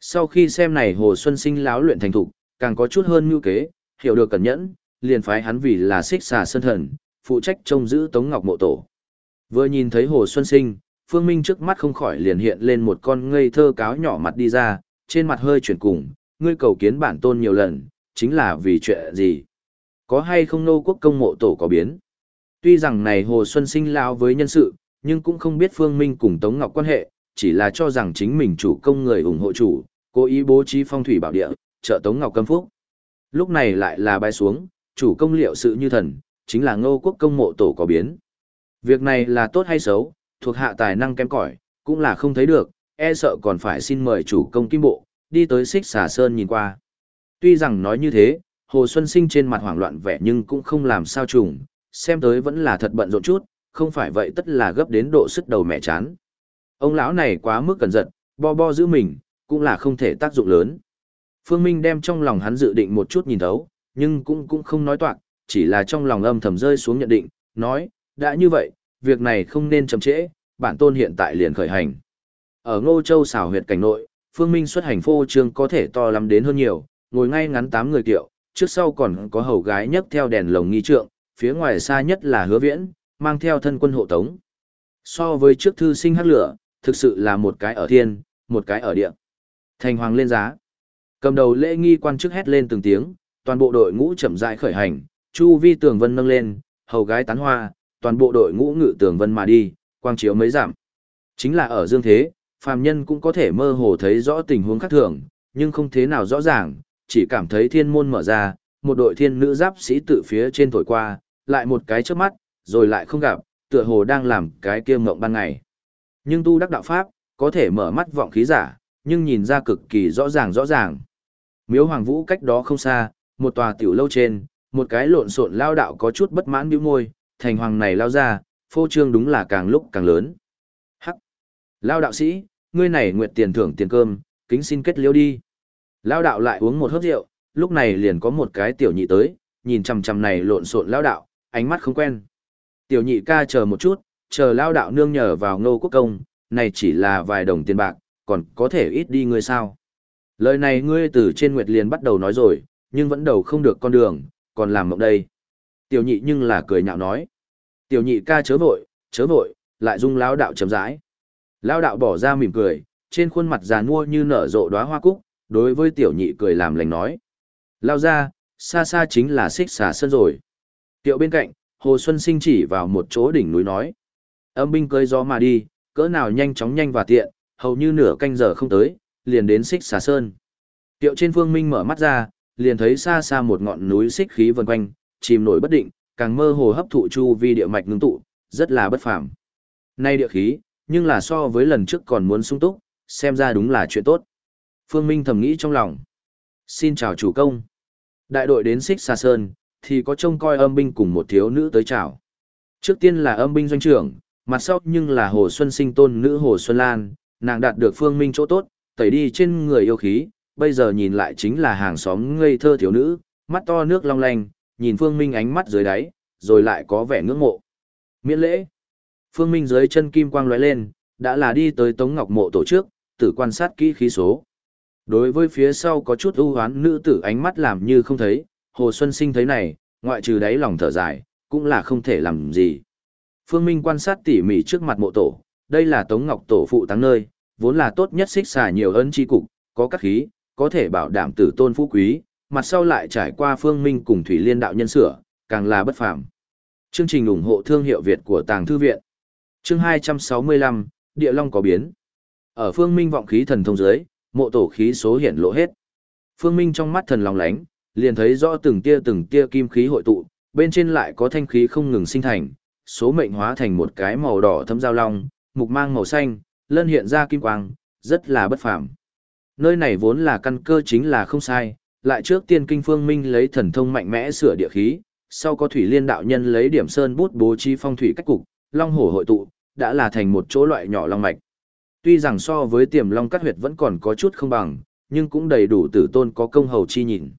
Sau khi xem này Hồ Xuân Sinh láo luyện thành thục, càng có chút hơn như kế, hiểu được cẩn nhẫn, liền phái hắn vì là xích xà sơn thần, phụ trách trông giữ Tống Ngọc mộ tổ. Vừa nhìn thấy Hồ Xuân Sinh, Phương Minh trước mắt không khỏi liền hiện lên một con ngây thơ cáo nhỏ mặt đi ra, trên mặt hơi chuyển cùng, ngươi cầu kiến bản tôn nhiều lần, chính là vì chuyện gì? Có hay không nô quốc công mộ tổ có biến? Tuy rằng này Hồ Xuân Sinh lao với nhân sự, nhưng cũng không biết Phương Minh cùng Tống Ngọc quan hệ, chỉ là cho rằng chính mình chủ công người ủng hộ chủ, cố ý bố trí phong thủy bảo địa, trợ Tống Ngọc cấm phúc. Lúc này lại là bay xuống, chủ công liệu sự như thần, chính là ngô quốc công mộ tổ có biến. Việc này là tốt hay xấu, thuộc hạ tài năng kém cỏi, cũng là không thấy được, e sợ còn phải xin mời chủ công kim bộ, đi tới xích xà sơn nhìn qua. Tuy rằng nói như thế, Hồ Xuân Sinh trên mặt hoảng loạn vẻ nhưng cũng không làm sao trùng, xem tới vẫn là thật bận rộn chút, không phải vậy tất là gấp đến độ sức đầu mẹ chán. Ông lão này quá mức cẩn giận, bo bo giữ mình, cũng là không thể tác dụng lớn. Phương Minh đem trong lòng hắn dự định một chút nhìn thấu, nhưng cũng cũng không nói toạc, chỉ là trong lòng âm thầm rơi xuống nhận định, nói, đã như vậy, việc này không nên chậm trễ, bản tôn hiện tại liền khởi hành. Ở Ngô Châu xảo huyệt cảnh nội, Phương Minh xuất hành phô trương có thể to lắm đến hơn nhiều, ngồi ngay ngắn tám người tiệu, trước sau còn có hầu gái nhấc theo đèn lồng nghi trượng, phía ngoài xa nhất là hứa viễn, mang theo thân quân hộ tống. So với trước thư sinh hắc lửa, thực sự là một cái ở thiên, một cái ở địa. Thành hoàng lên giá. Cầm đầu lễ nghi quan chức hét lên từng tiếng, toàn bộ đội ngũ chậm rãi khởi hành, chu vi tường vân nâng lên, hầu gái tán hoa, toàn bộ đội ngũ ngự tường vân mà đi, quang chiếu mấy giảm. Chính là ở dương thế, phàm nhân cũng có thể mơ hồ thấy rõ tình huống khác thường, nhưng không thế nào rõ ràng, chỉ cảm thấy thiên môn mở ra, một đội thiên nữ giáp sĩ tự phía trên thổi qua, lại một cái trước mắt, rồi lại không gặp, tựa hồ đang làm cái kia mộng ban ngày. Nhưng tu đắc đạo pháp, có thể mở mắt vọng khí giả, nhưng nhìn ra cực kỳ rõ ràng rõ ràng. Miếu Hoàng Vũ cách đó không xa, một tòa tiểu lâu trên, một cái lộn xộn lao đạo có chút bất mãn bĩu môi, thành hoàng này lao ra, phô trương đúng là càng lúc càng lớn. Hắc! Lao đạo sĩ, ngươi này nguyện tiền thưởng tiền cơm, kính xin kết liễu đi. Lao đạo lại uống một hớp rượu, lúc này liền có một cái tiểu nhị tới, nhìn chằm chằm này lộn xộn lao đạo, ánh mắt không quen. Tiểu nhị ca chờ một chút, chờ lao đạo nương nhờ vào ngô quốc công, này chỉ là vài đồng tiền bạc, còn có thể ít đi ngươi sao. Lời này ngươi từ trên nguyệt liền bắt đầu nói rồi, nhưng vẫn đầu không được con đường, còn làm mộng đây. Tiểu nhị nhưng là cười nhạo nói. Tiểu nhị ca chớ vội, chớ vội, lại dung lao đạo chấm rãi. Lao đạo bỏ ra mỉm cười, trên khuôn mặt già nua như nở rộ đóa hoa cúc, đối với tiểu nhị cười làm lành nói. Lao ra, xa xa chính là xích xà sơn rồi. Tiệu bên cạnh, Hồ Xuân Sinh chỉ vào một chỗ đỉnh núi nói. Âm binh cơi gió mà đi, cỡ nào nhanh chóng nhanh và tiện, hầu như nửa canh giờ không tới, liền đến xích xà sơn. Tiệu trên phương minh mở mắt ra, liền thấy xa xa một ngọn núi xích khí vần quanh, chìm nổi bất định, càng mơ hồ hấp thụ chu vi địa mạch ngưng tụ, rất là bất phàm. Nay địa khí, nhưng là so với lần trước còn muốn sung túc, xem ra đúng là chuyện tốt. Phương Minh thầm nghĩ trong lòng. Xin chào chủ công. Đại đội đến xích xa sơn, thì có trông coi âm binh cùng một thiếu nữ tới chào. Trước tiên là âm binh doanh trưởng, mặt sau nhưng là Hồ Xuân sinh tôn nữ Hồ Xuân Lan, nàng đạt được Phương Minh chỗ tốt, tẩy đi trên người yêu khí, bây giờ nhìn lại chính là hàng xóm ngây thơ thiếu nữ, mắt to nước long lanh, nhìn Phương Minh ánh mắt dưới đáy, rồi lại có vẻ ngưỡng mộ. Miễn lễ. Phương Minh dưới chân kim quang lóe lên, đã là đi tới Tống Ngọc mộ tổ trước, tử quan sát kỹ khí số. Đối với phía sau có chút ưu hoán nữ tử ánh mắt làm như không thấy, Hồ Xuân Sinh thấy này, ngoại trừ đáy lòng thở dài, cũng là không thể làm gì. Phương Minh quan sát tỉ mỉ trước mặt mộ tổ, đây là Tống Ngọc tổ phụ táng nơi, vốn là tốt nhất xích xà nhiều ấn chi cục, có các khí, có thể bảo đảm tử tôn phú quý, mặt sau lại trải qua Phương Minh cùng Thủy Liên đạo nhân sửa, càng là bất phàm. Chương trình ủng hộ thương hiệu Việt của Tàng Thư Viện. Chương 265, Địa Long có biến. Ở Phương Minh vọng khí thần thông dưới, mộ tổ khí số hiển lộ hết. Phương Minh trong mắt thần lòng lánh, liền thấy rõ từng tia từng tia kim khí hội tụ, bên trên lại có thanh khí không ngừng sinh thành, số mệnh hóa thành một cái màu đỏ thâm giao long, mục mang màu xanh, lân hiện ra kim quang, rất là bất phàm. Nơi này vốn là căn cơ chính là không sai, lại trước tiên kinh phương minh lấy thần thông mạnh mẽ sửa địa khí, sau có thủy liên đạo nhân lấy điểm sơn bút bố trí phong thủy cách cục, long hổ hội tụ, đã là thành một chỗ loại nhỏ long mạch. Tuy rằng so với tiềm long cắt huyệt vẫn còn có chút không bằng, nhưng cũng đầy đủ tử tôn có công hầu chi nhìn.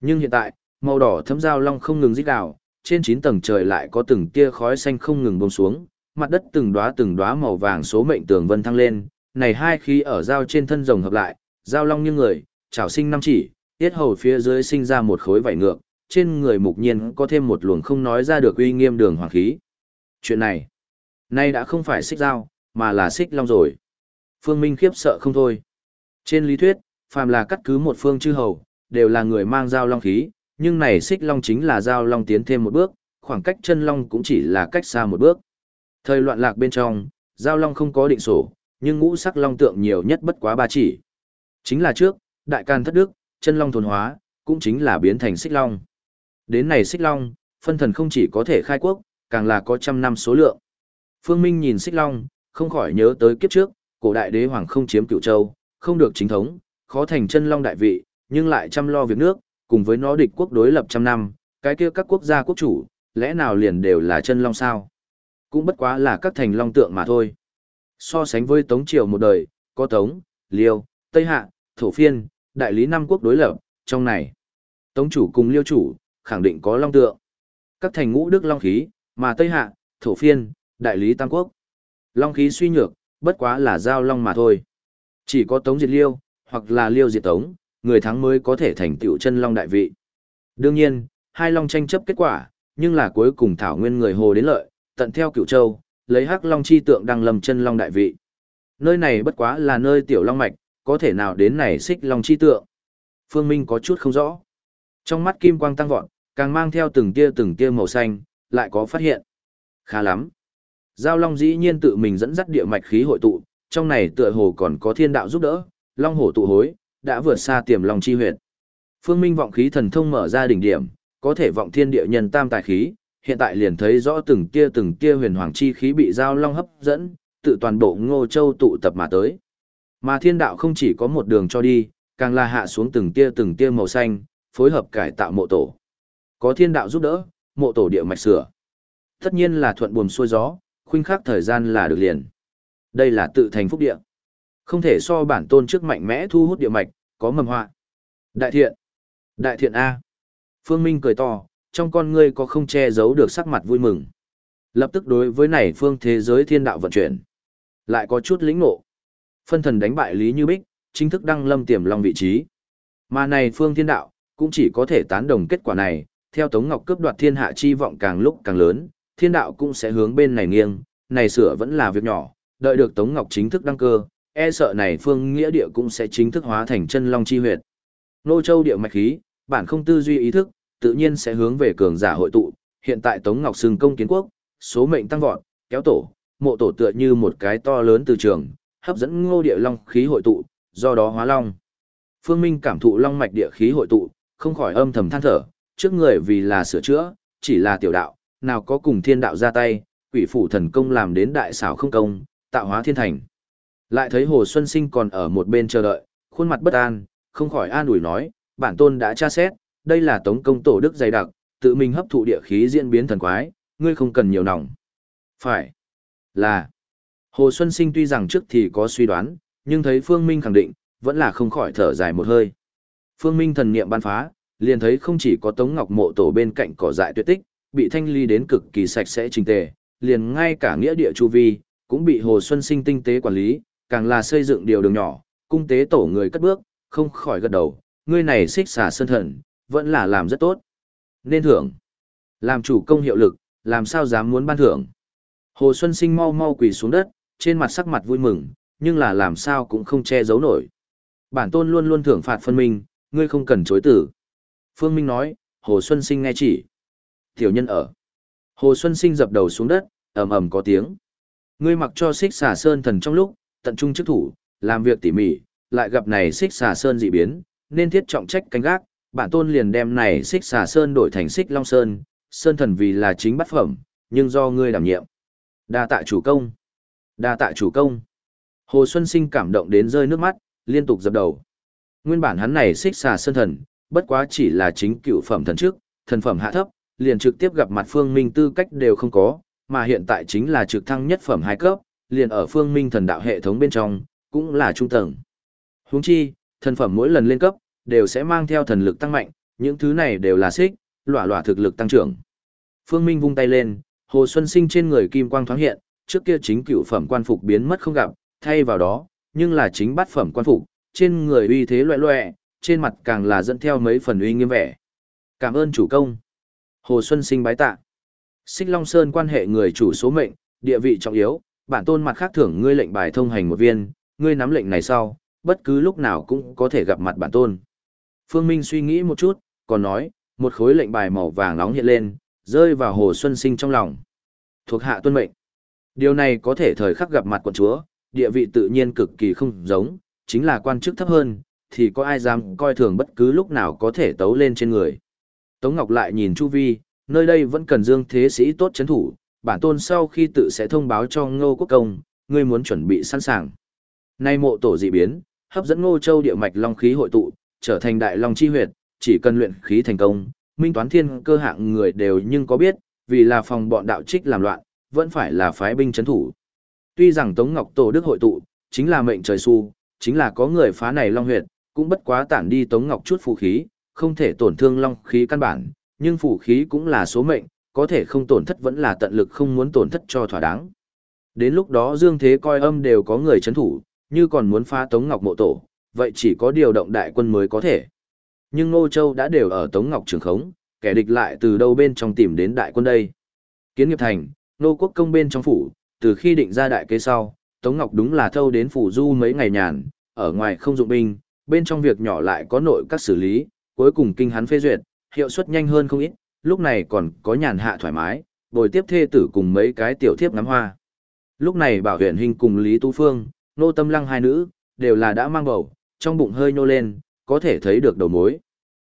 Nhưng hiện tại, màu đỏ thấm giao long không ngừng rít đảo, trên 9 tầng trời lại có từng tia khói xanh không ngừng bông xuống, mặt đất từng đóa từng đóa màu vàng số mệnh tường vân thăng lên, này hai khí ở giao trên thân rồng hợp lại, giao long như người, chảo sinh năm chỉ, tiết hầu phía dưới sinh ra một khối vảy ngược, trên người mục nhiên có thêm một luồng không nói ra được uy nghiêm đường hoàng khí. Chuyện này, nay đã không phải xích giao, mà là xích long rồi. Phương Minh khiếp sợ không thôi. Trên lý thuyết, phàm là cắt cứ một phương chư hầu, đều là người mang giao long khí, nhưng này xích long chính là giao long tiến thêm một bước, khoảng cách chân long cũng chỉ là cách xa một bước. Thời loạn lạc bên trong, giao long không có định sổ, nhưng ngũ sắc long tượng nhiều nhất bất quá ba chỉ. Chính là trước, đại can thất đức, chân long thuần hóa, cũng chính là biến thành xích long. Đến này xích long, phân thần không chỉ có thể khai quốc, càng là có trăm năm số lượng. Phương Minh nhìn xích long, không khỏi nhớ tới kiếp trước, cổ đại đế hoàng không chiếm cựu châu, không được chính thống, khó thành chân long đại vị, nhưng lại chăm lo việc nước, cùng với nó địch quốc đối lập trăm năm, cái kia các quốc gia quốc chủ, lẽ nào liền đều là chân long sao? Cũng bất quá là các thành long tượng mà thôi. So sánh với Tống Triều một đời, có Tống, Liêu, Tây Hạ, Thổ Phiên, đại lý năm quốc đối lập, trong này. Tống chủ cùng Liêu chủ, khẳng định có long tượng. Các thành ngũ đức long khí, mà Tây Hạ, Thổ Phiên, đại lý tam quốc. Long khí suy nhược, bất quá là giao long mà thôi. Chỉ có Tống diệt Liêu, hoặc là Liêu diệt Tống, người thắng mới có thể thành tựu chân long đại vị. Đương nhiên, hai long tranh chấp kết quả, nhưng là cuối cùng thảo nguyên người hồ đến lợi, tận theo cửu châu, lấy hắc long chi tượng đăng lầm chân long đại vị. Nơi này bất quá là nơi tiểu long mạch, có thể nào đến này xích long chi tượng. Phương Minh có chút không rõ. Trong mắt kim quang tăng vọt, càng mang theo từng tia từng tia màu xanh, lại có phát hiện. Khá lắm. Giao Long dĩ nhiên tự mình dẫn dắt địa mạch khí hội tụ, trong này tựa hồ còn có thiên đạo giúp đỡ, Long hổ tụ hối, đã vượt xa tiềm long chi huyệt. Phương Minh vọng khí thần thông mở ra đỉnh điểm, có thể vọng thiên địa nhân tam tài khí, hiện tại liền thấy rõ từng tia từng tia huyền hoàng chi khí bị giao long hấp dẫn, tự toàn bộ Ngô Châu tụ tập mà tới. Mà thiên đạo không chỉ có một đường cho đi, càng là hạ xuống từng tia từng tia màu xanh, phối hợp cải tạo mộ tổ. Có thiên đạo giúp đỡ, mộ tổ địa mạch sửa. Tất nhiên là thuận buồm xuôi gió, khuynh khắc thời gian là được liền. Đây là tự thành phúc địa. Không thể so bản tôn trước mạnh mẽ thu hút địa mạch, có mầm họa. Đại thiện. Đại thiện A. Phương Minh cười to, trong con ngươi có không che giấu được sắc mặt vui mừng. Lập tức đối với này phương thế giới thiên đạo vận chuyển. Lại có chút lĩnh ngộ. Phân thần đánh bại Lý Như Bích, chính thức đăng lâm tiềm long vị trí. Mà này phương thiên đạo, cũng chỉ có thể tán đồng kết quả này, theo Tống Ngọc cướp đoạt thiên hạ chi vọng càng lúc càng lớn, thiên đạo cũng sẽ hướng bên này nghiêng, này sửa vẫn là việc nhỏ, đợi được Tống Ngọc chính thức đăng cơ, e sợ này phương nghĩa địa cũng sẽ chính thức hóa thành chân long chi huyệt. Nô Châu địa mạch khí, bản không tư duy ý thức, tự nhiên sẽ hướng về cường giả hội tụ, hiện tại Tống Ngọc Sừng công kiến quốc, số mệnh tăng vọt, kéo tổ, mộ tổ tựa như một cái to lớn từ trường, hấp dẫn ngô địa long khí hội tụ, do đó hóa long. Phương Minh cảm thụ long mạch địa khí hội tụ, không khỏi âm thầm than thở, trước người vì là sửa chữa, chỉ là tiểu đạo, nào có cùng thiên đạo ra tay, quỷ phủ thần công làm đến đại xảo không công, tạo hóa thiên thành. Lại thấy Hồ Xuân Sinh còn ở một bên chờ đợi, khuôn mặt bất an, không khỏi an ủi nói, bản tôn đã tra xét, đây là tống công tổ đức dày đặc, tự mình hấp thụ địa khí diễn biến thần quái, ngươi không cần nhiều nòng. Phải là Hồ Xuân Sinh tuy rằng trước thì có suy đoán, nhưng thấy Phương Minh khẳng định, vẫn là không khỏi thở dài một hơi. Phương Minh thần niệm ban phá, liền thấy không chỉ có Tống Ngọc mộ tổ bên cạnh cỏ dại tuyệt tích, bị thanh ly đến cực kỳ sạch sẽ trình tề, liền ngay cả nghĩa địa chu vi, cũng bị Hồ Xuân Sinh tinh tế quản lý, càng là xây dựng điều đường nhỏ, cung tế tổ người cất bước, không khỏi gật đầu, ngươi này xích xà sơn thần, vẫn là làm rất tốt. Nên thưởng. Làm chủ công hiệu lực, làm sao dám muốn ban thưởng. Hồ Xuân Sinh mau mau quỳ xuống đất, trên mặt sắc mặt vui mừng, nhưng là làm sao cũng không che giấu nổi. Bản tôn luôn luôn thưởng phạt phân minh, ngươi không cần chối tử. Phương Minh nói, Hồ Xuân Sinh nghe chỉ. Tiểu nhân ở. Hồ Xuân Sinh dập đầu xuống đất, ầm ầm có tiếng. Ngươi mặc cho xích xà sơn thần trong lúc, tận trung chức thủ, làm việc tỉ mỉ, lại gặp này xích xà sơn dị biến, nên thiết trọng trách canh gác, bản tôn liền đem này xích xà sơn đổi thành xích long sơn, sơn thần vì là chính bắt phẩm, nhưng do ngươi đảm nhiệm. Đa tạ chủ công. Đa tạ chủ công. Hồ Xuân Sinh cảm động đến rơi nước mắt, liên tục dập đầu. Nguyên bản hắn này xích xà sơn thần, bất quá chỉ là chính cựu phẩm thần trước, thần phẩm hạ thấp, liền trực tiếp gặp mặt Phương Minh tư cách đều không có, mà hiện tại chính là trực thăng nhất phẩm hai cấp, liền ở Phương Minh thần đạo hệ thống bên trong, cũng là trung tầng. Huống chi, thần phẩm mỗi lần lên cấp, đều sẽ mang theo thần lực tăng mạnh, những thứ này đều là xích, lỏa lỏa thực lực tăng trưởng. Phương Minh vung tay lên, Hồ Xuân Sinh trên người kim quang thoáng hiện, trước kia chính cựu phẩm quan phục biến mất không gặp, thay vào đó, nhưng là chính bát phẩm quan phục, trên người uy thế loẹ loẹ, trên mặt càng là dẫn theo mấy phần uy nghiêm vẻ. Cảm ơn chủ công. Hồ Xuân Sinh bái tạ. Xích Long Sơn quan hệ người chủ số mệnh, địa vị trọng yếu, bản tôn mặt khác thưởng ngươi lệnh bài thông hành một viên, ngươi nắm lệnh này sau, bất cứ lúc nào cũng có thể gặp mặt bản tôn. Phương Minh suy nghĩ một chút, còn nói, một khối lệnh bài màu vàng nóng hiện lên, rơi vào Hồ Xuân Sinh trong lòng. Thuộc hạ tuân mệnh. Điều này có thể thời khắc gặp mặt quận chúa, địa vị tự nhiên cực kỳ không giống, chính là quan chức thấp hơn, thì có ai dám coi thường bất cứ lúc nào có thể tấu lên trên người. Tống Ngọc lại nhìn Chu Vi, nơi đây vẫn cần dương thế sĩ tốt chấn thủ, bản tôn sau khi tự sẽ thông báo cho ngô quốc công, ngươi muốn chuẩn bị sẵn sàng. Nay mộ tổ dị biến, hấp dẫn ngô châu địa mạch long khí hội tụ, trở thành đại long chi huyệt, chỉ cần luyện khí thành công, minh toán thiên cơ hạng người đều nhưng có biết, vì là phòng bọn đạo trích làm loạn, vẫn phải là phái binh chấn thủ. Tuy rằng Tống Ngọc Tổ Đức hội tụ, chính là mệnh trời su, chính là có người phá này long huyệt, cũng bất quá tản đi Tống Ngọc chút phù khí, không thể tổn thương long khí căn bản, nhưng phù khí cũng là số mệnh, có thể không tổn thất vẫn là tận lực không muốn tổn thất cho thỏa đáng. Đến lúc đó Dương Thế coi âm đều có người chấn thủ, như còn muốn phá Tống Ngọc mộ tổ, vậy chỉ có điều động đại quân mới có thể. Nhưng Ngô Châu đã đều ở Tống Ngọc trường khống, kẻ địch lại từ đâu bên trong tìm đến đại quân đây. Kiến nghiệp thành, Nô Quốc công bên trong phủ, từ khi định ra đại kế sau, Tống Ngọc đúng là thâu đến phủ du mấy ngày nhàn, ở ngoài không dụng binh, bên trong việc nhỏ lại có nội các xử lý, cuối cùng kinh hắn phê duyệt, hiệu suất nhanh hơn không ít, lúc này còn có nhàn hạ thoải mái, bồi tiếp thê tử cùng mấy cái tiểu thiếp ngắm hoa. Lúc này bảo Huyền hình cùng Lý Tu Phương, nô tâm lăng hai nữ, đều là đã mang bầu, trong bụng hơi nô lên, có thể thấy được đầu mối.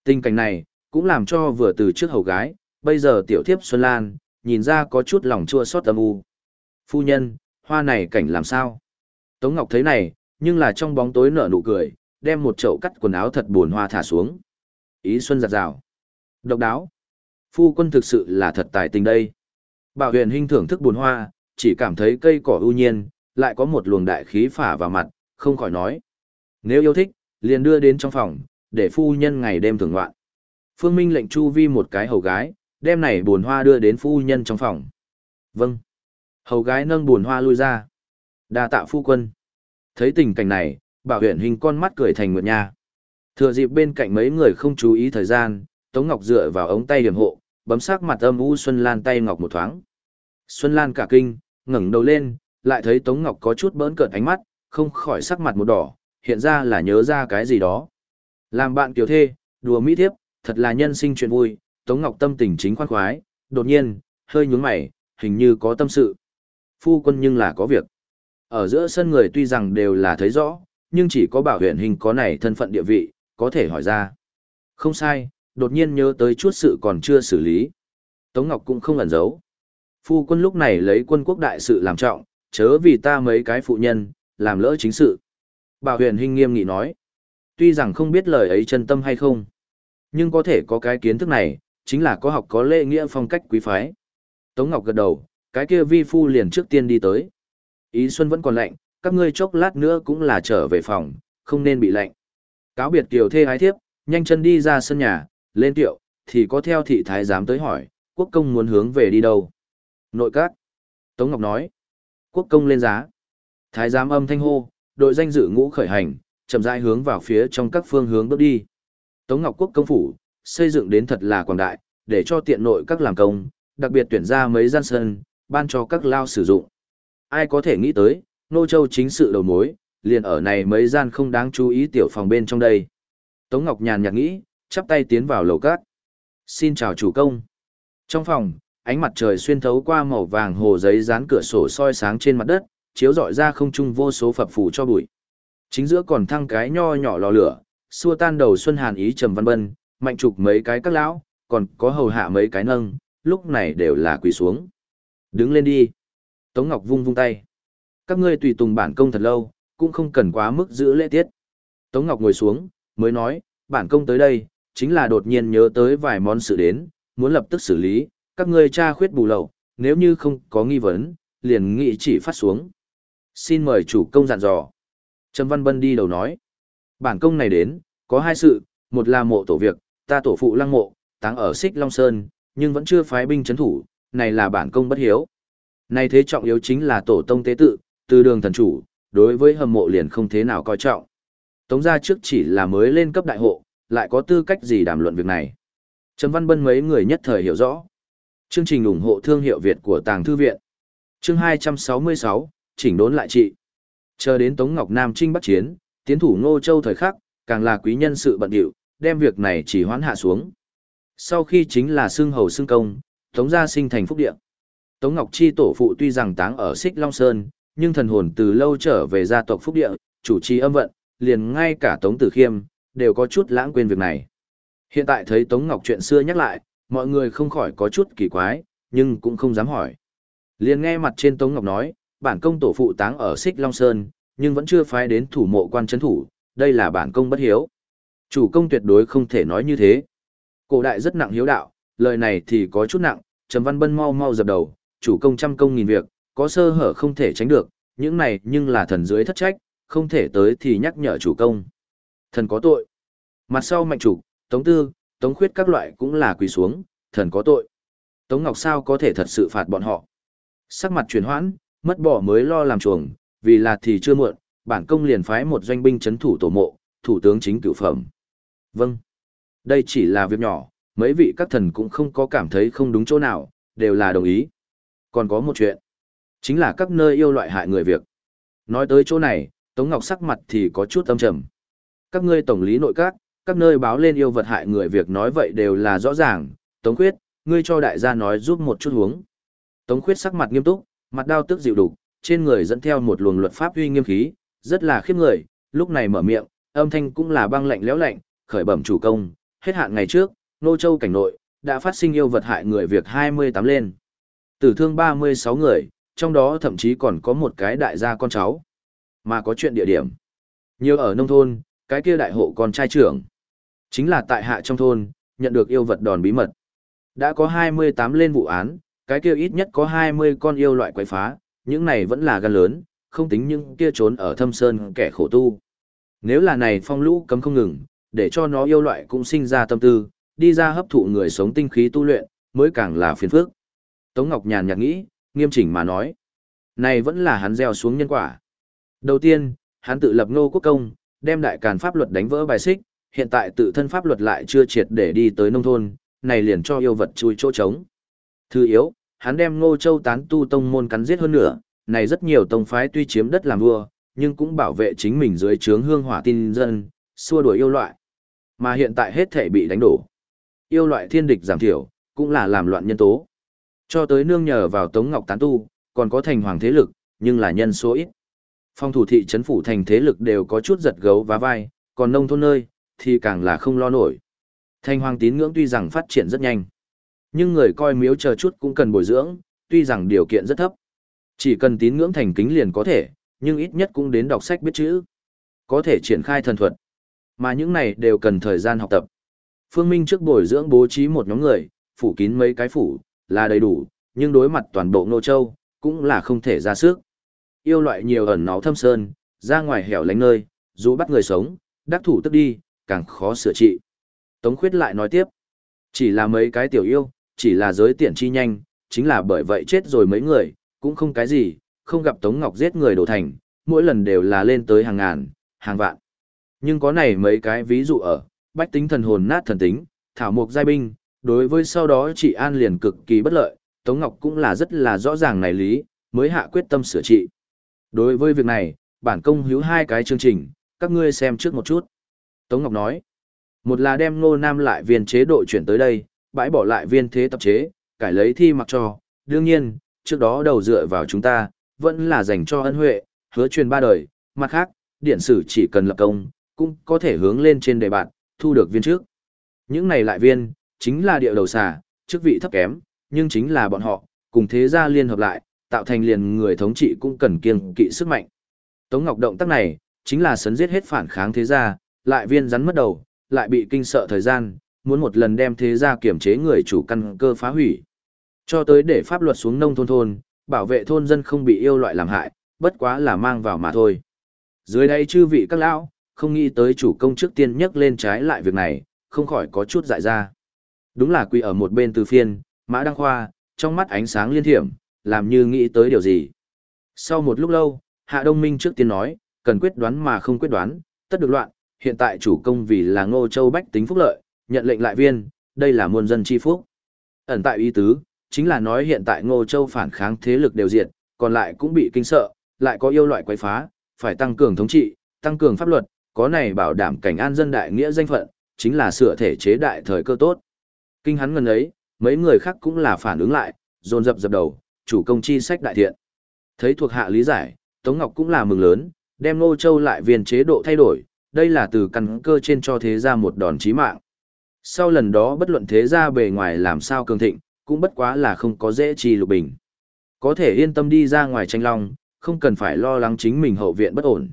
Tình cảnh này, cũng làm cho vừa từ trước hầu gái, bây giờ tiểu thiếp Xuân Lan, nhìn ra có chút lòng chua xót âm u. Phu nhân, hoa này cảnh làm sao? Tống Ngọc thấy này, nhưng là trong bóng tối nở nụ cười, đem một chậu cắt quần áo thật buồn hoa thả xuống. Ý xuân giặt rào. Độc đáo. Phu quân thực sự là thật tài tình đây. Bảo huyền hình thưởng thức buồn hoa, chỉ cảm thấy cây cỏ ưu nhiên, lại có một luồng đại khí phả vào mặt, không khỏi nói. Nếu yêu thích, liền đưa đến trong phòng, để phu nhân ngày đêm thưởng ngoạn. Phương Minh lệnh Chu Vi một cái hầu gái, đem này buồn hoa đưa đến phu nhân trong phòng. Vâng. Hầu gái nâng buồn hoa lui ra. đa tạ phu quân. Thấy tình cảnh này, bảo huyện hình con mắt cười thành nguyệt nha. Thừa dịp bên cạnh mấy người không chú ý thời gian, Tống Ngọc dựa vào ống tay điểm hộ, bấm sắc mặt âm u Xuân Lan tay Ngọc một thoáng. Xuân Lan cả kinh, ngẩng đầu lên, lại thấy Tống Ngọc có chút bỡn cợt ánh mắt, không khỏi sắc mặt một đỏ, hiện ra là nhớ ra cái gì đó. Làm bạn tiểu thê, đùa mỹ thiếp, thật là nhân sinh chuyện vui, Tống Ngọc tâm tình chính khoan khoái, đột nhiên, hơi nhướng mày, hình như có tâm sự. Phu quân nhưng là có việc. Ở giữa sân người tuy rằng đều là thấy rõ, nhưng chỉ có bảo huyện hình có này thân phận địa vị, có thể hỏi ra. Không sai, đột nhiên nhớ tới chút sự còn chưa xử lý. Tống Ngọc cũng không ẩn giấu. Phu quân lúc này lấy quân quốc đại sự làm trọng, chớ vì ta mấy cái phụ nhân, làm lỡ chính sự. Bảo huyền hình nghiêm nghị nói. Tuy rằng không biết lời ấy chân tâm hay không, nhưng có thể có cái kiến thức này, chính là có học có lễ nghĩa phong cách quý phái. Tống Ngọc gật đầu, cái kia vi phu liền trước tiên đi tới. Ý Xuân vẫn còn lạnh, các ngươi chốc lát nữa cũng là trở về phòng, không nên bị lạnh. Cáo biệt tiểu thê ái thiếp, nhanh chân đi ra sân nhà, lên tiệu, thì có theo thị thái giám tới hỏi, quốc công muốn hướng về đi đâu. Nội các. Tống Ngọc nói. Quốc công lên giá. Thái giám âm thanh hô, đội danh dự ngũ khởi hành, chậm rãi hướng vào phía trong các phương hướng bước đi. Tống Ngọc Quốc công phủ, xây dựng đến thật là quảng đại, để cho tiện nội các làm công, đặc biệt tuyển ra mấy gian sân, ban cho các lao sử dụng. Ai có thể nghĩ tới, Nô Châu chính sự đầu mối, liền ở này mấy gian không đáng chú ý tiểu phòng bên trong đây. Tống Ngọc nhàn nhạt nghĩ, chắp tay tiến vào lầu cát. Xin chào chủ công. Trong phòng, ánh mặt trời xuyên thấu qua màu vàng hồ giấy dán cửa sổ soi sáng trên mặt đất, chiếu rọi ra không trung vô số phập phù cho bụi. Chính giữa còn thăng cái nho nhỏ lò lửa, xua tan đầu xuân hàn ý trầm văn bân, mạnh trục mấy cái các lão, còn có hầu hạ mấy cái nâng, lúc này đều là quỳ xuống. Đứng lên đi. Tống Ngọc vung vung tay. Các ngươi tùy tùng bản công thật lâu, cũng không cần quá mức giữ lễ tiết. Tống Ngọc ngồi xuống, mới nói, bản công tới đây, chính là đột nhiên nhớ tới vài món sự đến, muốn lập tức xử lý, các ngươi tra khuyết bù lậu, nếu như không có nghi vấn, liền nghị chỉ phát xuống. Xin mời chủ công dặn dò. Trầm Văn Bân đi đầu nói. Bản công này đến, có hai sự, một là mộ tổ việc, ta tổ phụ lăng mộ, táng ở xích Long Sơn, nhưng vẫn chưa phái binh chấn thủ, này là bản công bất hiếu. Này thế trọng yếu chính là tổ tông tế tự, từ đường thần chủ, đối với hầm mộ liền không thế nào coi trọng. Tống gia trước chỉ là mới lên cấp đại hộ, lại có tư cách gì đàm luận việc này. Trầm Văn Bân mấy người nhất thời hiểu rõ. Chương trình ủng hộ thương hiệu Việt của Tàng Thư Viện. Chương 266, chỉnh đốn lại trị. Chờ đến Tống Ngọc Nam Trinh bắt chiến, tiến thủ Ngô Châu thời khắc, càng là quý nhân sự bận điệu, đem việc này chỉ hoãn hạ xuống. Sau khi chính là xương hầu xương công, Tống gia sinh thành phúc địa. Tống Ngọc Chi tổ phụ tuy rằng táng ở Xích Long Sơn, nhưng thần hồn từ lâu trở về gia tộc phúc địa, chủ trì âm vận, liền ngay cả Tống Tử Khiêm, đều có chút lãng quên việc này. Hiện tại thấy Tống Ngọc chuyện xưa nhắc lại, mọi người không khỏi có chút kỳ quái, nhưng cũng không dám hỏi. Liền nghe mặt trên Tống Ngọc nói, bản công tổ phụ táng ở Xích Long Sơn, nhưng vẫn chưa phái đến thủ mộ quan chấn thủ, đây là bản công bất hiếu. Chủ công tuyệt đối không thể nói như thế. Cổ đại rất nặng hiếu đạo, lời này thì có chút nặng, Trầm Văn Bân mau mau dập đầu, chủ công trăm công nghìn việc, có sơ hở không thể tránh được, những này nhưng là thần dưới thất trách, không thể tới thì nhắc nhở chủ công. Thần có tội. Mặt sau mạnh chủ, Tống Tư, Tống Khuyết các loại cũng là quỳ xuống, thần có tội. Tống Ngọc sao có thể thật sự phạt bọn họ. Sắc mặt chuyển hoãn, mất bỏ mới lo làm chuồng, vì là thì chưa muộn, bản công liền phái một doanh binh chấn thủ tổ mộ, thủ tướng chính cửu phẩm. Vâng. Đây chỉ là việc nhỏ, mấy vị các thần cũng không có cảm thấy không đúng chỗ nào, đều là đồng ý. Còn có một chuyện, chính là các nơi yêu loại hại người việc. Nói tới chỗ này, Tống Ngọc sắc mặt thì có chút âm trầm. Các ngươi tổng lý nội các, các nơi báo lên yêu vật hại người việc nói vậy đều là rõ ràng. Tống Khuyết, ngươi cho đại gia nói giúp một chút huống. Tống Khuyết sắc mặt nghiêm túc, mặt đao tức dịu đục, trên người dẫn theo một luồng luật pháp uy nghiêm khí, rất là khiếp người, lúc này mở miệng, âm thanh cũng là băng lạnh lẽo lạnh, khởi bẩm chủ công, hết hạn ngày trước, nô châu cảnh nội, đã phát sinh yêu vật hại người việc 28 lên. Tử thương 36 người, trong đó thậm chí còn có một cái đại gia con cháu. Mà có chuyện địa điểm. Nhiều ở nông thôn, cái kia đại hộ con trai trưởng. Chính là tại hạ trong thôn, nhận được yêu vật đòn bí mật. Đã có 28 lên vụ án, cái kia ít nhất có 20 con yêu loại quái phá, những này vẫn là gan lớn, không tính những kia trốn ở thâm sơn kẻ khổ tu. Nếu là này phong lũ cấm không ngừng, để cho nó yêu loại cũng sinh ra tâm tư, đi ra hấp thụ người sống tinh khí tu luyện, mới càng là phiền phức. Tống Ngọc Nhàn nhạt nghĩ, nghiêm chỉnh mà nói. Này vẫn là hắn gieo xuống nhân quả. Đầu tiên, hắn tự lập ngô quốc công, đem đại càn pháp luật đánh vỡ bài xích, hiện tại tự thân pháp luật lại chưa triệt để đi tới nông thôn, này liền cho yêu vật chui chỗ trống. Thứ yếu, hắn đem ngô châu tán tu tông môn cắn giết hơn nữa, này rất nhiều tông phái tuy chiếm đất làm vua, nhưng cũng bảo vệ chính mình dưới trướng hương hỏa tin dân, xua đuổi yêu loại. Mà hiện tại hết thể bị đánh đổ. Yêu loại thiên địch giảm thiểu, cũng là làm loạn nhân tố. Cho tới nương nhờ vào Tống Ngọc tán tu, còn có thành hoàng thế lực, nhưng là nhân số ít. Phong thủ thị trấn phủ thành thế lực đều có chút giật gấu và vai, còn nông thôn nơi, thì càng là không lo nổi. Thanh hoàng tín ngưỡng tuy rằng phát triển rất nhanh, nhưng người coi miếu chờ chút cũng cần bồi dưỡng, tuy rằng điều kiện rất thấp. Chỉ cần tín ngưỡng thành kính liền có thể, nhưng ít nhất cũng đến đọc sách biết chữ. Có thể triển khai thần thuật. Mà những này đều cần thời gian học tập. Phương Minh trước bồi dưỡng bố trí một nhóm người, phủ kín mấy cái phủ, là đầy đủ, nhưng đối mặt toàn bộ Nô Châu, cũng là không thể ra sức. Yêu loại nhiều ẩn náu thâm sơn, ra ngoài hẻo lánh nơi, dù bắt người sống, đắc thủ tức đi, càng khó sửa trị. Tống khuyết lại nói tiếp, chỉ là mấy cái tiểu yêu, chỉ là giới tiện chi nhanh, chính là bởi vậy chết rồi mấy người, cũng không cái gì, không gặp Tống Ngọc giết người đổ thành, mỗi lần đều là lên tới hàng ngàn, hàng vạn. Nhưng có này mấy cái ví dụ ở, bách tính thần hồn nát thần tính, thảo mục giai binh, đối với sau đó chị An liền cực kỳ bất lợi, Tống Ngọc cũng là rất là rõ ràng này lý, mới hạ quyết tâm sửa trị. Đối với việc này, bản công hữu hai cái chương trình, các ngươi xem trước một chút. Tống Ngọc nói, một là đem Ngô Nam lại viên chế độ chuyển tới đây, bãi bỏ lại viên thế tập chế, cải lấy thi mặc cho, đương nhiên, trước đó đầu dựa vào chúng ta, vẫn là dành cho ân huệ, hứa truyền ba đời, mặt khác, điện sử chỉ cần lập công, cũng có thể hướng lên trên đề bạn, thu được viên trước. Những này lại viên, chính là địa đầu xà, chức vị thấp kém, nhưng chính là bọn họ, cùng thế gia liên hợp lại, tạo thành liền người thống trị cũng cần kiêng kỵ sức mạnh. Tống Ngọc động tác này, chính là sấn giết hết phản kháng thế gia, lại viên rắn mất đầu, lại bị kinh sợ thời gian, muốn một lần đem thế gia kiểm chế người chủ căn cơ phá hủy. Cho tới để pháp luật xuống nông thôn thôn, bảo vệ thôn dân không bị yêu loại làm hại, bất quá là mang vào mà thôi. Dưới đây chư vị các lão, không nghĩ tới chủ công trước tiên nhắc lên trái lại việc này, không khỏi có chút dại ra. Đúng là quỳ ở một bên từ phiên, Mã Đăng Khoa, trong mắt ánh sáng liên thiểm, làm như nghĩ tới điều gì. Sau một lúc lâu, Hạ Đông Minh trước tiên nói, cần quyết đoán mà không quyết đoán, tất được loạn, hiện tại chủ công vì là Ngô Châu Bách tính phúc lợi, nhận lệnh lại viên, đây là muôn dân chi phúc. Ẩn tại ý tứ, chính là nói hiện tại Ngô Châu phản kháng thế lực đều diệt, còn lại cũng bị kinh sợ, lại có yêu loại quấy phá, phải tăng cường thống trị, tăng cường pháp luật, có này bảo đảm cảnh an dân đại nghĩa danh phận, chính là sửa thể chế đại thời cơ tốt. Kinh hắn ngần ấy, mấy người khác cũng là phản ứng lại, dồn dập dập đầu, chủ công chi sách đại thiện. Thấy thuộc hạ lý giải, Tống Ngọc cũng là mừng lớn, đem Ngô Châu lại viên chế độ thay đổi, đây là từ căn cơ trên cho thế gia một đòn chí mạng. Sau lần đó bất luận thế gia bề ngoài làm sao cường thịnh, cũng bất quá là không có dễ chi lục bình. Có thể yên tâm đi ra ngoài tranh long, không cần phải lo lắng chính mình hậu viện bất ổn.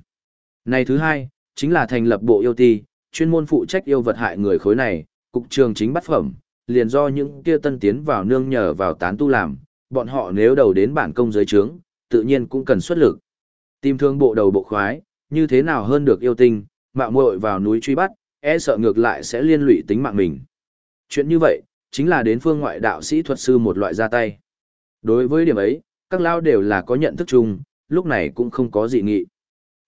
Này thứ hai, chính là thành lập bộ yêu ti, chuyên môn phụ trách yêu vật hại người khối này, cục trường chính bắt phẩm, liền do những kia tân tiến vào nương nhờ vào tán tu làm, bọn họ nếu đầu đến bản công giới trướng, tự nhiên cũng cần xuất lực. Tìm thương bộ đầu bộ khoái, như thế nào hơn được yêu tinh, mạo muội vào núi truy bắt, e sợ ngược lại sẽ liên lụy tính mạng mình. Chuyện như vậy, chính là đến phương ngoại đạo sĩ thuật sư một loại ra tay. Đối với điểm ấy, các lao đều là có nhận thức chung, lúc này cũng không có dị nghị.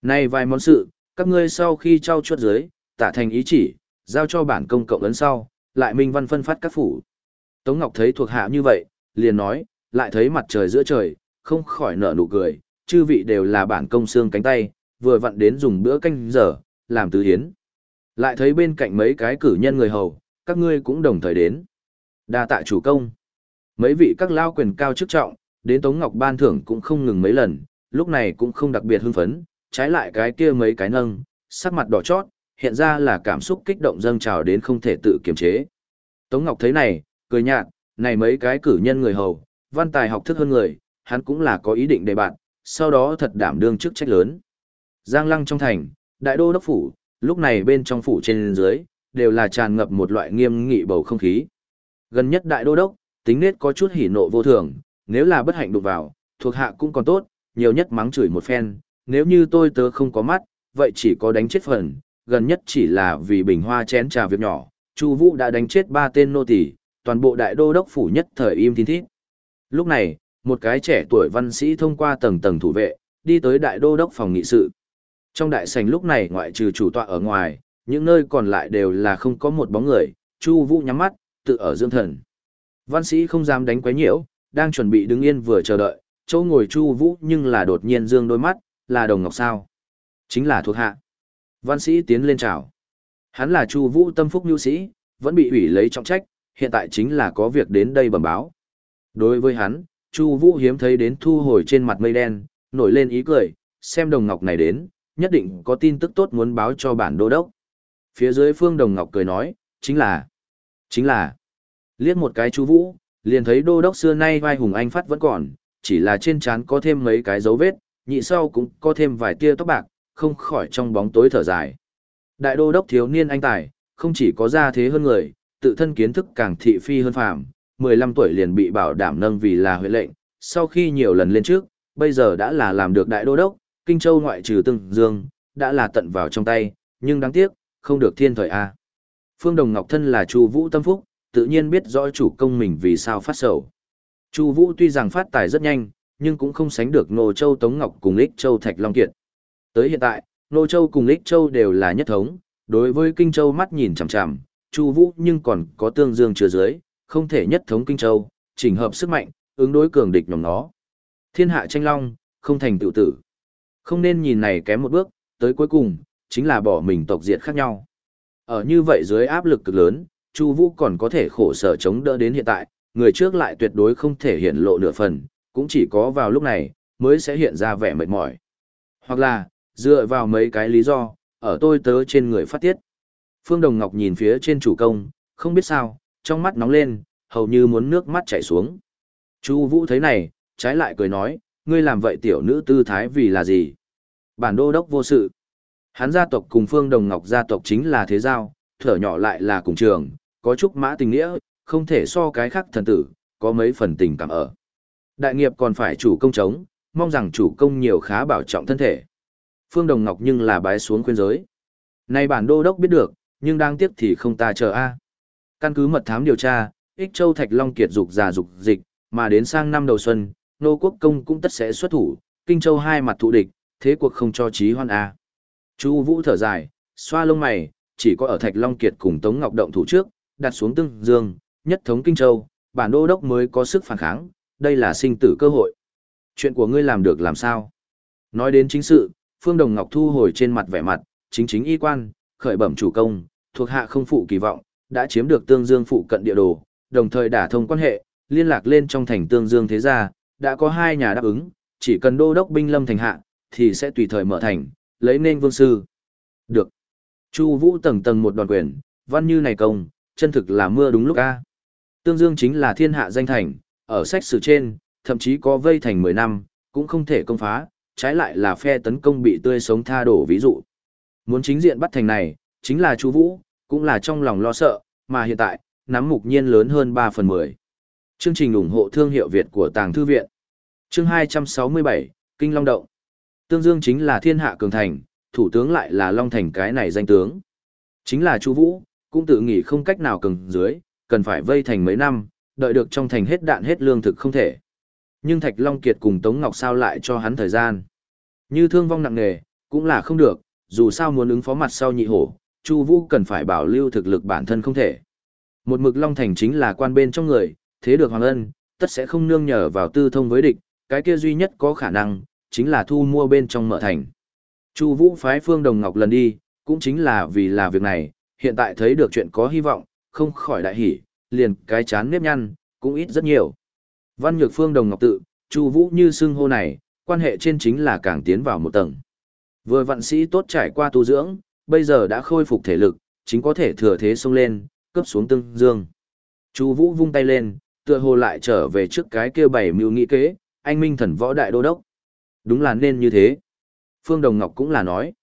Này vài món sự, các ngươi sau khi trao chuốt dưới, tả thành ý chỉ, giao cho bản công cộng ấn sau, lại minh văn phân phát các phủ. Tống Ngọc thấy thuộc hạ như vậy, liền nói, lại thấy mặt trời giữa trời, không khỏi nở nụ cười, chư vị đều là bản công xương cánh tay, vừa vặn đến dùng bữa canh giờ, làm tứ hiến. Lại thấy bên cạnh mấy cái cử nhân người hầu, các ngươi cũng đồng thời đến. đa tạ chủ công. Mấy vị các lao quyền cao chức trọng, đến Tống Ngọc ban thưởng cũng không ngừng mấy lần, lúc này cũng không đặc biệt hưng phấn, trái lại cái kia mấy cái nâng, sắc mặt đỏ chót, hiện ra là cảm xúc kích động dâng trào đến không thể tự kiềm chế. Tống Ngọc thấy này, cười nhạt, này mấy cái cử nhân người hầu, văn tài học thức hơn người, hắn cũng là có ý định đề bạn, sau đó thật đảm đương chức trách lớn. Giang lăng trong thành, đại đô đốc phủ, lúc này bên trong phủ trên dưới, đều là tràn ngập một loại nghiêm nghị bầu không khí. Gần nhất đại đô đốc, tính nết có chút hỉ nộ vô thường, nếu là bất hạnh đụng vào, thuộc hạ cũng còn tốt, nhiều nhất mắng chửi một phen, nếu như tôi tớ không có mắt, vậy chỉ có đánh chết phần, gần nhất chỉ là vì bình hoa chén trà việc nhỏ, Chu Vũ đã đánh chết ba tên nô tỳ, toàn bộ đại đô đốc phủ nhất thời im tin thít. Lúc này, một cái trẻ tuổi văn sĩ thông qua tầng tầng thủ vệ, đi tới đại đô đốc phòng nghị sự. Trong đại sảnh lúc này ngoại trừ chủ tọa ở ngoài, những nơi còn lại đều là không có một bóng người, Chu Vũ nhắm mắt, tự ở dưỡng thần. Văn sĩ không dám đánh quấy nhiễu, đang chuẩn bị đứng yên vừa chờ đợi, chỗ ngồi Chu Vũ nhưng là đột nhiên dương đôi mắt, là Đồng Ngọc sao? Chính là thuộc hạ. Văn sĩ tiến lên chào. Hắn là Chu Vũ tâm phúc nhu sĩ, vẫn bị ủy lấy trọng trách, hiện tại chính là có việc đến đây bẩm báo. Đối với hắn, Chu Vũ hiếm thấy đến thu hồi trên mặt mây đen, nổi lên ý cười, xem Đồng Ngọc này đến, nhất định có tin tức tốt muốn báo cho bản đô đốc. Phía dưới Phương Đồng Ngọc cười nói, chính là, chính là, liếc một cái Chu Vũ, liền thấy đô đốc xưa nay vai hùng anh phát vẫn còn, chỉ là trên trán có thêm mấy cái dấu vết, nhị sau cũng có thêm vài tia tóc bạc, không khỏi trong bóng tối thở dài. Đại đô đốc thiếu niên anh tài, không chỉ có gia thế hơn người, tự thân kiến thức càng thị phi hơn phàm, 15 tuổi liền bị bảo đảm nâng vì là huệ lệnh, sau khi nhiều lần lên trước, bây giờ đã là làm được đại đô đốc, Kinh Châu ngoại trừ Tương Dương, đã là tận vào trong tay, nhưng đáng tiếc, không được thiên thời a. Phương Đồng Ngọc thân là Chu Vũ tâm phúc, tự nhiên biết rõ chủ công mình vì sao phát sầu. Chu Vũ tuy rằng phát tài rất nhanh, nhưng cũng không sánh được Nô Châu Tống Ngọc cùng Lịch Châu Thạch Long Kiệt. Tới hiện tại, Nô Châu cùng Lịch Châu đều là nhất thống, đối với Kinh Châu mắt nhìn chằm chằm, Chu Vũ nhưng còn có tương dương chưa dưới, không thể nhất thống Kinh Châu, chỉnh hợp sức mạnh, ứng đối cường địch nhóm nó. Thiên hạ tranh long, không thành tựu tử. Không nên nhìn này kém một bước, tới cuối cùng, chính là bỏ mình tộc diệt khác nhau. Ở như vậy dưới áp lực cực lớn, Chu Vũ còn có thể khổ sở chống đỡ đến hiện tại, người trước lại tuyệt đối không thể hiện lộ nửa phần, cũng chỉ có vào lúc này mới sẽ hiện ra vẻ mệt mỏi. Hoặc là, dựa vào mấy cái lý do, ở tôi tớ trên người phát tiết. Phương Đồng Ngọc nhìn phía trên chủ công, không biết sao, trong mắt nóng lên, hầu như muốn nước mắt chảy xuống. Chu Vũ thấy này, trái lại cười nói, ngươi làm vậy tiểu nữ tư thái vì là gì? Bản đô đốc vô sự. Hắn gia tộc cùng Phương Đồng Ngọc gia tộc chính là thế giao, thở nhỏ lại là cùng trường, có chút mã tình nghĩa, không thể so cái khác thần tử, có mấy phần tình cảm ở. Đại nghiệp còn phải chủ công chống, mong rằng chủ công nhiều khá bảo trọng thân thể. Phương Đồng Ngọc nhưng là bái xuống khuyên giới. Nay bản đô đốc biết được, nhưng đang tiếc thì không ta chờ a. Căn cứ mật thám điều tra, Ích Châu Thạch Long kiệt dục già dục dịch, mà đến sang năm đầu xuân, nô quốc công cũng tất sẽ xuất thủ, Kinh Châu hai mặt thụ địch, thế cuộc không cho trí hoan a. Chu Vũ thở dài, xoa lông mày, chỉ có ở Thạch Long Kiệt cùng Tống Ngọc động thủ trước, đặt xuống Tương Dương, nhất thống Kinh Châu, bản đô đốc mới có sức phản kháng, đây là sinh tử cơ hội. Chuyện của ngươi làm được làm sao? Nói đến chính sự, Phương Đồng Ngọc thu hồi trên mặt vẻ mặt, chính chính y quan, khởi bẩm chủ công, thuộc hạ không phụ kỳ vọng, đã chiếm được Tương Dương phụ cận địa đồ, đồng thời đả thông quan hệ, liên lạc lên trong thành Tương Dương thế gia, đã có hai nhà đáp ứng, chỉ cần đô đốc binh lâm thành hạ, thì sẽ tùy thời mở thành, lấy nên vương sư. Được. Chu Vũ tầng tầng một đoàn quyền, văn như này công, chân thực là mưa đúng lúc a. Tương Dương chính là thiên hạ danh thành, ở sách sử trên, thậm chí có vây thành 10 năm, cũng không thể công phá, trái lại là phe tấn công bị tươi sống tha đổ ví dụ. Muốn chính diện bắt thành này, chính là Chu Vũ, cũng là trong lòng lo sợ, mà hiện tại, nắm mục nhiên lớn hơn 3 phần 10. Chương trình ủng hộ thương hiệu Việt của Tàng Thư Viện. Chương 267, Kinh Long Động. Tương Dương chính là thiên hạ cường thành, thủ tướng lại là Long Thành cái này danh tướng. Chính là Chu Vũ, cũng tự nghĩ không cách nào cường dưới, cần phải vây thành mấy năm, đợi được trong thành hết đạn hết lương thực không thể. Nhưng Thạch Long Kiệt cùng Tống Ngọc sao lại cho hắn thời gian. Như thương vong nặng nề, cũng là không được, dù sao muốn ứng phó mặt sau nhị hổ, Chu Vũ cần phải bảo lưu thực lực bản thân không thể. Một mực Long Thành chính là quan bên trong người, thế được Hoàng Ân, tất sẽ không nương nhờ vào tư thông với địch, cái kia duy nhất có khả năng, chính là thu mua bên trong mở thành. Chu Vũ phái Phương Đồng Ngọc lần đi, cũng chính là vì là việc này, hiện tại thấy được chuyện có hy vọng, không khỏi đại hỉ, liền cái chán nếp nhăn, cũng ít rất nhiều. Văn Nhược Phương Đồng Ngọc tự, Chu Vũ như xưng hô này, quan hệ trên chính là càng tiến vào một tầng. Vừa vận sĩ tốt trải qua tu dưỡng, bây giờ đã khôi phục thể lực, chính có thể thừa thế xông lên, cấp xuống tương dương. Chu Vũ vung tay lên, tựa hồ lại trở về trước cái kia bảy mưu nghị kế, anh minh thần võ đại đô đốc. Đúng là nên như thế. Phương Đồng Ngọc cũng là nói.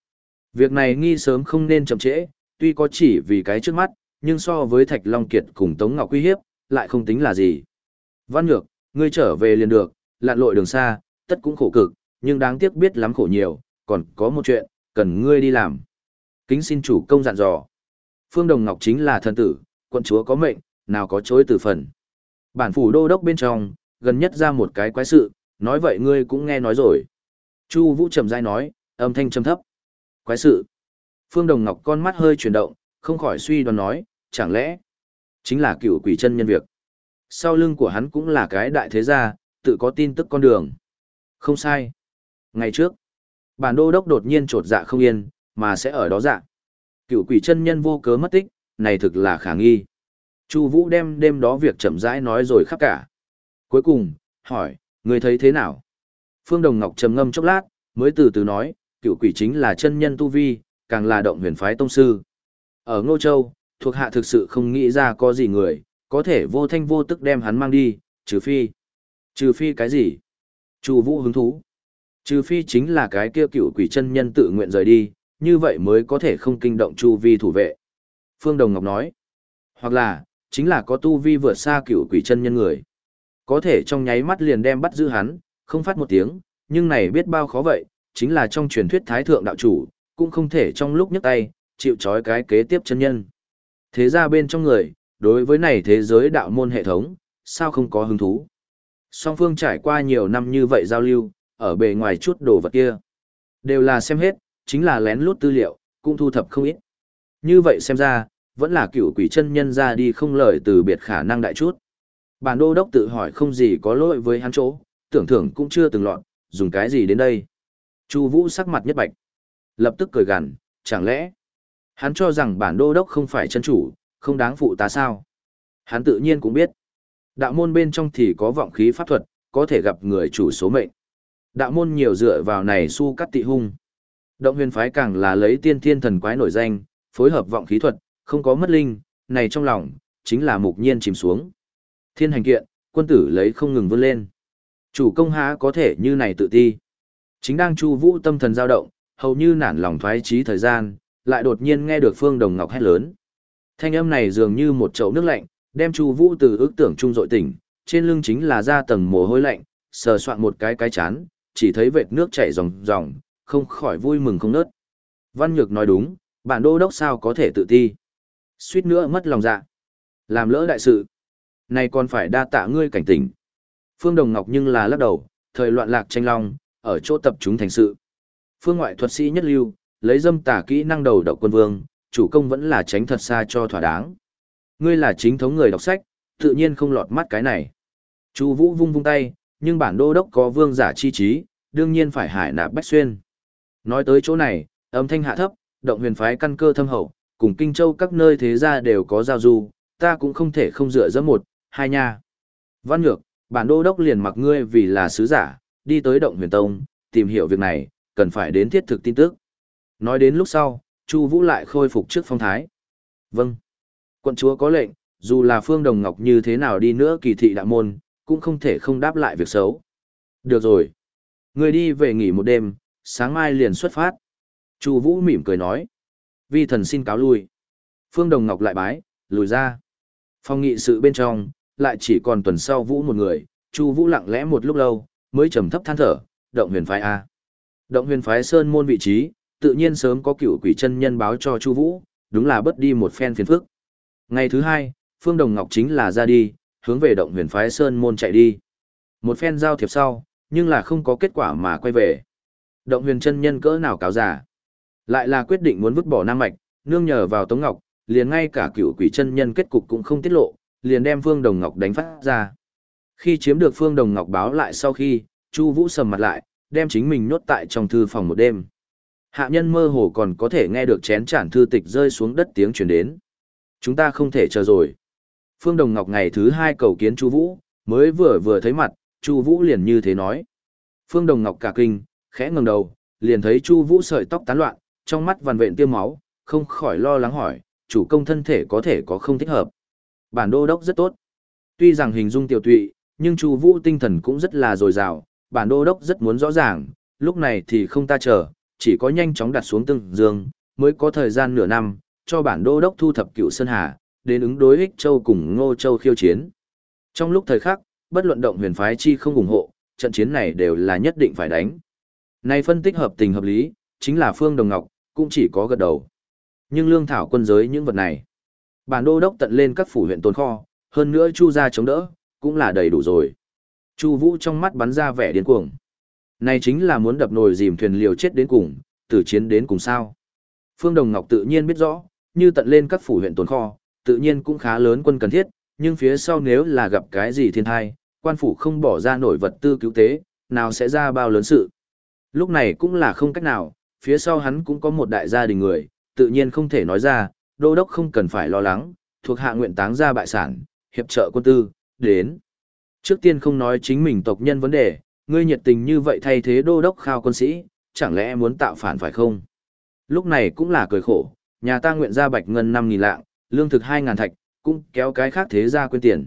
Việc này nghi sớm không nên chậm trễ, tuy có chỉ vì cái trước mắt, nhưng so với Thạch Long Kiệt cùng Tống Ngọc Quy hiếp, lại không tính là gì. Văn Nhược, ngươi trở về liền được, lặn lội đường xa, tất cũng khổ cực, nhưng đáng tiếc biết lắm khổ nhiều, còn có một chuyện, cần ngươi đi làm. Kính xin chủ công dặn dò. Phương Đồng Ngọc chính là thần tử, quận chúa có mệnh, nào có chối từ phần. Bản phủ đô đốc bên trong, gần nhất ra một cái quái sự, nói vậy ngươi cũng nghe nói rồi. Chu Vũ trầm giai nói, âm thanh trầm thấp. Quái sự. Phương Đồng Ngọc con mắt hơi chuyển động, không khỏi suy đoán nói, chẳng lẽ chính là cựu quỷ chân nhân việc. Sau lưng của hắn cũng là cái đại thế gia, tự có tin tức con đường. Không sai. Ngày trước, bản đô đốc đột nhiên trột dạ không yên, mà sẽ ở đó dạ. Cựu quỷ chân nhân vô cớ mất tích, này thực là khả nghi. Chu Vũ đem đêm đó việc chậm rãi nói rồi khắp cả. Cuối cùng, hỏi, người thấy thế nào? Phương Đồng Ngọc trầm ngâm chốc lát, mới từ từ nói, cựu quỷ chính là chân nhân tu vi, càng là động huyền phái tông sư. Ở Ngô Châu, thuộc hạ thực sự không nghĩ ra có gì người, có thể vô thanh vô tức đem hắn mang đi, trừ phi. Trừ phi cái gì? Chu Vũ hứng thú. Trừ phi chính là cái kia cựu quỷ chân nhân tự nguyện rời đi, như vậy mới có thể không kinh động chu vi thủ vệ. Phương Đồng Ngọc nói. Hoặc là, chính là có tu vi vượt xa cựu quỷ chân nhân người. Có thể trong nháy mắt liền đem bắt giữ hắn, không phát một tiếng, nhưng này biết bao khó vậy, chính là trong truyền thuyết thái thượng đạo chủ, cũng không thể trong lúc nhấc tay, chịu trói cái kế tiếp chân nhân. Thế ra bên trong người, đối với này thế giới đạo môn hệ thống, sao không có hứng thú. Song phương trải qua nhiều năm như vậy giao lưu, ở bề ngoài chút đồ vật kia. Đều là xem hết, chính là lén lút tư liệu, cũng thu thập không ít. Như vậy xem ra, vẫn là cựu quỷ chân nhân ra đi không lời từ biệt khả năng đại chút. Bản đô đốc tự hỏi không gì có lỗi với hắn chỗ, tưởng thưởng cũng chưa từng lọt, dùng cái gì đến đây. Chu Vũ sắc mặt nhất bạch, lập tức cười gằn, chẳng lẽ hắn cho rằng bản đô đốc không phải chân chủ, không đáng phụ ta sao? Hắn tự nhiên cũng biết, đạo môn bên trong thì có vọng khí pháp thuật, có thể gặp người chủ số mệnh. Đạo môn nhiều dựa vào này su cắt tị hung. Động huyền phái càng là lấy tiên thiên thần quái nổi danh, phối hợp vọng khí thuật, không có mất linh, này trong lòng, chính là mục nhiên chìm xuống. Thiên hành kiện, quân tử lấy không ngừng vươn lên. Chủ công há có thể như này tự ti. Chính đang chu vũ tâm thần dao động, hầu như nản lòng thoái trí thời gian, lại đột nhiên nghe được Phương Đồng Ngọc hét lớn. Thanh âm này dường như một chậu nước lạnh, đem chu vũ từ ước tưởng trung dội tỉnh, trên lưng chính là da tầng mồ hôi lạnh, sờ soạn một cái cái chán, chỉ thấy vệt nước chảy ròng ròng, không khỏi vui mừng không nớt. Văn Nhược nói đúng, bản đô đốc sao có thể tự ti. Suýt nữa mất lòng dạ. Làm lỡ đại sự. Này còn phải đa tạ ngươi cảnh tỉnh. Phương Đồng Ngọc nhưng là lắc đầu, thời loạn lạc tranh long, ở chỗ tập chúng thành sự. Phương ngoại thuật sĩ nhất lưu, lấy dâm tả kỹ năng đầu độc quân vương, chủ công vẫn là tránh thật xa cho thỏa đáng. Ngươi là chính thống người đọc sách, tự nhiên không lọt mắt cái này. Chu Vũ vung vung tay, nhưng bản đô đốc có vương giả chi trí, đương nhiên phải hải nạp bách xuyên. Nói tới chỗ này, âm thanh hạ thấp, động huyền phái căn cơ thâm hậu, cùng Kinh Châu các nơi thế gia đều có giao du, ta cũng không thể không dựa dẫm một, hai nha. Văn Nhược, bản đô đốc liền mặc ngươi vì là sứ giả, đi tới động huyền tông, tìm hiểu việc này, cần phải đến thiết thực tin tức. Nói đến lúc sau, Chu Vũ lại khôi phục trước phong thái. Vâng. Quận chúa có lệnh, dù là Phương Đồng Ngọc như thế nào đi nữa kỳ thị đạo môn, cũng không thể không đáp lại việc xấu. Được rồi. Ngươi đi về nghỉ một đêm, sáng mai liền xuất phát. Chu Vũ mỉm cười nói. Vi thần xin cáo lui. Phương Đồng Ngọc lại bái, lùi ra. Phong nghị sự bên trong, lại chỉ còn tuần sau Vũ một người, Chu Vũ lặng lẽ một lúc lâu, mới trầm thấp than thở, động huyền phái A. Động huyền phái Sơn môn vị trí, tự nhiên sớm có cựu quỷ chân nhân báo cho Chu Vũ, đúng là bất đi một phen phiền phức. Ngày thứ hai, Phương Đồng Ngọc chính là ra đi, hướng về động huyền phái Sơn môn chạy đi. Một phen giao thiệp sau, nhưng là không có kết quả mà quay về. Động huyền chân nhân cỡ nào cáo giả. Lại là quyết định muốn vứt bỏ Nam Mạch, nương nhờ vào Tống Ngọc, liền ngay cả cựu quỷ chân nhân kết cục cũng không tiết lộ, liền đem Phương Đồng Ngọc đánh phát ra. Khi chiếm được Phương Đồng Ngọc báo lại sau khi, Chu Vũ sầm mặt lại, đem chính mình nhốt tại trong thư phòng một đêm. Hạ nhân mơ hồ còn có thể nghe được chén chản thư tịch rơi xuống đất tiếng truyền đến. Chúng ta không thể chờ rồi. Phương Đồng Ngọc ngày thứ hai cầu kiến Chu Vũ, mới vừa vừa thấy mặt, Chu Vũ liền như thế nói. Phương Đồng Ngọc cả kinh, khẽ ngẩng đầu, liền thấy Chu Vũ sợi tóc tán loạn, trong mắt vằn vện tiêm máu, không khỏi lo lắng hỏi, chủ công thân thể có thể có không thích hợp. Bản đô đốc rất tốt. Tuy rằng hình dung tiểu tụy, nhưng Chu Vũ tinh thần cũng rất là dồi dào, bản đô đốc rất muốn rõ ràng, lúc này thì không ta chờ, chỉ có nhanh chóng đặt xuống từng dương, mới có thời gian nửa năm, cho bản đô đốc thu thập cựu Sơn Hà, đến ứng đối Ích Châu cùng Ngô Châu khiêu chiến. Trong lúc thời khắc, bất luận động huyền phái chi không ủng hộ, trận chiến này đều là nhất định phải đánh. Này phân tích hợp tình hợp lý, chính là Phương Đồng Ngọc, cũng chỉ có gật đầu. Nhưng lương thảo quân giới những vật này, bản đô đốc tận lên các phủ huyện tồn kho, hơn nữa chu ra chống đỡ, cũng là đầy đủ rồi. Chu Vũ trong mắt bắn ra vẻ điên cuồng. Này chính là muốn đập nồi dìm thuyền liều chết đến cùng, tử chiến đến cùng sao. Phương Đồng Ngọc tự nhiên biết rõ, như tận lên các phủ huyện tồn kho, tự nhiên cũng khá lớn quân cần thiết, nhưng phía sau nếu là gặp cái gì thiên tai, quan phủ không bỏ ra nổi vật tư cứu tế, nào sẽ ra bao lớn sự. Lúc này cũng là không cách nào, phía sau hắn cũng có một đại gia đình người, tự nhiên không thể nói ra, đô đốc không cần phải lo lắng, thuộc hạ nguyện táng ra bại sản, hiệp trợ quân tư, đến. Trước tiên không nói chính mình tộc nhân vấn đề, ngươi nhiệt tình như vậy thay thế đô đốc khao quân sĩ, chẳng lẽ muốn tạo phản phải không? Lúc này cũng là cười khổ, nhà ta nguyện ra bạch ngân 5.000 lạng, lương thực 2.000 thạch, cũng kéo cái khác thế ra quên tiền.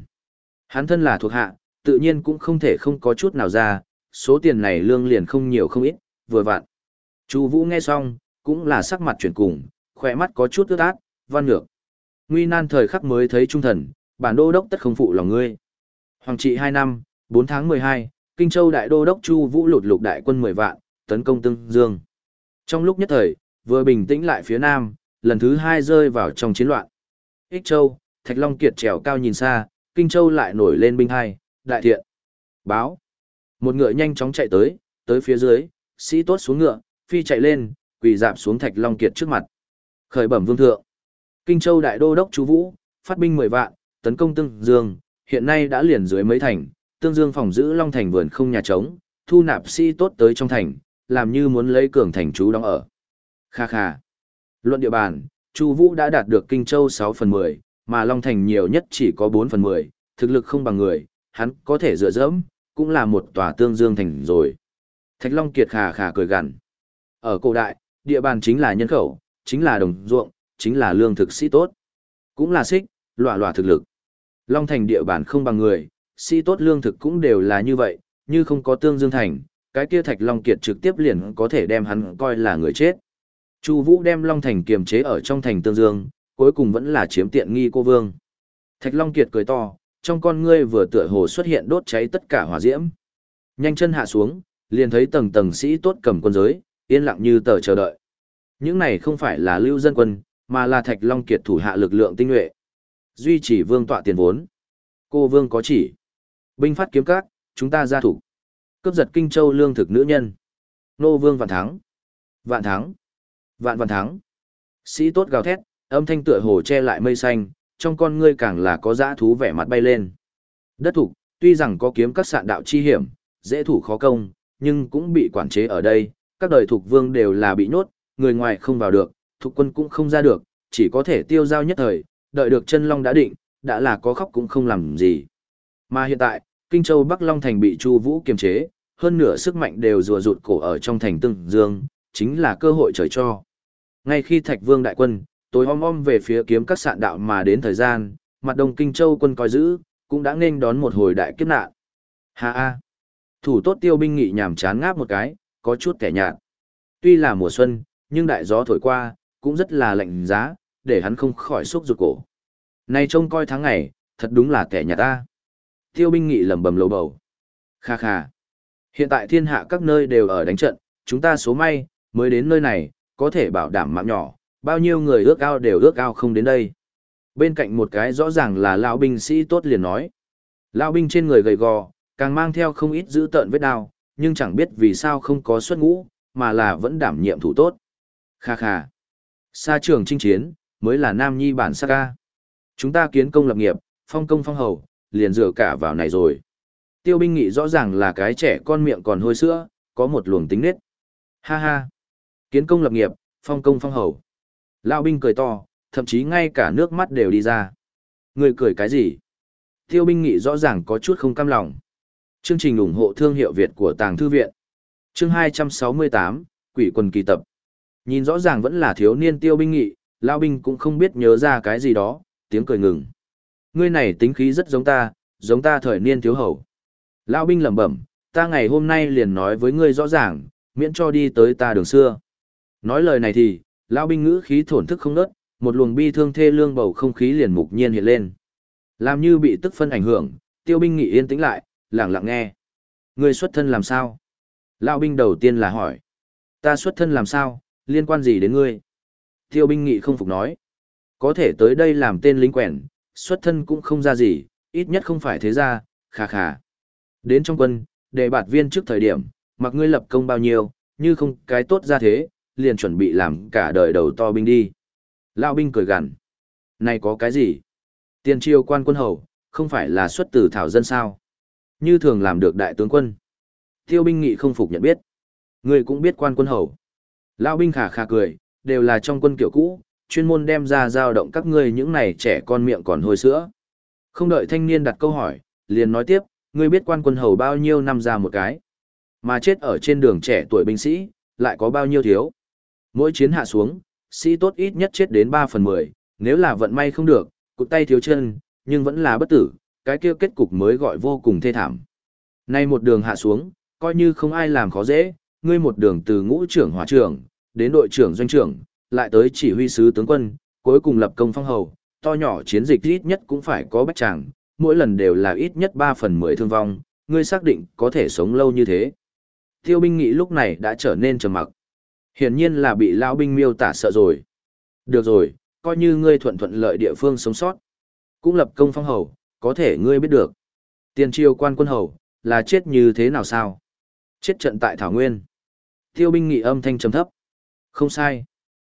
Hắn thân là thuộc hạ, tự nhiên cũng không thể không có chút nào ra, số tiền này lương liền không nhiều không ít, vừa vặn. Chu Vũ nghe xong, cũng là sắc mặt chuyển cùng, khỏe mắt có chút ướt át, văn ngược. Nguy nan thời khắc mới thấy trung thần, bản đô đốc tất không phụ lòng ngươi. Hoàng trị 2 năm, 4 tháng 12, Kinh Châu đại đô đốc Chu Vũ lụt lục đại quân 10 vạn, tấn công Tương Dương. Trong lúc nhất thời, vừa bình tĩnh lại phía nam, lần thứ hai rơi vào trong chiến loạn. Ích Châu, Thạch Long Kiệt trèo cao nhìn xa, Kinh Châu lại nổi lên binh hai, đại thiện. Báo. Một ngựa nhanh chóng chạy tới, tới phía dưới, sĩ tốt xuống ngựa, phi chạy lên, quỳ dạp xuống Thạch Long Kiệt trước mặt. Khởi bẩm vương thượng. Kinh Châu đại đô đốc chú Vũ, phát binh 10 vạn, tấn công Tương Dương, hiện nay đã liền dưới mấy thành, Tương Dương phòng giữ Long Thành vườn không nhà trống, thu nạp sĩ tốt tới trong thành, làm như muốn lấy cường thành chú đóng ở. Kha kha. Luận địa bàn, Chu Vũ đã đạt được Kinh Châu 6 phần 10, mà Long Thành nhiều nhất chỉ có 4 phần 10, thực lực không bằng người, hắn có thể dựa dẫm, cũng là một tòa tương dương thành rồi. Thạch Long Kiệt khà khà cười gằn. Ở cổ đại, địa bàn chính là nhân khẩu, chính là đồng ruộng, chính là lương thực sĩ tốt. Cũng là xích, lọa lọa thực lực. Long Thành địa bàn không bằng người, sĩ tốt lương thực cũng đều là như vậy, như không có tương dương thành, cái kia Thạch Long Kiệt trực tiếp liền có thể đem hắn coi là người chết. Chu Vũ đem Long Thành kiềm chế ở trong thành Tương Dương, cuối cùng vẫn là chiếm tiện nghi cô vương. Thạch Long Kiệt cười to, trong con ngươi vừa tựa hồ xuất hiện đốt cháy tất cả hỏa diễm. Nhanh chân hạ xuống, liền thấy tầng tầng sĩ tốt cầm quân giới, yên lặng như tờ chờ đợi. Những này không phải là lưu dân quân, mà là Thạch Long Kiệt thủ hạ lực lượng tinh nhuệ. Duy trì vương tọa tiền vốn. Cô vương có chỉ. Binh phát kiếm các, chúng ta ra thủ. Cướp giật kinh châu lương thực nữ nhân. Nô vương vạn thắng. Vạn thắng. Vạn vạn thắng. Sĩ tốt gào thét, âm thanh tựa hồ che lại mây xanh, trong con ngươi càng là có dã thú vẻ mặt bay lên. Đất thủ, tuy rằng có kiếm các sạn đạo chi hiểm, dễ thủ khó công, nhưng cũng bị quản chế ở đây, các đời thuộc vương đều là bị nhốt, người ngoài không vào được, thuộc quân cũng không ra được, chỉ có thể tiêu giao nhất thời, đợi được chân long đã định, đã là có khóc cũng không làm gì. Mà hiện tại, Kinh Châu Bắc Long Thành bị Chu Vũ kiềm chế, hơn nửa sức mạnh đều rùa rụt cổ ở trong thành Tương Dương, chính là cơ hội trời cho. Ngay khi Thạch Vương đại quân, tối om om về phía kiếm các sạn đạo mà đến thời gian, mặt đông Kinh Châu quân coi giữ, cũng đã nên đón một hồi đại kiếp nạn. Ha ha! Thủ tốt tiêu binh nghị nhảm chán ngáp một cái, có chút kẻ nhạt. Tuy là mùa xuân, nhưng đại gió thổi qua, cũng rất là lạnh giá, để hắn không khỏi xúc ruột cổ. Này trông coi tháng ngày, thật đúng là kẻ nhạt ta. Tiêu binh nghị lầm bầm lầu bầu. Kha kha. Hiện tại thiên hạ các nơi đều ở đánh trận, chúng ta số may, mới đến nơi này, có thể bảo đảm mạng nhỏ, bao nhiêu người ước ao đều ước ao không đến đây. Bên cạnh một cái rõ ràng là lão binh sĩ tốt liền nói. Lão binh trên người gầy gò, càng mang theo không ít dữ tợn vết đao, nhưng chẳng biết vì sao không có xuất ngũ, mà là vẫn đảm nhiệm thủ tốt. Kha kha. Sa trường chinh chiến, mới là nam nhi bản sa ca. Chúng ta kiến công lập nghiệp, phong công phong hầu, liền dựa cả vào này rồi. Tiêu binh nghị rõ ràng là cái trẻ con miệng còn hôi sữa, có một luồng tính nết. Ha ha. Kiến công lập nghiệp, phong công phong hầu. Lão binh cười to, thậm chí ngay cả nước mắt đều đi ra. Người cười cái gì? Tiêu binh nghị rõ ràng có chút không cam lòng. Chương trình ủng hộ thương hiệu Việt của Tàng Thư Viện. Chương 268, Quỷ quần kỳ tập. Nhìn rõ ràng vẫn là thiếu niên tiêu binh nghị, Lão binh cũng không biết nhớ ra cái gì đó, tiếng cười ngừng. Ngươi này tính khí rất giống ta, giống ta thời niên thiếu hầu. Lão binh lẩm bẩm, ta ngày hôm nay liền nói với ngươi rõ ràng, miễn cho đi tới ta đường xưa. Nói lời này thì, lão binh ngữ khí thổn thức không nớt, một luồng bi thương thê lương bầu không khí liền mục nhiên hiện lên. Làm như bị tức phân ảnh hưởng, tiêu binh nghị yên tĩnh lại, lặng lặng nghe. Ngươi xuất thân làm sao? Lão binh đầu tiên là hỏi. Ta xuất thân làm sao, liên quan gì đến ngươi? Tiêu binh nghị không phục nói. Có thể tới đây làm tên lính quèn, xuất thân cũng không ra gì, ít nhất không phải thế ra, khà khà. Đến trong quân, để bạt viên trước thời điểm, mặc ngươi lập công bao nhiêu, như không cái tốt ra thế, liền chuẩn bị làm cả đời đầu to binh đi. Lão binh cười gằn. Này có cái gì? Tiền triều quan quân hầu, không phải là xuất từ thảo dân sao? Như thường làm được đại tướng quân. Tiêu binh nghị không phục nhận biết. Người cũng biết quan quân hầu. Lão binh khả khả cười, đều là trong quân kiểu cũ, chuyên môn đem ra giao động các ngươi những này trẻ con miệng còn hồi sữa. Không đợi thanh niên đặt câu hỏi, liền nói tiếp, ngươi biết quan quân hầu bao nhiêu năm ra một cái. Mà chết ở trên đường trẻ tuổi binh sĩ, lại có bao nhiêu thiếu. Mỗi chiến hạ xuống, sĩ tốt ít nhất chết đến 3 phần 10, nếu là vận may không được, cụt tay thiếu chân, nhưng vẫn là bất tử, cái kia kết cục mới gọi vô cùng thê thảm. Nay một đường hạ xuống, coi như không ai làm khó dễ, ngươi một đường từ ngũ trưởng hỏa trưởng, đến đội trưởng doanh trưởng, lại tới chỉ huy sứ tướng quân, cuối cùng lập công phong hầu, to nhỏ chiến dịch ít nhất cũng phải có bách chàng, mỗi lần đều là ít nhất 3 phần 10 thương vong, ngươi xác định có thể sống lâu như thế. Tiêu binh nghị lúc này đã trở nên trầm mặc. Hiển nhiên là bị lão binh miêu tả sợ rồi. Được rồi, coi như ngươi thuận thuận lợi địa phương sống sót. Cũng lập công phong hầu, có thể ngươi biết được. Tiền triều quan quân hầu, là chết như thế nào sao? Chết trận tại Thảo Nguyên. Tiêu binh nghị âm thanh trầm thấp. Không sai.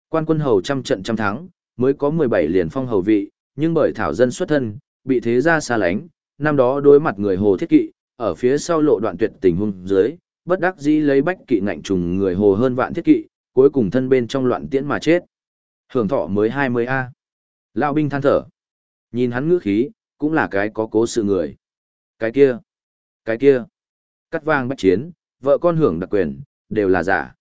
Quan quân hầu trăm trận trăm thắng, mới có 17 liền phong hầu vị, nhưng bởi Thảo dân xuất thân, bị thế gia xa lánh, năm đó đối mặt người hồ thiết kỵ, ở phía sau lộ đoạn tuyệt tình hung dưới, bất đắc dĩ lấy bách kỵ ngạnh trùng người hồ hơn vạn thiết kỵ, cuối cùng thân bên trong loạn tiễn mà chết. Hưởng thọ mới 20A. Lão binh than thở. Nhìn hắn ngữ khí, cũng là cái có cố sự người. Cái kia, cái kia, cắt vang bách chiến, vợ con hưởng đặc quyền, đều là giả.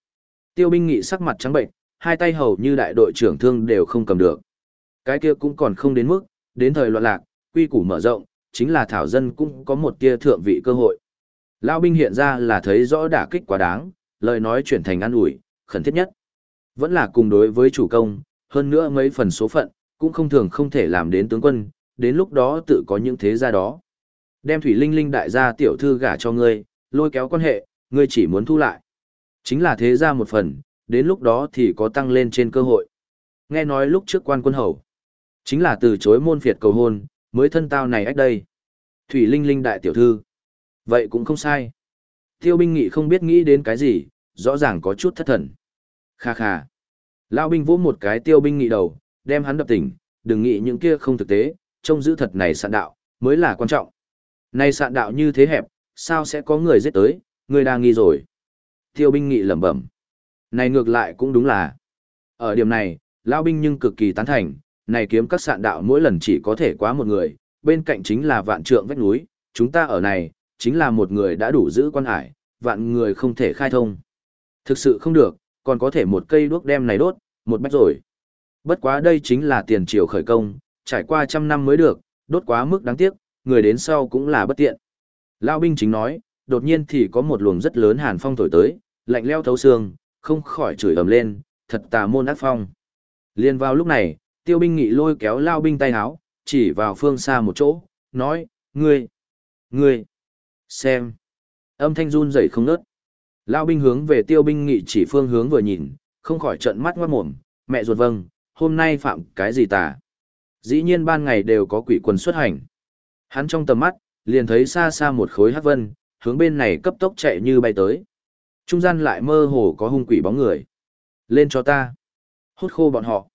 Tiêu binh nghị sắc mặt trắng bệnh, hai tay hầu như đại đội trưởng thương đều không cầm được. Cái kia cũng còn không đến mức, đến thời loạn lạc, quy củ mở rộng, chính là thảo dân cũng có một tia thượng vị cơ hội. Lão binh hiện ra là thấy rõ đả kích quá đáng, lời nói chuyển thành an ủi, khẩn thiết nhất. Vẫn là cùng đối với chủ công, hơn nữa mấy phần số phận, cũng không thường không thể làm đến tướng quân, đến lúc đó tự có những thế gia đó. Đem Thủy Linh Linh đại gia tiểu thư gả cho ngươi, lôi kéo quan hệ, ngươi chỉ muốn thu lại. Chính là thế gia một phần, đến lúc đó thì có tăng lên trên cơ hội. Nghe nói lúc trước quan quân hầu, chính là từ chối môn phiệt cầu hôn, mới thân tao này ách đây. Thủy Linh Linh đại tiểu thư. Vậy cũng không sai. Tiêu binh nghị không biết nghĩ đến cái gì, rõ ràng có chút thất thần. Kha kha. Lão binh vỗ một cái tiêu binh nghị đầu, đem hắn đập tỉnh, đừng nghĩ những kia không thực tế, trông giữ thật này sạn đạo, mới là quan trọng. Này sạn đạo như thế hẹp, sao sẽ có người giết tới, người đang nghi rồi. Tiêu binh nghị lẩm bẩm. Này ngược lại cũng đúng là. Ở điểm này, Lão binh nhưng cực kỳ tán thành, này kiếm các sạn đạo mỗi lần chỉ có thể quá một người, bên cạnh chính là vạn trượng vách núi, chúng ta ở này, chính là một người đã đủ giữ quan hải, vạn người không thể khai thông. Thực sự không được, còn có thể một cây đuốc đem này đốt, một bách rồi. Bất quá đây chính là tiền triều khởi công, trải qua trăm năm mới được, đốt quá mức đáng tiếc, người đến sau cũng là bất tiện. Lao binh chính nói, đột nhiên thì có một luồng rất lớn hàn phong thổi tới, lạnh leo thấu xương, không khỏi chửi ầm lên, thật tà môn ác phong. Liên vào lúc này, tiêu binh nghị lôi kéo Lao binh tay háo, chỉ vào phương xa một chỗ, nói, ngươi, ngươi, xem. Âm thanh run rẩy không nớt. Lao binh hướng về tiêu binh nghị chỉ phương hướng vừa nhìn, không khỏi trận mắt ngoắt mồm, mẹ ruột vâng, hôm nay phạm cái gì tả Dĩ nhiên ban ngày đều có quỷ quần xuất hành. Hắn trong tầm mắt, liền thấy xa xa một khối hắc vân, hướng bên này cấp tốc chạy như bay tới. Trung gian lại mơ hồ có hung quỷ bóng người. Lên cho ta. Hút khô bọn họ.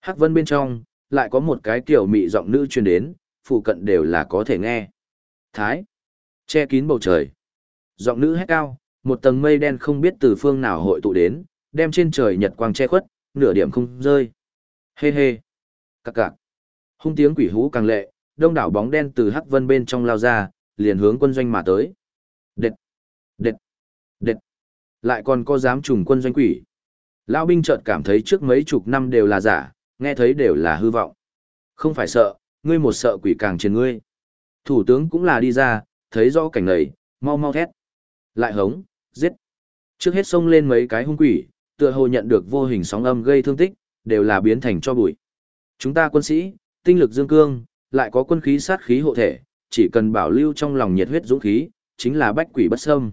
Hắc vân bên trong, lại có một cái kiểu mị giọng nữ truyền đến, phụ cận đều là có thể nghe. Thái. Che kín bầu trời. Giọng nữ hét cao, một tầng mây đen không biết từ phương nào hội tụ đến, đem trên trời nhật quang che khuất, nửa điểm không rơi. Hê hê. Cạc cạc. Hung tiếng quỷ hú càng lệ, đông đảo bóng đen từ hắc vân bên trong lao ra, liền hướng quân doanh mà tới. Đệt. Đệt. Đệt. Lại còn có dám trùng quân doanh quỷ. Lão binh chợt cảm thấy trước mấy chục năm đều là giả, nghe thấy đều là hư vọng. Không phải sợ, ngươi một sợ quỷ càng trên ngươi. Thủ tướng cũng là đi ra, thấy rõ cảnh này, mau mau thét. Lại hống, giết. Trước hết xông lên mấy cái hung quỷ, tựa hồ nhận được vô hình sóng âm gây thương tích, đều là biến thành cho bụi. Chúng ta quân sĩ, tinh lực dương cương, lại có quân khí sát khí hộ thể, chỉ cần bảo lưu trong lòng nhiệt huyết dũng khí, chính là bách quỷ bất xâm.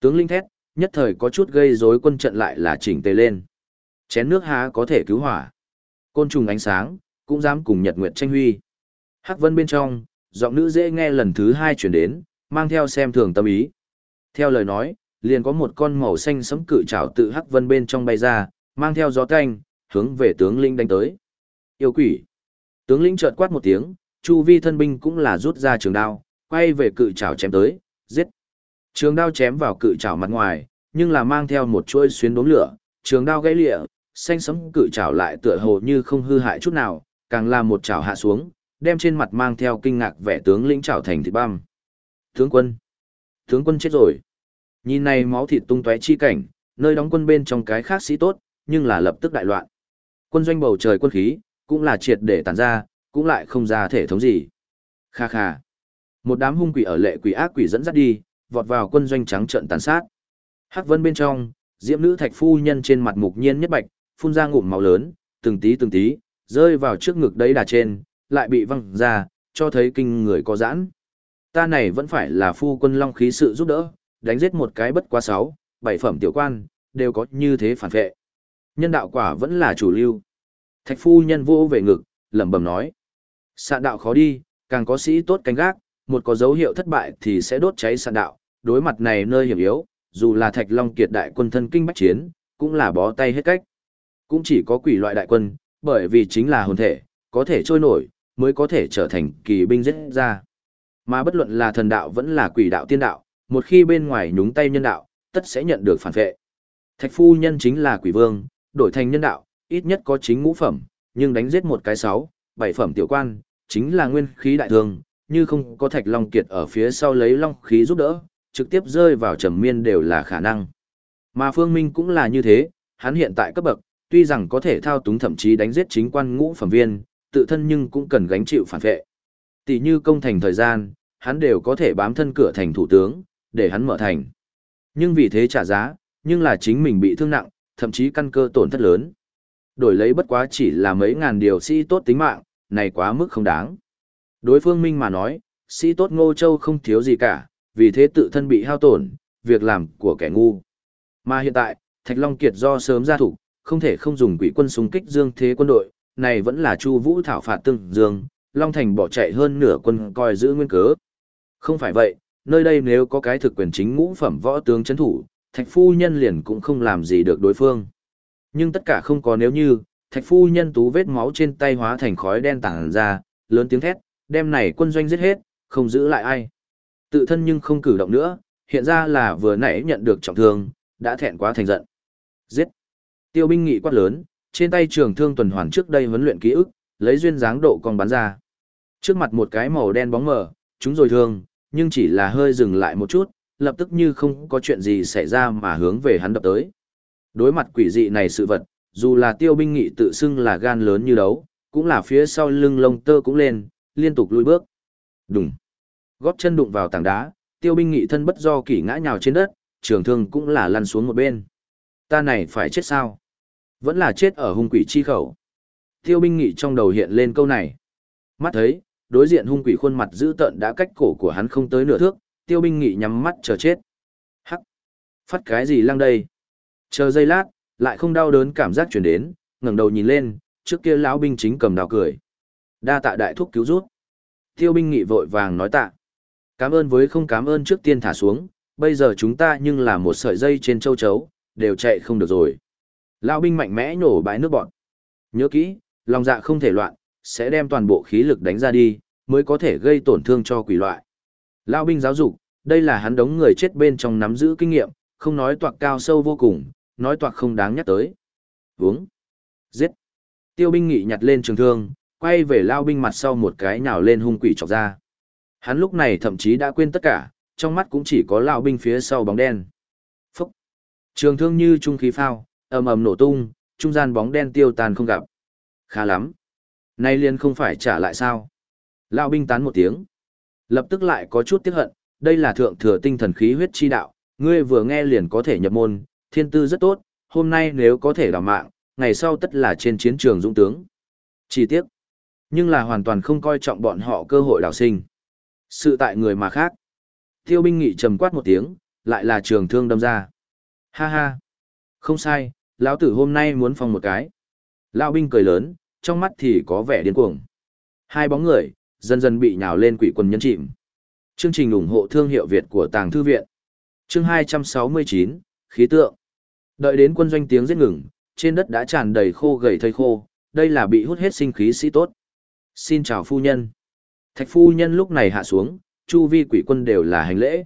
Tướng linh thét, nhất thời có chút gây rối quân trận lại là chỉnh tề lên. Chén nước há có thể cứu hỏa. Côn trùng ánh sáng, cũng dám cùng nhật nguyệt tranh huy. Hắc vân bên trong, giọng nữ dễ nghe lần thứ hai chuyển đến, mang theo xem thường tâm ý. Theo lời nói, liền có một con màu xanh sẫm cự trảo tự hắc vân bên trong bay ra, mang theo gió canh, hướng về tướng lĩnh đánh tới. Yêu quỷ. Tướng lĩnh chợt quát một tiếng, chu vi thân binh cũng là rút ra trường đao, quay về cự trảo chém tới, giết. Trường đao chém vào cự trảo mặt ngoài, nhưng là mang theo một chuôi xuyến đốm lửa, trường đao gãy lịa, xanh sẫm cự trảo lại tựa hồ như không hư hại chút nào, càng là một trảo hạ xuống, đem trên mặt mang theo kinh ngạc vẻ tướng lĩnh trảo thành thịt băm. Tướng quân! Tướng quân chết rồi! Nhìn này máu thịt tung tóe chi cảnh, nơi đóng quân bên trong cái khác sĩ tốt, nhưng là lập tức đại loạn. Quân doanh bầu trời quân khí, cũng là triệt để tàn ra, cũng lại không ra thể thống gì. Kha kha. Một đám hung quỷ ở lệ quỷ ác quỷ dẫn dắt đi, vọt vào quân doanh trắng trận tàn sát. Hắc vân bên trong, diễm nữ thạch phu nhân trên mặt mục nhiên nhất bạch, phun ra ngụm máu lớn, từng tí từng tí, rơi vào trước ngực đấy đà trên, lại bị văng ra, cho thấy kinh người có giãn. Ta này vẫn phải là phu quân long khí sự giúp đỡ, đánh giết một cái bất quá sáu, bảy phẩm tiểu quan, đều có như thế phản vệ. Nhân đạo quả vẫn là chủ lưu. Thạch phu nhân vô về ngực, lẩm bẩm nói. Sạn đạo khó đi, càng có sĩ tốt canh gác, một có dấu hiệu thất bại thì sẽ đốt cháy sạn đạo. Đối mặt này nơi hiểm yếu, dù là thạch long kiệt đại quân thân kinh bách chiến, cũng là bó tay hết cách. Cũng chỉ có quỷ loại đại quân, bởi vì chính là hồn thể, có thể trôi nổi, mới có thể trở thành kỳ binh giết ra. Mà bất luận là thần đạo vẫn là quỷ đạo tiên đạo, một khi bên ngoài nhúng tay nhân đạo, tất sẽ nhận được phản vệ. Thạch phu nhân chính là quỷ vương, đổi thành nhân đạo, ít nhất có chính ngũ phẩm, nhưng đánh giết một cái sáu, bảy phẩm tiểu quan, chính là nguyên khí đại thương, như không có thạch long kiệt ở phía sau lấy long khí giúp đỡ, trực tiếp rơi vào trầm miên đều là khả năng. Mà Phương Minh cũng là như thế, hắn hiện tại cấp bậc, tuy rằng có thể thao túng thậm chí đánh giết chính quan ngũ phẩm viên, tự thân nhưng cũng cần gánh chịu phản vệ. Tỷ như công thành thời gian, hắn đều có thể bám thân cửa thành thủ tướng, để hắn mở thành. Nhưng vì thế trả giá, nhưng là chính mình bị thương nặng, thậm chí căn cơ tổn thất lớn. Đổi lấy bất quá chỉ là mấy ngàn điều sĩ tốt tính mạng, này quá mức không đáng. Đối phương Minh mà nói, sĩ tốt Ngô Châu không thiếu gì cả, vì thế tự thân bị hao tổn, việc làm của kẻ ngu. Mà hiện tại, Thạch Long Kiệt do sớm ra thủ, không thể không dùng quỷ quân xung kích dương thế quân đội, này vẫn là Chu Vũ thảo phạt tương dương, Long Thành bỏ chạy hơn nửa quân coi giữ nguyên cớ. Không phải vậy, nơi đây nếu có cái thực quyền chính ngũ phẩm võ tướng trấn thủ, Thạch phu nhân liền cũng không làm gì được đối phương. Nhưng tất cả không có nếu như, Thạch phu nhân tú vết máu trên tay hóa thành khói đen tản ra, lớn tiếng thét, đem này quân doanh giết hết, không giữ lại ai. Tự thân nhưng không cử động nữa, hiện ra là vừa nãy nhận được trọng thương, đã thẹn quá thành giận. Giết! Tiêu binh nghị quát lớn, trên tay trường thương tuần hoàn trước đây huấn luyện ký ức, lấy duyên dáng độ còn bắn ra. Trước mặt một cái màu đen bóng mờ, chúng rồi thương, nhưng chỉ là hơi dừng lại một chút, lập tức như không có chuyện gì xảy ra mà hướng về hắn đập tới. Đối mặt quỷ dị này sự vật, dù là tiêu binh nghị tự xưng là gan lớn như đấu, cũng là phía sau lưng lông tơ cũng lên, liên tục lùi bước. Đùng. Gót chân đụng vào tảng đá, tiêu binh nghị thân bất do kỷ ngã nhào trên đất, trường thương cũng là lăn xuống một bên. Ta này phải chết sao? Vẫn là chết ở hung quỷ chi khẩu. Tiêu binh nghị trong đầu hiện lên câu này. Mắt thấy, đối diện hung quỷ khuôn mặt dữ tợn đã cách cổ của hắn không tới nửa thước, tiêu binh nghị nhắm mắt chờ chết. Hắc! Phát cái gì lăng đây? Chờ giây lát, lại không đau đớn cảm giác chuyển đến, ngẩng đầu nhìn lên, trước kia lão binh chính cầm đào cười. Đa tạ đại thúc cứu rút. Tiêu binh nghị vội vàng nói tạ. Cảm ơn với không cảm ơn trước tiên thả xuống, bây giờ chúng ta nhưng là một sợi dây trên châu chấu, đều chạy không được rồi. Lão binh mạnh mẽ nổ bãi nước bọn. Nhớ kỹ, lòng dạ không thể loạn, sẽ đem toàn bộ khí lực đánh ra đi, mới có thể gây tổn thương cho quỷ loại. Lão binh giáo dục, đây là hắn đống người chết bên trong nắm giữ kinh nghiệm, không nói toạc cao sâu vô cùng, nói toạc không đáng nhắc tới. Vướng. Giết. Tiêu binh nghị nhặt lên trường thương, quay về lao binh mặt sau một cái nhào lên hung quỷ chọc ra. Hắn lúc này thậm chí đã quên tất cả, trong mắt cũng chỉ có lao binh phía sau bóng đen. Phúc. Trường thương như trung khí phao, ầm ầm nổ tung, trung gian bóng đen tiêu tàn không gặp. Khá lắm. Nay liền không phải trả lại sao? Lão binh tán một tiếng. Lập tức lại có chút tiếc hận, đây là thượng thừa tinh thần khí huyết chi đạo, ngươi vừa nghe liền có thể nhập môn, thiên tư rất tốt, hôm nay nếu có thể đào mạng, ngày sau tất là trên chiến trường dũng tướng. Chi tiết, nhưng là hoàn toàn không coi trọng bọn họ cơ hội đào sinh. Sự tại người mà khác. Tiêu binh nghị trầm quát một tiếng, lại là trường thương đâm ra. Ha ha, không sai, lão tử hôm nay muốn phong một cái. Lão binh cười lớn, trong mắt thì có vẻ điên cuồng. Hai bóng người, dần dần bị nhào lên quỷ quân nhân chìm. Chương trình ủng hộ thương hiệu Việt của Tàng Thư Viện. Chương 269, Khí tượng. Đợi đến quân doanh tiếng giết ngừng, trên đất đã tràn đầy khô gầy thây khô, đây là bị hút hết sinh khí sĩ tốt. Xin chào phu nhân. Thạch phu nhân lúc này hạ xuống, chu vi quỷ quân đều là hành lễ.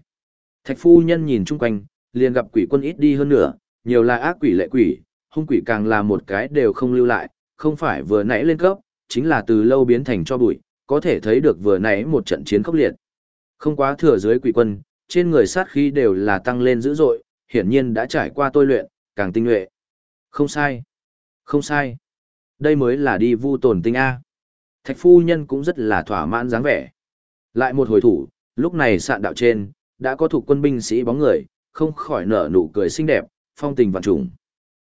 Thạch phu nhân nhìn chung quanh, liền gặp quỷ quân ít đi hơn nữa, nhiều là ác quỷ lệ quỷ, hung quỷ càng là một cái đều không lưu lại, không phải vừa nãy lên cấp, chính là từ lâu biến thành cho bụi, có thể thấy được vừa nãy một trận chiến khốc liệt. Không quá thừa dưới quỷ quân, trên người sát khí đều là tăng lên dữ dội, hiển nhiên đã trải qua tôi luyện, càng tinh nhuệ. Không sai. Không sai. Đây mới là đi vu tồn tinh A. Thạch phu nhân cũng rất là thỏa mãn dáng vẻ. Lại một hồi thủ, lúc này sạn đạo trên, đã có thuộc quân binh sĩ bóng người, không khỏi nở nụ cười xinh đẹp, phong tình vạn trùng.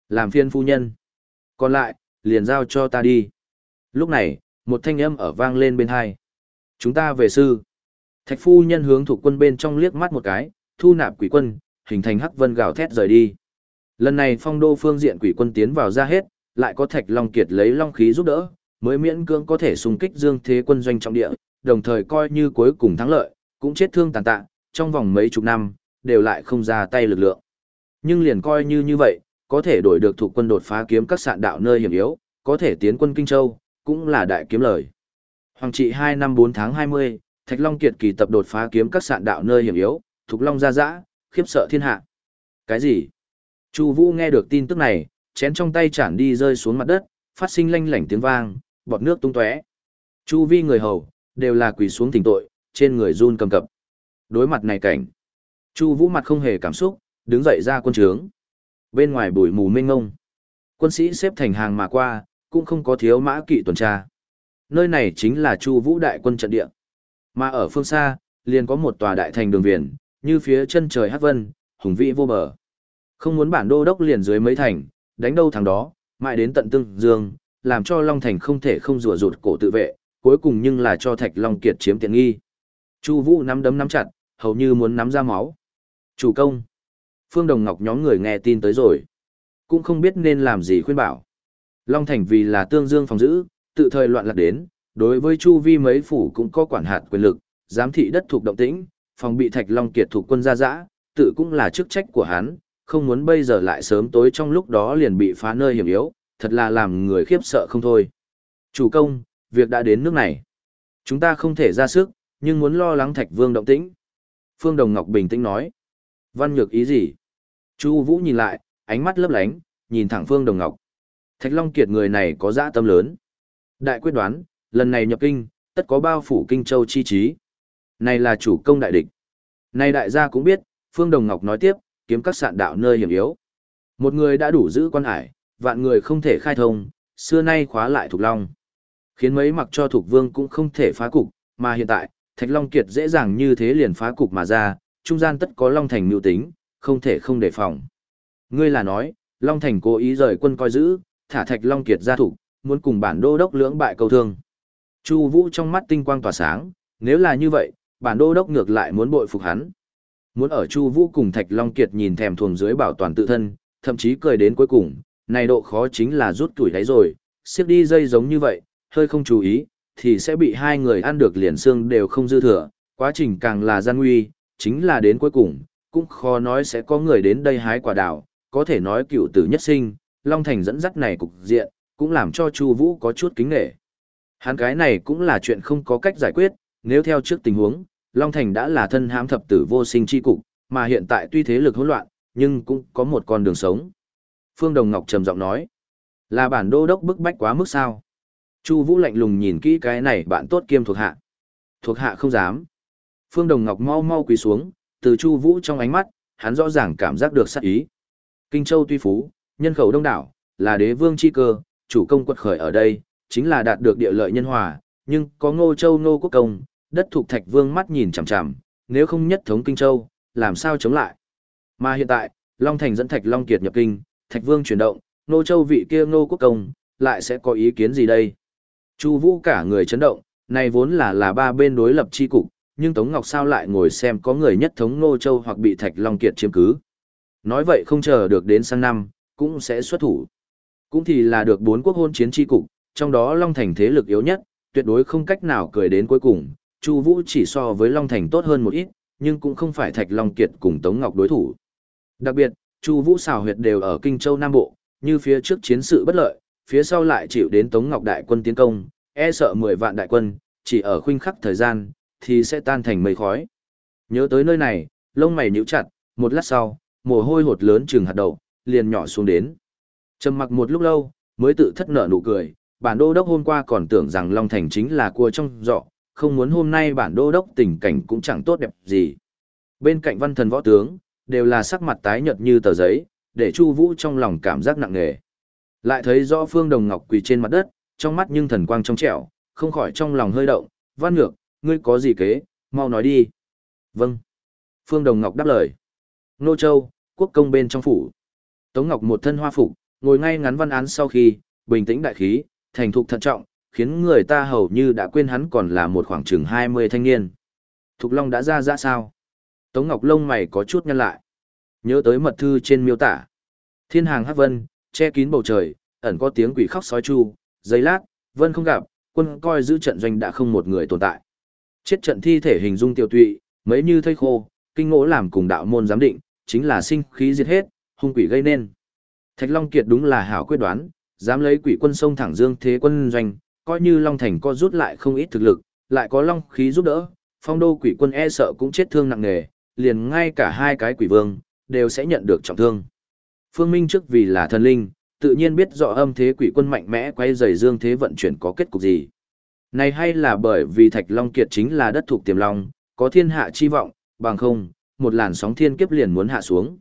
Làm phiên phu nhân. Còn lại, liền giao cho ta đi. Lúc này, một thanh âm ở vang lên bên hai. Chúng ta về sư. Thạch phu nhân hướng thuộc quân bên trong liếc mắt một cái, thu nạp quỷ quân, hình thành hắc vân gào thét rời đi. Lần này phong đô phương diện quỷ quân tiến vào ra hết, lại có thạch long kiệt lấy long khí giúp đỡ, mới miễn cưỡng có thể xung kích dương thế quân doanh trọng địa, đồng thời coi như cuối cùng thắng lợi, cũng chết thương tàn tạ, trong vòng mấy chục năm, đều lại không ra tay lực lượng. Nhưng liền coi như như vậy, có thể đổi được thủ quân đột phá kiếm các sạn đạo nơi hiểm yếu, có thể tiến quân Kinh Châu, cũng là đại kiếm lời. Hoàng trị 2 năm 4 tháng 20, Thạch Long Kiệt kỳ tập đột phá kiếm các sạn đạo nơi hiểm yếu, Thục Long ra dã, khiếp sợ thiên hạ. Cái gì? Chu Vũ nghe được tin tức này, chén trong tay chản đi rơi xuống mặt đất, phát sinh lanh lảnh tiếng vang, bọt nước tung tóe. Chu vi người hầu đều là quỳ xuống thỉnh tội, trên người run cầm cập. Đối mặt này cảnh, Chu Vũ mặt không hề cảm xúc, đứng dậy ra quân trướng. Bên ngoài bụi mù mênh mông, quân sĩ xếp thành hàng mà qua, cũng không có thiếu mã kỵ tuần tra. Nơi này chính là Chu Vũ đại quân trận địa. Mà ở phương xa, liền có một tòa đại thành đường viền, như phía chân trời hắc vân, hùng vĩ vô bờ. Không muốn bản đô đốc liền dưới mấy thành, đánh đâu thằng đó, mãi đến tận tương dương, làm cho Long Thành không thể không rủa rụt cổ tự vệ, cuối cùng nhưng là cho Thạch Long Kiệt chiếm tiện nghi. Chu Vũ nắm đấm nắm chặt, hầu như muốn nắm ra máu. Chủ công. Phương Đồng Ngọc nhóm người nghe tin tới rồi. Cũng không biết nên làm gì khuyên bảo. Long Thành vì là tương dương phòng giữ, tự thời loạn lạc đến, đối với Chu Vi mấy phủ cũng có quản hạt quyền lực, giám thị đất thuộc động tĩnh, phòng bị Thạch Long Kiệt thuộc quân ra dã, tự cũng là chức trách của hắn, không muốn bây giờ lại sớm tối trong lúc đó liền bị phá nơi hiểm yếu, thật là làm người khiếp sợ không thôi. Chủ công, việc đã đến nước này. Chúng ta không thể ra sức, nhưng muốn lo lắng Thạch Vương động tĩnh. Phương Đồng Ngọc bình tĩnh nói. Văn nhược ý gì? Chu Vũ nhìn lại, ánh mắt lấp lánh, nhìn thẳng Phương Đồng Ngọc. Thạch Long Kiệt người này có dã tâm lớn. Đại quyết đoán, lần này nhập kinh, tất có bao phủ kinh châu chi trí. Này là chủ công đại địch. Này đại gia cũng biết, Phương Đồng Ngọc nói tiếp, kiếm các sạn đạo nơi hiểm yếu. Một người đã đủ giữ quan hải, vạn người không thể khai thông, xưa nay khóa lại Thục Long. Khiến mấy mặc cho Thục Vương cũng không thể phá cục, mà hiện tại, Thạch Long Kiệt dễ dàng như thế liền phá cục mà ra, trung gian tất có Long Thành mưu tính, không thể không đề phòng. Ngươi là nói, Long Thành cố ý rời quân coi giữ, thả Thạch Long Kiệt ra thủ, muốn cùng bản đô đốc lưỡng bại cầu thương. Chu Vũ trong mắt tinh quang tỏa sáng, nếu là như vậy, bản đô đốc ngược lại muốn bội phục hắn. Muốn ở Chu Vũ cùng Thạch Long Kiệt nhìn thèm thuồng dưới bảo toàn tự thân, thậm chí cười đến cuối cùng, này độ khó chính là rút tuổi đáy rồi, siết đi dây giống như vậy, hơi không chú ý, thì sẽ bị hai người ăn được liền xương đều không dư thừa, quá trình càng là gian nguy, chính là đến cuối cùng, cũng khó nói sẽ có người đến đây hái quả đào, có thể nói cựu tử nhất sinh, Long Thành dẫn dắt này cục diện, cũng làm cho Chu Vũ có chút kính nể. Hắn cái này cũng là chuyện không có cách giải quyết, nếu theo trước tình huống, Long Thành đã là thân hãm thập tử vô sinh chi cục, mà hiện tại tuy thế lực hỗn loạn, nhưng cũng có một con đường sống. Phương Đồng Ngọc trầm giọng nói, là bản đô đốc bức bách quá mức sao? Chu Vũ lạnh lùng nhìn kỹ cái này bạn tốt kiêm thuộc hạ. Thuộc hạ không dám. Phương Đồng Ngọc mau mau quỳ xuống, từ Chu Vũ trong ánh mắt, hắn rõ ràng cảm giác được sát ý. Kinh Châu tuy phú, nhân khẩu đông đảo, là đế vương chi cơ, chủ công quật khởi ở đây, chính là đạt được địa lợi nhân hòa, nhưng có Ngô Châu Ngô Quốc công, đất thuộc Thạch Vương mắt nhìn chằm chằm, nếu không nhất thống Kinh Châu, làm sao chống lại? Mà hiện tại, Long Thành dẫn Thạch Long Kiệt nhập kinh, Thạch Vương chuyển động, Ngô Châu vị kia Ngô Quốc Công, lại sẽ có ý kiến gì đây? Chu Vũ cả người chấn động, này vốn là là ba bên đối lập chi cục, nhưng Tống Ngọc sao lại ngồi xem có người nhất thống Nô Châu hoặc bị Thạch Long Kiệt chiếm cứ. Nói vậy không chờ được đến sang năm, cũng sẽ xuất thủ. Cũng thì là được bốn quốc hôn chiến chi cục, trong đó Long Thành thế lực yếu nhất, tuyệt đối không cách nào cười đến cuối cùng, Chu Vũ chỉ so với Long Thành tốt hơn một ít, nhưng cũng không phải Thạch Long Kiệt cùng Tống Ngọc đối thủ. Đặc biệt, Chu Vũ xào huyệt đều ở Kinh Châu Nam Bộ, như phía trước chiến sự bất lợi, phía sau lại chịu đến Tống Ngọc đại quân tiến công, e sợ 10 vạn đại quân, chỉ ở khuynh khắc thời gian thì sẽ tan thành mây khói. Nhớ tới nơi này, lông mày nhíu chặt, một lát sau, mồ hôi hột lớn chừng hạt đậu, liền nhỏ xuống đến. Trầm mặc một lúc lâu, mới tự thất nợ nụ cười, bản đô đốc hôm qua còn tưởng rằng Long Thành chính là cua trong giọ, không muốn hôm nay bản đô đốc tình cảnh cũng chẳng tốt đẹp gì. Bên cạnh văn thần võ tướng, đều là sắc mặt tái nhợt như tờ giấy, để Chu Vũ trong lòng cảm giác nặng nề. Lại thấy rõ Phương Đồng Ngọc quỳ trên mặt đất, trong mắt nhưng thần quang trong trẻo, không khỏi trong lòng hơi động, "Văn ngược, ngươi có gì kế, mau nói đi." "Vâng." Phương Đồng Ngọc đáp lời. Nô Châu, quốc công bên trong phủ. Tống Ngọc một thân hoa phục, ngồi ngay ngắn văn án sau khi, bình tĩnh đại khí, thành thục thận trọng, khiến người ta hầu như đã quên hắn còn là một khoảng chừng 20 thanh niên. Thục Long đã ra ra sao? Tống Ngọc lông mày có chút nhăn lại. Nhớ tới mật thư trên miêu tả. Thiên hàng hát vân, che kín bầu trời, ẩn có tiếng quỷ khóc sói chu, giấy lát, vân không gặp, quân coi giữ trận doanh đã không một người tồn tại. Chết trận thi thể hình dung tiêu tụy, mấy như thây khô, kinh ngỗ làm cùng đạo môn giám định, chính là sinh khí diệt hết, hung quỷ gây nên. Thạch Long Kiệt đúng là hảo quyết đoán, dám lấy quỷ quân sông thẳng dương thế quân doanh, coi như Long Thành có rút lại không ít thực lực, lại có Long khí giúp đỡ, phong đô quỷ quân e sợ cũng chết thương nặng nề, liền ngay cả hai cái quỷ vương, đều sẽ nhận được trọng thương. Phương Minh trước vì là thần linh, tự nhiên biết rõ âm thế quỷ quân mạnh mẽ quay dày dương thế vận chuyển có kết cục gì. Này hay là bởi vì Thạch Long Kiệt chính là đất thuộc tiềm long, có thiên hạ chi vọng, bằng không, một làn sóng thiên kiếp liền muốn hạ xuống.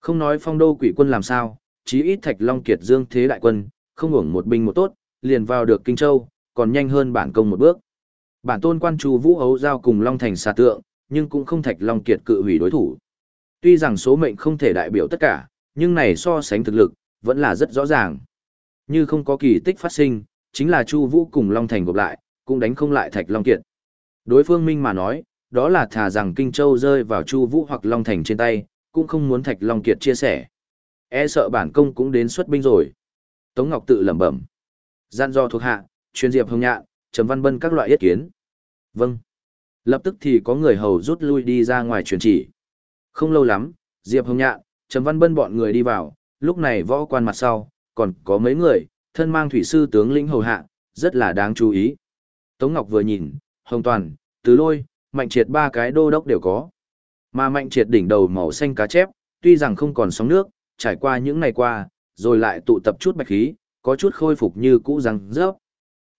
Không nói phong đô quỷ quân làm sao, chí ít Thạch Long Kiệt dương thế đại quân, không hưởng một binh một tốt, liền vào được Kinh Châu, còn nhanh hơn bản công một bước. Bản tôn quan trù Vũ Ấu giao cùng Long Thành xà tượng, nhưng cũng không Thạch Long Kiệt cự hủy đối thủ. Tuy rằng số mệnh không thể đại biểu tất cả, nhưng này so sánh thực lực, vẫn là rất rõ ràng. Như không có kỳ tích phát sinh, chính là Chu Vũ cùng Long Thành gộp lại, cũng đánh không lại Thạch Long Kiệt. Đối phương Minh mà nói, đó là thà rằng Kinh Châu rơi vào Chu Vũ hoặc Long Thành trên tay, cũng không muốn Thạch Long Kiệt chia sẻ. E sợ bản công cũng đến xuất binh rồi. Tống Ngọc tự lẩm bẩm. Gian do thuộc hạ, chuyên diệp hồng nhạn, Trầm Văn Bân các loại ý kiến. Vâng. Lập tức thì có người hầu rút lui đi ra ngoài truyền chỉ. Không lâu lắm, Diệp Hồng Nhạn, Trầm Văn Bân bọn người đi vào, lúc này võ quan mặt sau, còn có mấy người, thân mang thủy sư tướng lĩnh hầu hạ, rất là đáng chú ý. Tống Ngọc vừa nhìn, Hồng Toàn, Tứ Lôi, Mạnh Triệt ba cái đô đốc đều có. Mà Mạnh Triệt đỉnh đầu màu xanh cá chép, tuy rằng không còn sóng nước, trải qua những ngày qua, rồi lại tụ tập chút bạch khí, có chút khôi phục như cũ răng rớp.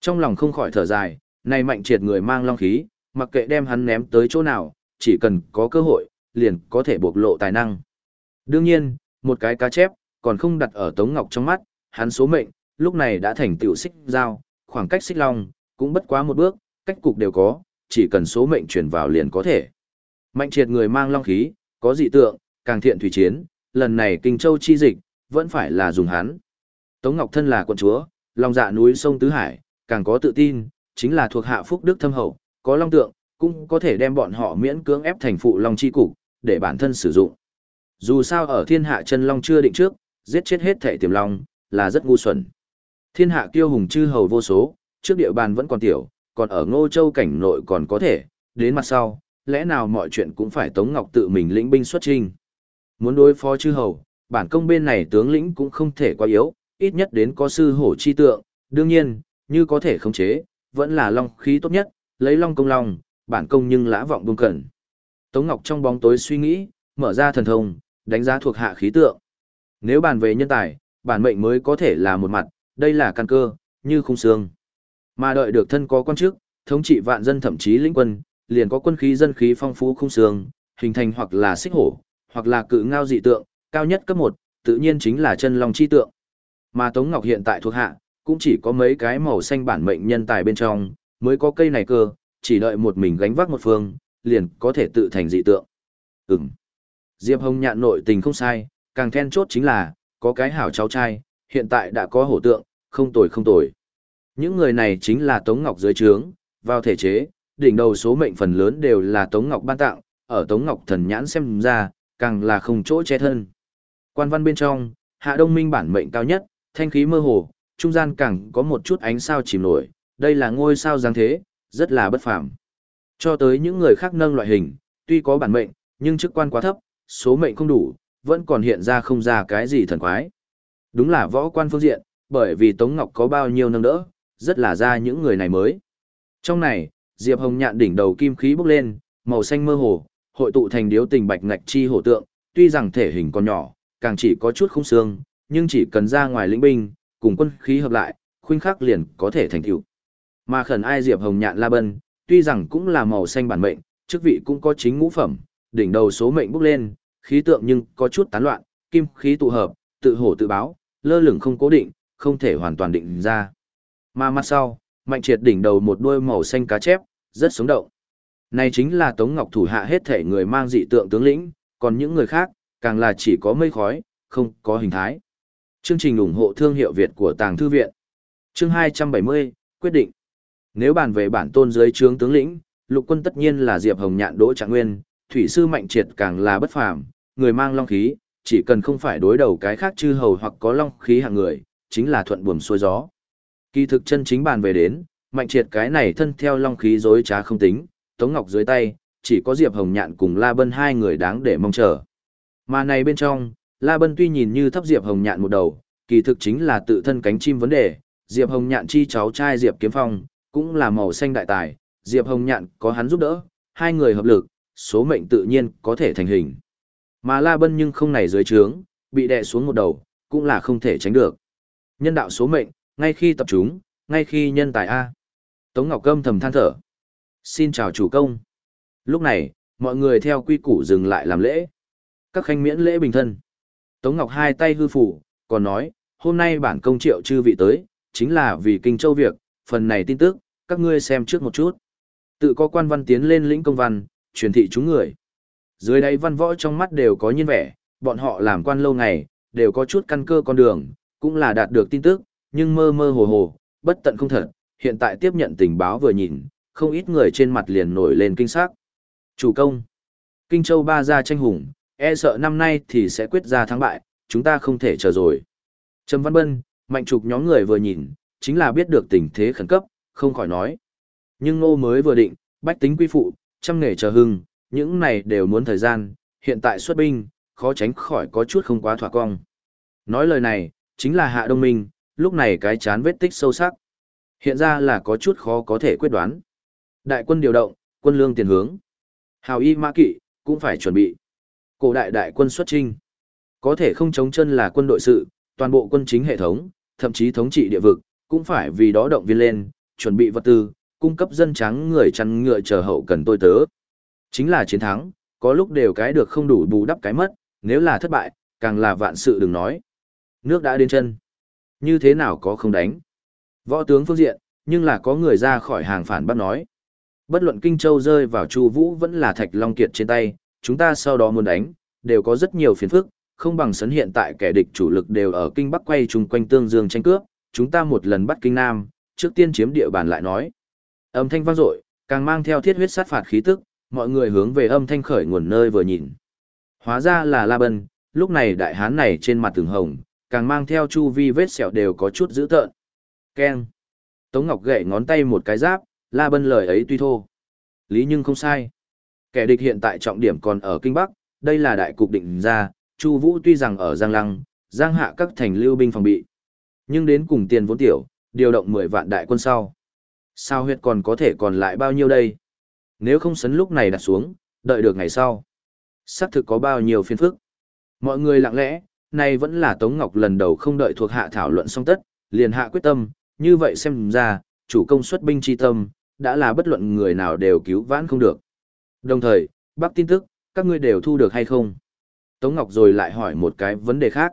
Trong lòng không khỏi thở dài, này Mạnh Triệt người mang long khí, mặc kệ đem hắn ném tới chỗ nào, chỉ cần có cơ hội, liền có thể bộc lộ tài năng. Đương nhiên, một cái cá chép, còn không đặt ở Tống Ngọc trong mắt, hắn số mệnh, lúc này đã thành tiểu xích giao, khoảng cách xích long, cũng bất quá một bước, cách cục đều có, chỉ cần số mệnh chuyển vào liền có thể. Mạnh triệt người mang long khí, có dị tượng, càng thiện thủy chiến, lần này kinh châu chi dịch, vẫn phải là dùng hắn. Tống Ngọc thân là quận chúa, lòng dạ núi sông Tứ Hải, càng có tự tin, chính là thuộc hạ phúc đức thâm hậu, có long tượng, cũng có thể đem bọn họ miễn cưỡng ép thành phụ long chi cục, để bản thân sử dụng. Dù sao ở thiên hạ chân long chưa định trước, giết chết hết thể tiềm long, là rất ngu xuẩn. Thiên hạ kiêu hùng chư hầu vô số, trước địa bàn vẫn còn tiểu, còn ở ngô châu cảnh nội còn có thể, đến mặt sau, lẽ nào mọi chuyện cũng phải Tống Ngọc tự mình lĩnh binh xuất trình. Muốn đối phó chư hầu, bản công bên này tướng lĩnh cũng không thể quá yếu, ít nhất đến có sư hổ chi tượng, đương nhiên, như có thể khống chế, vẫn là long khí tốt nhất, lấy long công long, bản công nhưng lã vọng buông cẩn. Tống Ngọc trong bóng tối suy nghĩ, mở ra thần thông, đánh giá thuộc hạ khí tượng. Nếu bàn về nhân tài, bản mệnh mới có thể là một mặt, đây là căn cơ, như khung xương. Mà đợi được thân có quan chức, thống trị vạn dân thậm chí lĩnh quân, liền có quân khí dân khí phong phú khung xương, hình thành hoặc là xích hổ, hoặc là cự ngao dị tượng, cao nhất cấp 1, tự nhiên chính là chân long chi tượng. Mà Tống Ngọc hiện tại thuộc hạ, cũng chỉ có mấy cái màu xanh bản mệnh nhân tài bên trong, mới có cây này cơ, chỉ đợi một mình gánh vác một phương, liền có thể tự thành dị tượng. Ừm. Diệp Hồng nhạn nội tình không sai, càng then chốt chính là, có cái hảo cháu trai, hiện tại đã có hổ tượng, không tồi không tồi. Những người này chính là Tống Ngọc dưới trướng, vào thể chế, đỉnh đầu số mệnh phần lớn đều là Tống Ngọc ban tặng, ở Tống Ngọc thần nhãn xem ra, càng là không chỗ che thân. Quan văn bên trong, Hạ Đông Minh bản mệnh cao nhất, thanh khí mơ hồ, trung gian càng có một chút ánh sao chìm nổi, đây là ngôi sao dáng thế, rất là bất phàm. Cho tới những người khác nâng loại hình, tuy có bản mệnh, nhưng chức quan quá thấp, số mệnh không đủ, vẫn còn hiện ra không ra cái gì thần quái. Đúng là võ quan phương diện, bởi vì Tống Ngọc có bao nhiêu nâng đỡ, rất là ra những người này mới. Trong này, Diệp Hồng nhạn đỉnh đầu kim khí bốc lên, màu xanh mơ hồ, hội tụ thành điếu tình bạch ngạch chi hổ tượng, tuy rằng thể hình còn nhỏ, càng chỉ có chút không xương, nhưng chỉ cần ra ngoài lĩnh binh, cùng quân khí hợp lại, khuynh khắc liền có thể thành tựu. Mà khẩn ai Diệp Hồng nhạn La Bân, tuy rằng cũng là màu xanh bản mệnh, chức vị cũng có chính ngũ phẩm, đỉnh đầu số mệnh bốc lên, khí tượng nhưng có chút tán loạn, kim khí tụ hợp, tự hổ tự báo, lơ lửng không cố định, không thể hoàn toàn định ra. Mà mặt sau, mạnh triệt đỉnh đầu một đuôi màu xanh cá chép, rất sống động. Này chính là Tống Ngọc thủ hạ hết thể người mang dị tượng tướng lĩnh, còn những người khác, càng là chỉ có mây khói, không có hình thái. Chương trình ủng hộ thương hiệu Việt của Tàng Thư Viện. Chương 270, quyết định. Nếu bàn về bản tôn dưới trướng tướng lĩnh, lục quân tất nhiên là Diệp Hồng Nhạn Đỗ Trạng Nguyên, thủy sư mạnh triệt càng là bất phàm, người mang long khí, chỉ cần không phải đối đầu cái khác chư hầu hoặc có long khí hạng người, chính là thuận buồm xuôi gió. Kỳ thực chân chính bàn về đến, mạnh triệt cái này thân theo long khí dối trá không tính, Tống Ngọc dưới tay, chỉ có Diệp Hồng Nhạn cùng La Bân hai người đáng để mong chờ. Mà này bên trong, La Bân tuy nhìn như thấp Diệp Hồng Nhạn một đầu, kỳ thực chính là tự thân cánh chim vấn đề, Diệp Hồng Nhạn chi cháu trai Diệp Kiếm Phong, cũng là màu xanh đại tài, Diệp Hồng Nhạn có hắn giúp đỡ, hai người hợp lực, số mệnh tự nhiên có thể thành hình. Mà La Bân nhưng không này dưới trướng, bị đè xuống một đầu, cũng là không thể tránh được. Nhân đạo số mệnh, ngay khi tập trung, ngay khi nhân tài A. Tống Ngọc Câm thầm than thở. Xin chào chủ công. Lúc này, mọi người theo quy củ dừng lại làm lễ. Các khanh miễn lễ bình thân. Tống Ngọc hai tay hư phủ, còn nói, hôm nay bản công triệu chư vị tới, chính là vì kinh châu việc, phần này tin tức, các ngươi xem trước một chút. Tự có quan văn tiến lên lĩnh công văn, truyền thị chúng người. Dưới đây văn võ trong mắt đều có nhiên vẻ, bọn họ làm quan lâu ngày, đều có chút căn cơ con đường, cũng là đạt được tin tức, nhưng mơ mơ hồ hồ, bất tận không thật, hiện tại tiếp nhận tình báo vừa nhìn, không ít người trên mặt liền nổi lên kinh sắc. Chủ công, Kinh Châu ba gia tranh hùng, e sợ năm nay thì sẽ quyết ra thắng bại, chúng ta không thể chờ rồi. Trầm Văn Bân, mạnh trục nhóm người vừa nhìn, chính là biết được tình thế khẩn cấp, không khỏi nói. Nhưng ngô mới vừa định, bách tính quy phụ, trăm nghề chờ hưng, những này đều muốn thời gian, hiện tại xuất binh, khó tránh khỏi có chút không quá thỏa cong. Nói lời này, chính là hạ đông minh, lúc này cái chán vết tích sâu sắc. Hiện ra là có chút khó có thể quyết đoán. Đại quân điều động, quân lương tiền hướng. Hào y mã kỵ, cũng phải chuẩn bị. Cổ đại đại quân xuất trinh. Có thể không chống chân là quân đội sự, toàn bộ quân chính hệ thống, thậm chí thống trị địa vực, cũng phải vì đó động viên lên, chuẩn bị vật tư, cung cấp dân trắng người chăn ngựa chờ hậu cần tôi tớ. Chính là chiến thắng, có lúc đều cái được không đủ bù đắp cái mất, nếu là thất bại, càng là vạn sự đừng nói. Nước đã đến chân. Như thế nào có không đánh? Võ tướng phương diện, nhưng là có người ra khỏi hàng phản bắt nói. Bất luận Kinh Châu rơi vào Chu Vũ vẫn là Thạch Long Kiệt trên tay, chúng ta sau đó muốn đánh, đều có rất nhiều phiền phức, không bằng sấn hiện tại kẻ địch chủ lực đều ở Kinh Bắc quay chung quanh tương dương tranh cướp, chúng ta một lần bắt Kinh Nam, trước tiên chiếm địa bàn lại nói. Âm thanh vang dội, càng mang theo thiết huyết sát phạt khí tức, mọi người hướng về âm thanh khởi nguồn nơi vừa nhìn. Hóa ra là La Bân, lúc này đại hán này trên mặt từng hồng, càng mang theo chu vi vết sẹo đều có chút dữ tợn. Keng. Tống Ngọc gậy ngón tay một cái giáp, La Bân lời ấy tuy thô. Lý nhưng không sai. Kẻ địch hiện tại trọng điểm còn ở Kinh Bắc, đây là đại cục định ra, Chu Vũ tuy rằng ở Giang Lăng, Giang Hạ các thành lưu binh phòng bị. Nhưng đến cùng tiền vốn tiểu, điều động 10 vạn đại quân sau. Sao huyết còn có thể còn lại bao nhiêu đây? Nếu không sấn lúc này đặt xuống, đợi được ngày sau. Xác thực có bao nhiêu phiền phức. Mọi người lặng lẽ, này vẫn là Tống Ngọc lần đầu không đợi thuộc hạ thảo luận xong tất, liền hạ quyết tâm, như vậy xem ra, chủ công xuất binh chi tâm, đã là bất luận người nào đều cứu vãn không được. Đồng thời, bác tin tức, các ngươi đều thu được hay không? Tống Ngọc rồi lại hỏi một cái vấn đề khác.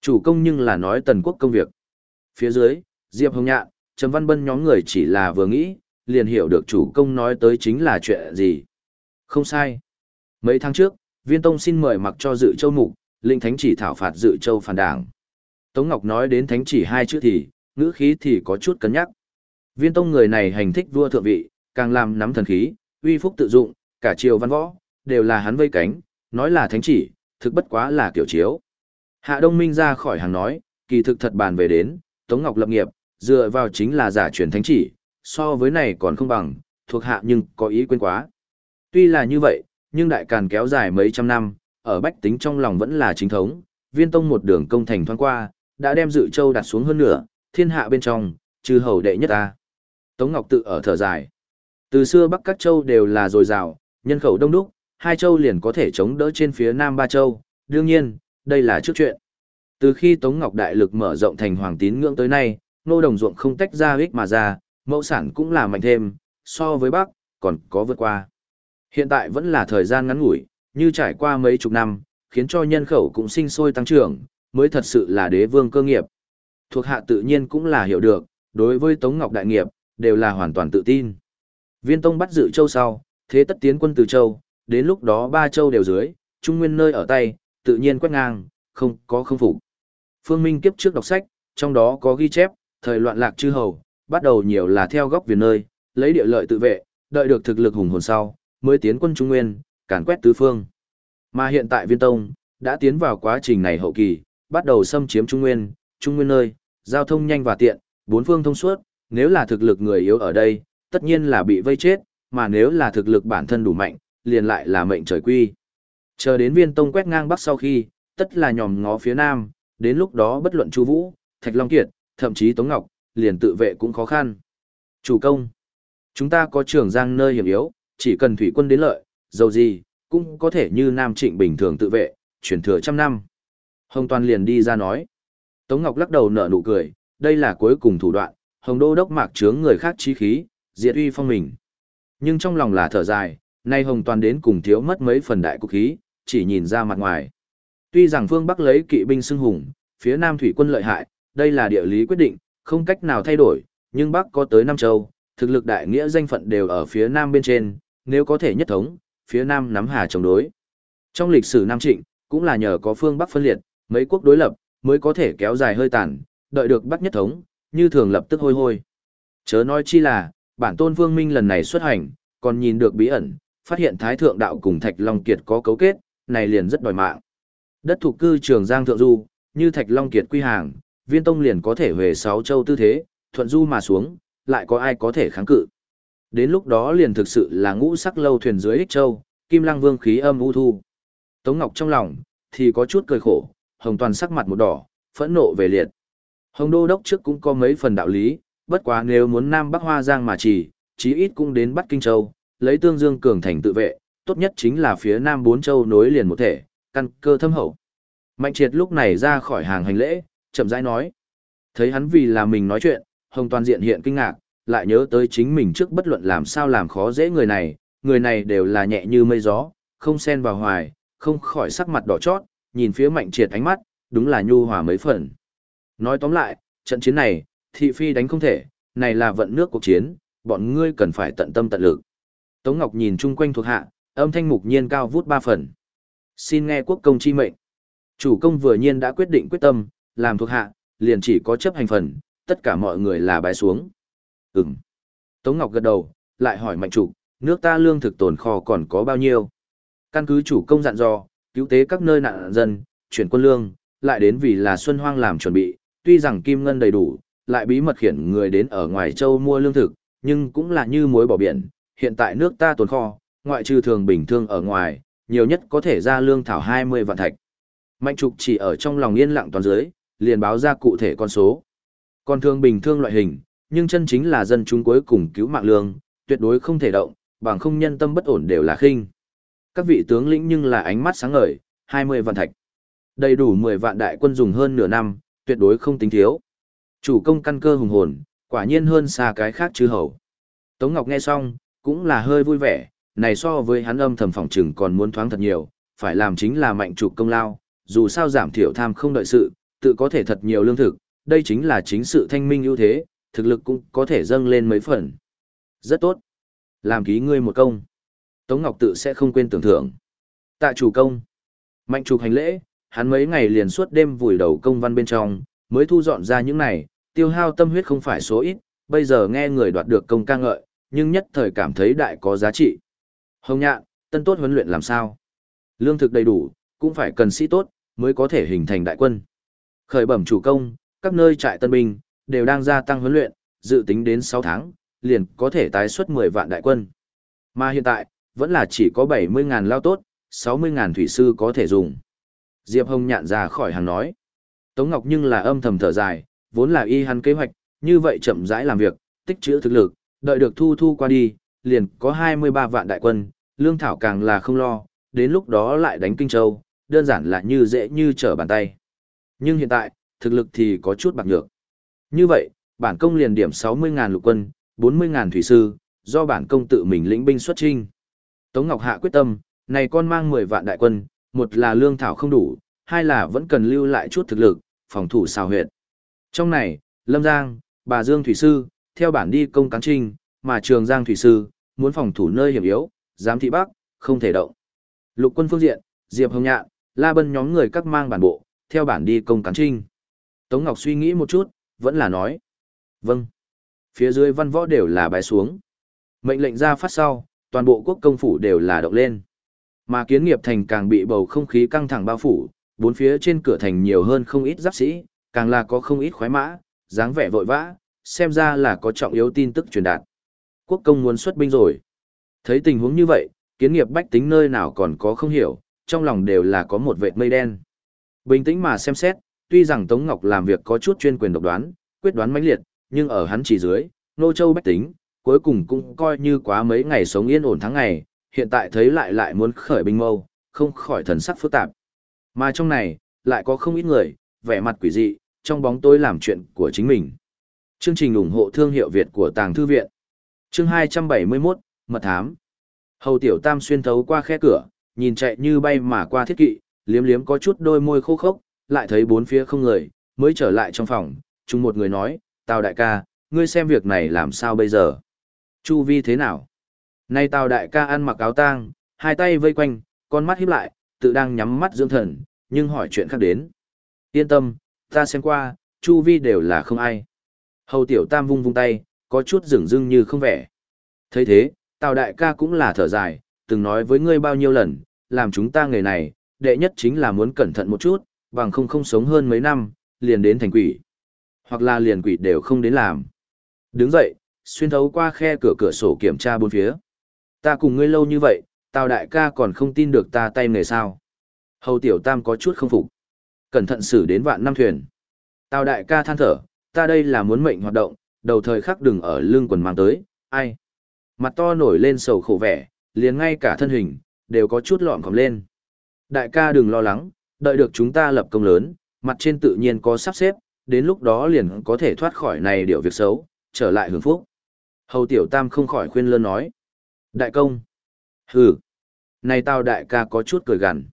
Chủ công nhưng là nói tần quốc công việc. Phía dưới, Diệp Hồng Nhạn, Trầm Văn Bân nhóm người chỉ là vừa nghĩ, liền hiểu được chủ công nói tới chính là chuyện gì. Không sai. Mấy tháng trước, Viên Tông xin mời mặc cho dự châu mục, linh thánh chỉ thảo phạt dự châu phản đảng. Tống Ngọc nói đến thánh chỉ hai chữ thì, ngữ khí thì có chút cân nhắc. Viên tông người này hành thích vua thượng vị, càng làm nắm thần khí, uy phúc tự dụng, cả triều văn võ, đều là hắn vây cánh, nói là thánh chỉ, thực bất quá là kiểu chiếu. Hạ Đông Minh ra khỏi hàng nói, kỳ thực thật bàn về đến, Tống Ngọc lập nghiệp, dựa vào chính là giả truyền thánh chỉ, so với này còn không bằng, thuộc hạ nhưng có ý quên quá. Tuy là như vậy, nhưng đại càn kéo dài mấy trăm năm, ở bách tính trong lòng vẫn là chính thống, viên tông một đường công thành thoáng qua, đã đem dự châu đặt xuống hơn nửa, thiên hạ bên trong, trừ hầu đệ nhất ta. Tống Ngọc tự ở thở dài. Từ xưa Bắc các châu đều là dồi dào, nhân khẩu đông đúc, hai châu liền có thể chống đỡ trên phía Nam ba châu, đương nhiên, đây là trước chuyện. Từ khi Tống Ngọc đại lực mở rộng thành hoàng tín ngưỡng tới nay, nô đồng ruộng không tách ra ích mà ra, mẫu sản cũng là mạnh thêm, so với Bắc, còn có vượt qua. Hiện tại vẫn là thời gian ngắn ngủi, như trải qua mấy chục năm, khiến cho nhân khẩu cũng sinh sôi tăng trưởng, mới thật sự là đế vương cơ nghiệp. Thuộc hạ tự nhiên cũng là hiểu được, đối với Tống Ngọc đại nghiệp, đều là hoàn toàn tự tin. Viên Tông bắt giữ châu sau, thế tất tiến quân từ châu, đến lúc đó ba châu đều dưới, trung nguyên nơi ở tay, tự nhiên quét ngang, không có không phục. Phương Minh kiếp trước đọc sách, trong đó có ghi chép, thời loạn lạc chư hầu, bắt đầu nhiều là theo góc viền nơi, lấy địa lợi tự vệ, đợi được thực lực hùng hồn sau, mới tiến quân trung nguyên, càn quét tứ phương. Mà hiện tại Viên Tông, đã tiến vào quá trình này hậu kỳ, bắt đầu xâm chiếm trung nguyên, trung nguyên nơi, giao thông nhanh và tiện, bốn phương thông suốt, nếu là thực lực người yếu ở đây, tất nhiên là bị vây chết, mà nếu là thực lực bản thân đủ mạnh, liền lại là mệnh trời quy. Chờ đến viên tông quét ngang bắc sau khi, tất là nhòm ngó phía nam, đến lúc đó bất luận Chu Vũ, Thạch Long Kiệt, thậm chí Tống Ngọc, liền tự vệ cũng khó khăn. Chủ công, chúng ta có trường giang nơi hiểm yếu, chỉ cần thủy quân đến lợi, dầu gì, cũng có thể như Nam Trịnh bình thường tự vệ, chuyển thừa trăm năm. Hồng Toàn liền đi ra nói. Tống Ngọc lắc đầu nở nụ cười, đây là cuối cùng thủ đoạn, Hồng Đô đốc mạc chướng người khác chí khí, diệt uy phong mình. Nhưng trong lòng là thở dài, nay Hồng Toàn đến cùng thiếu mất mấy phần đại cục khí, chỉ nhìn ra mặt ngoài. Tuy rằng phương Bắc lấy kỵ binh xưng hùng, phía Nam thủy quân lợi hại, đây là địa lý quyết định, không cách nào thay đổi, nhưng Bắc có tới Nam Châu, thực lực đại nghĩa danh phận đều ở phía Nam bên trên, nếu có thể nhất thống, phía Nam nắm hà chống đối. Trong lịch sử Nam Trịnh, cũng là nhờ có phương Bắc phân liệt, mấy quốc đối lập, mới có thể kéo dài hơi tàn, đợi được Bắc nhất thống, như thường lập tức hôi hôi. Chớ nói chi là, bản tôn Vương Minh lần này xuất hành, còn nhìn được bí ẩn, phát hiện Thái Thượng Đạo cùng Thạch Long Kiệt có cấu kết, này liền rất đòi mạng. Đất thuộc cư trường Giang Thượng Du, như Thạch Long Kiệt quy hàng, viên tông liền có thể về sáu châu tư thế, thuận du mà xuống, lại có ai có thể kháng cự. Đến lúc đó liền thực sự là ngũ sắc lâu thuyền dưới ích châu, kim lăng vương khí âm u thu. Tống Ngọc trong lòng, thì có chút cười khổ, hồng toàn sắc mặt một đỏ, phẫn nộ về liệt. Hồng đô đốc trước cũng có mấy phần đạo lý, bất quá nếu muốn Nam Bắc Hoa Giang mà chỉ, chí ít cũng đến Bắc Kinh Châu, lấy tương dương cường thành tự vệ, tốt nhất chính là phía Nam bốn châu nối liền một thể, căn cơ thâm hậu. Mạnh triệt lúc này ra khỏi hàng hành lễ, chậm rãi nói. Thấy hắn vì là mình nói chuyện, Hồng toàn diện hiện kinh ngạc, lại nhớ tới chính mình trước bất luận làm sao làm khó dễ người này, người này đều là nhẹ như mây gió, không xen vào hoài, không khỏi sắc mặt đỏ chót, nhìn phía mạnh triệt ánh mắt, đúng là nhu hòa mấy phần. Nói tóm lại, trận chiến này, thị phi đánh không thể, này là vận nước cuộc chiến, bọn ngươi cần phải tận tâm tận lực. Tống Ngọc nhìn chung quanh thuộc hạ, âm thanh mục nhiên cao vút ba phần. Xin nghe quốc công chi mệnh. Chủ công vừa nhiên đã quyết định quyết tâm, làm thuộc hạ, liền chỉ có chấp hành phần, tất cả mọi người là bái xuống. Ừm. Tống Ngọc gật đầu, lại hỏi mạnh chủ, nước ta lương thực tồn kho còn có bao nhiêu? Căn cứ chủ công dặn dò, cứu tế các nơi nạn dân, chuyển quân lương, lại đến vì là Xuân Hoang làm chuẩn bị, tuy rằng kim ngân đầy đủ, lại bí mật khiển người đến ở ngoài châu mua lương thực, nhưng cũng là như muối bỏ biển, hiện tại nước ta tồn kho, ngoại trừ thường bình thường ở ngoài, nhiều nhất có thể ra lương thảo 20 vạn thạch. Mạnh trục chỉ ở trong lòng yên lặng toàn dưới, liền báo ra cụ thể con số. Còn thương bình thường loại hình, nhưng chân chính là dân chúng cuối cùng cứu mạng lương, tuyệt đối không thể động, bằng không nhân tâm bất ổn đều là khinh. Các vị tướng lĩnh nhưng là ánh mắt sáng ngời, 20 vạn thạch. Đầy đủ 10 vạn đại quân dùng hơn nửa năm, tuyệt đối không tính thiếu. Chủ công căn cơ hùng hồn, quả nhiên hơn xa cái khác chứ hầu. Tống Ngọc nghe xong, cũng là hơi vui vẻ, này so với hắn âm thầm phòng trừng còn muốn thoáng thật nhiều, phải làm chính là mạnh chủ công lao, dù sao giảm thiểu tham không đợi sự, tự có thể thật nhiều lương thực, đây chính là chính sự thanh minh ưu thế, thực lực cũng có thể dâng lên mấy phần. Rất tốt. Làm ký ngươi một công. Tống Ngọc tự sẽ không quên tưởng thưởng. Tạ chủ công. Mạnh chủ hành lễ, hắn mấy ngày liền suốt đêm vùi đầu công văn bên trong, mới thu dọn ra những này, tiêu hao tâm huyết không phải số ít, bây giờ nghe người đoạt được công ca ngợi, nhưng nhất thời cảm thấy đại có giá trị. Hồng nhạn, tân tốt huấn luyện làm sao? Lương thực đầy đủ, cũng phải cần sĩ tốt, mới có thể hình thành đại quân. Khởi bẩm chủ công, các nơi trại tân binh, đều đang gia tăng huấn luyện, dự tính đến 6 tháng, liền có thể tái xuất 10 vạn đại quân. Mà hiện tại, vẫn là chỉ có 70.000 lao tốt, 60.000 thủy sư có thể dùng. Diệp Hồng nhạn ra khỏi hàng nói. Tống Ngọc nhưng là âm thầm thở dài, vốn là y hắn kế hoạch, như vậy chậm rãi làm việc, tích trữ thực lực, đợi được thu thu qua đi, liền có 23 vạn đại quân, lương thảo càng là không lo, đến lúc đó lại đánh Kinh Châu, đơn giản là như dễ như trở bàn tay. Nhưng hiện tại, thực lực thì có chút bạc nhược. Như vậy, bản công liền điểm 60.000 lục quân, 40.000 thủy sư, do bản công tự mình lĩnh binh xuất trinh. Tống Ngọc Hạ quyết tâm, này con mang 10 vạn đại quân, một là lương thảo không đủ, hai là vẫn cần lưu lại chút thực lực, phòng thủ xào huyệt. Trong này, Lâm Giang, bà Dương Thủy Sư, theo bản đi công cán trinh, mà Trường Giang Thủy Sư, muốn phòng thủ nơi hiểm yếu, giám thị Bắc, không thể động. Lục quân phương diện, Diệp Hồng Nhạn, La Bân nhóm người các mang bản bộ, theo bản đi công cán trinh. Tống Ngọc suy nghĩ một chút, vẫn là nói. Vâng. Phía dưới văn võ đều là bài xuống. Mệnh lệnh ra phát sau, toàn bộ quốc công phủ đều là động lên. Mà kiến nghiệp thành càng bị bầu không khí căng thẳng bao phủ, bốn phía trên cửa thành nhiều hơn không ít giáp sĩ, càng là có không ít khoái mã, dáng vẻ vội vã, xem ra là có trọng yếu tin tức truyền đạt. Quốc công muốn xuất binh rồi. Thấy tình huống như vậy, kiến nghiệp bách tính nơi nào còn có không hiểu, trong lòng đều là có một vệt mây đen. Bình tĩnh mà xem xét, tuy rằng Tống Ngọc làm việc có chút chuyên quyền độc đoán, quyết đoán mãnh liệt, nhưng ở hắn chỉ dưới, nô châu bách tính, cuối cùng cũng coi như quá mấy ngày sống yên ổn tháng ngày, hiện tại thấy lại lại muốn khởi binh mâu, không khỏi thần sắc phức tạp. Mà trong này, lại có không ít người, vẻ mặt quỷ dị, trong bóng tối làm chuyện của chính mình. Chương trình ủng hộ thương hiệu Việt của Tàng Thư Viện. Chương 271, Mật Thám. Hầu Tiểu Tam xuyên thấu qua khe cửa, nhìn chạy như bay mà qua thiết kỵ, liếm liếm có chút đôi môi khô khốc, lại thấy bốn phía không người, mới trở lại trong phòng, chung một người nói, Tào đại ca, ngươi xem việc này làm sao bây giờ? Chu vi thế nào? Nay Tào đại ca ăn mặc áo tang, hai tay vây quanh, con mắt híp lại, tự đang nhắm mắt dưỡng thần, nhưng hỏi chuyện khác đến. Yên tâm, ta xem qua, chu vi đều là không ai. Hầu tiểu tam vung vung tay, có chút rừng rưng như không vẻ. thấy thế, Tào đại ca cũng là thở dài, từng nói với ngươi bao nhiêu lần, làm chúng ta nghề này, đệ nhất chính là muốn cẩn thận một chút, bằng không không sống hơn mấy năm, liền đến thành quỷ. Hoặc là liền quỷ đều không đến làm. Đứng dậy, xuyên thấu qua khe cửa cửa sổ kiểm tra bốn phía. Ta cùng ngươi lâu như vậy, Tào đại ca còn không tin được ta tay nghề sao. Hầu tiểu tam có chút không phục. Cẩn thận xử đến vạn năm thuyền. Tào đại ca than thở, ta đây là muốn mệnh hoạt động, đầu thời khắc đừng ở lưng quần mang tới, ai. Mặt to nổi lên sầu khổ vẻ, liền ngay cả thân hình, đều có chút lọn khỏng lên. Đại ca đừng lo lắng, đợi được chúng ta lập công lớn, mặt trên tự nhiên có sắp xếp, đến lúc đó liền có thể thoát khỏi này điều việc xấu, trở lại hưởng phúc. Hầu tiểu tam không khỏi khuyên lơn nói. Đại công. Hừ. Này tao đại ca có chút cười gằn.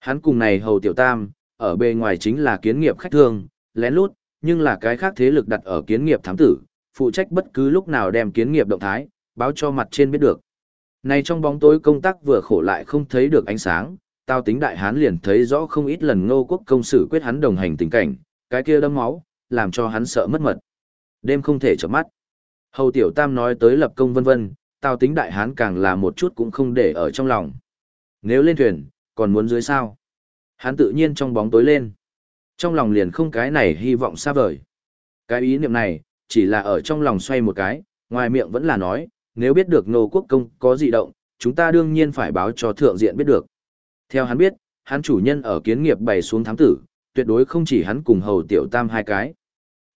Hắn cùng này hầu tiểu tam, ở bề ngoài chính là kiến nghiệp khách thương, lén lút, nhưng là cái khác thế lực đặt ở kiến nghiệp thám tử, phụ trách bất cứ lúc nào đem kiến nghiệp động thái, báo cho mặt trên biết được. Này trong bóng tối công tác vừa khổ lại không thấy được ánh sáng, tao tính đại hán liền thấy rõ không ít lần ngô quốc công sử quyết hắn đồng hành tình cảnh, cái kia đâm máu, làm cho hắn sợ mất mật. Đêm không thể chợp mắt. Hầu tiểu tam nói tới lập công vân vân, tao tính đại hán càng là một chút cũng không để ở trong lòng. Nếu lên thuyền, còn muốn dưới sao? Hắn tự nhiên trong bóng tối lên. Trong lòng liền không cái này hy vọng xa vời. Cái ý niệm này, chỉ là ở trong lòng xoay một cái, ngoài miệng vẫn là nói, nếu biết được nô quốc công có dị động, chúng ta đương nhiên phải báo cho thượng diện biết được. Theo hắn biết, hắn chủ nhân ở kiến nghiệp bày xuống thám tử, tuyệt đối không chỉ hắn cùng hầu tiểu tam hai cái.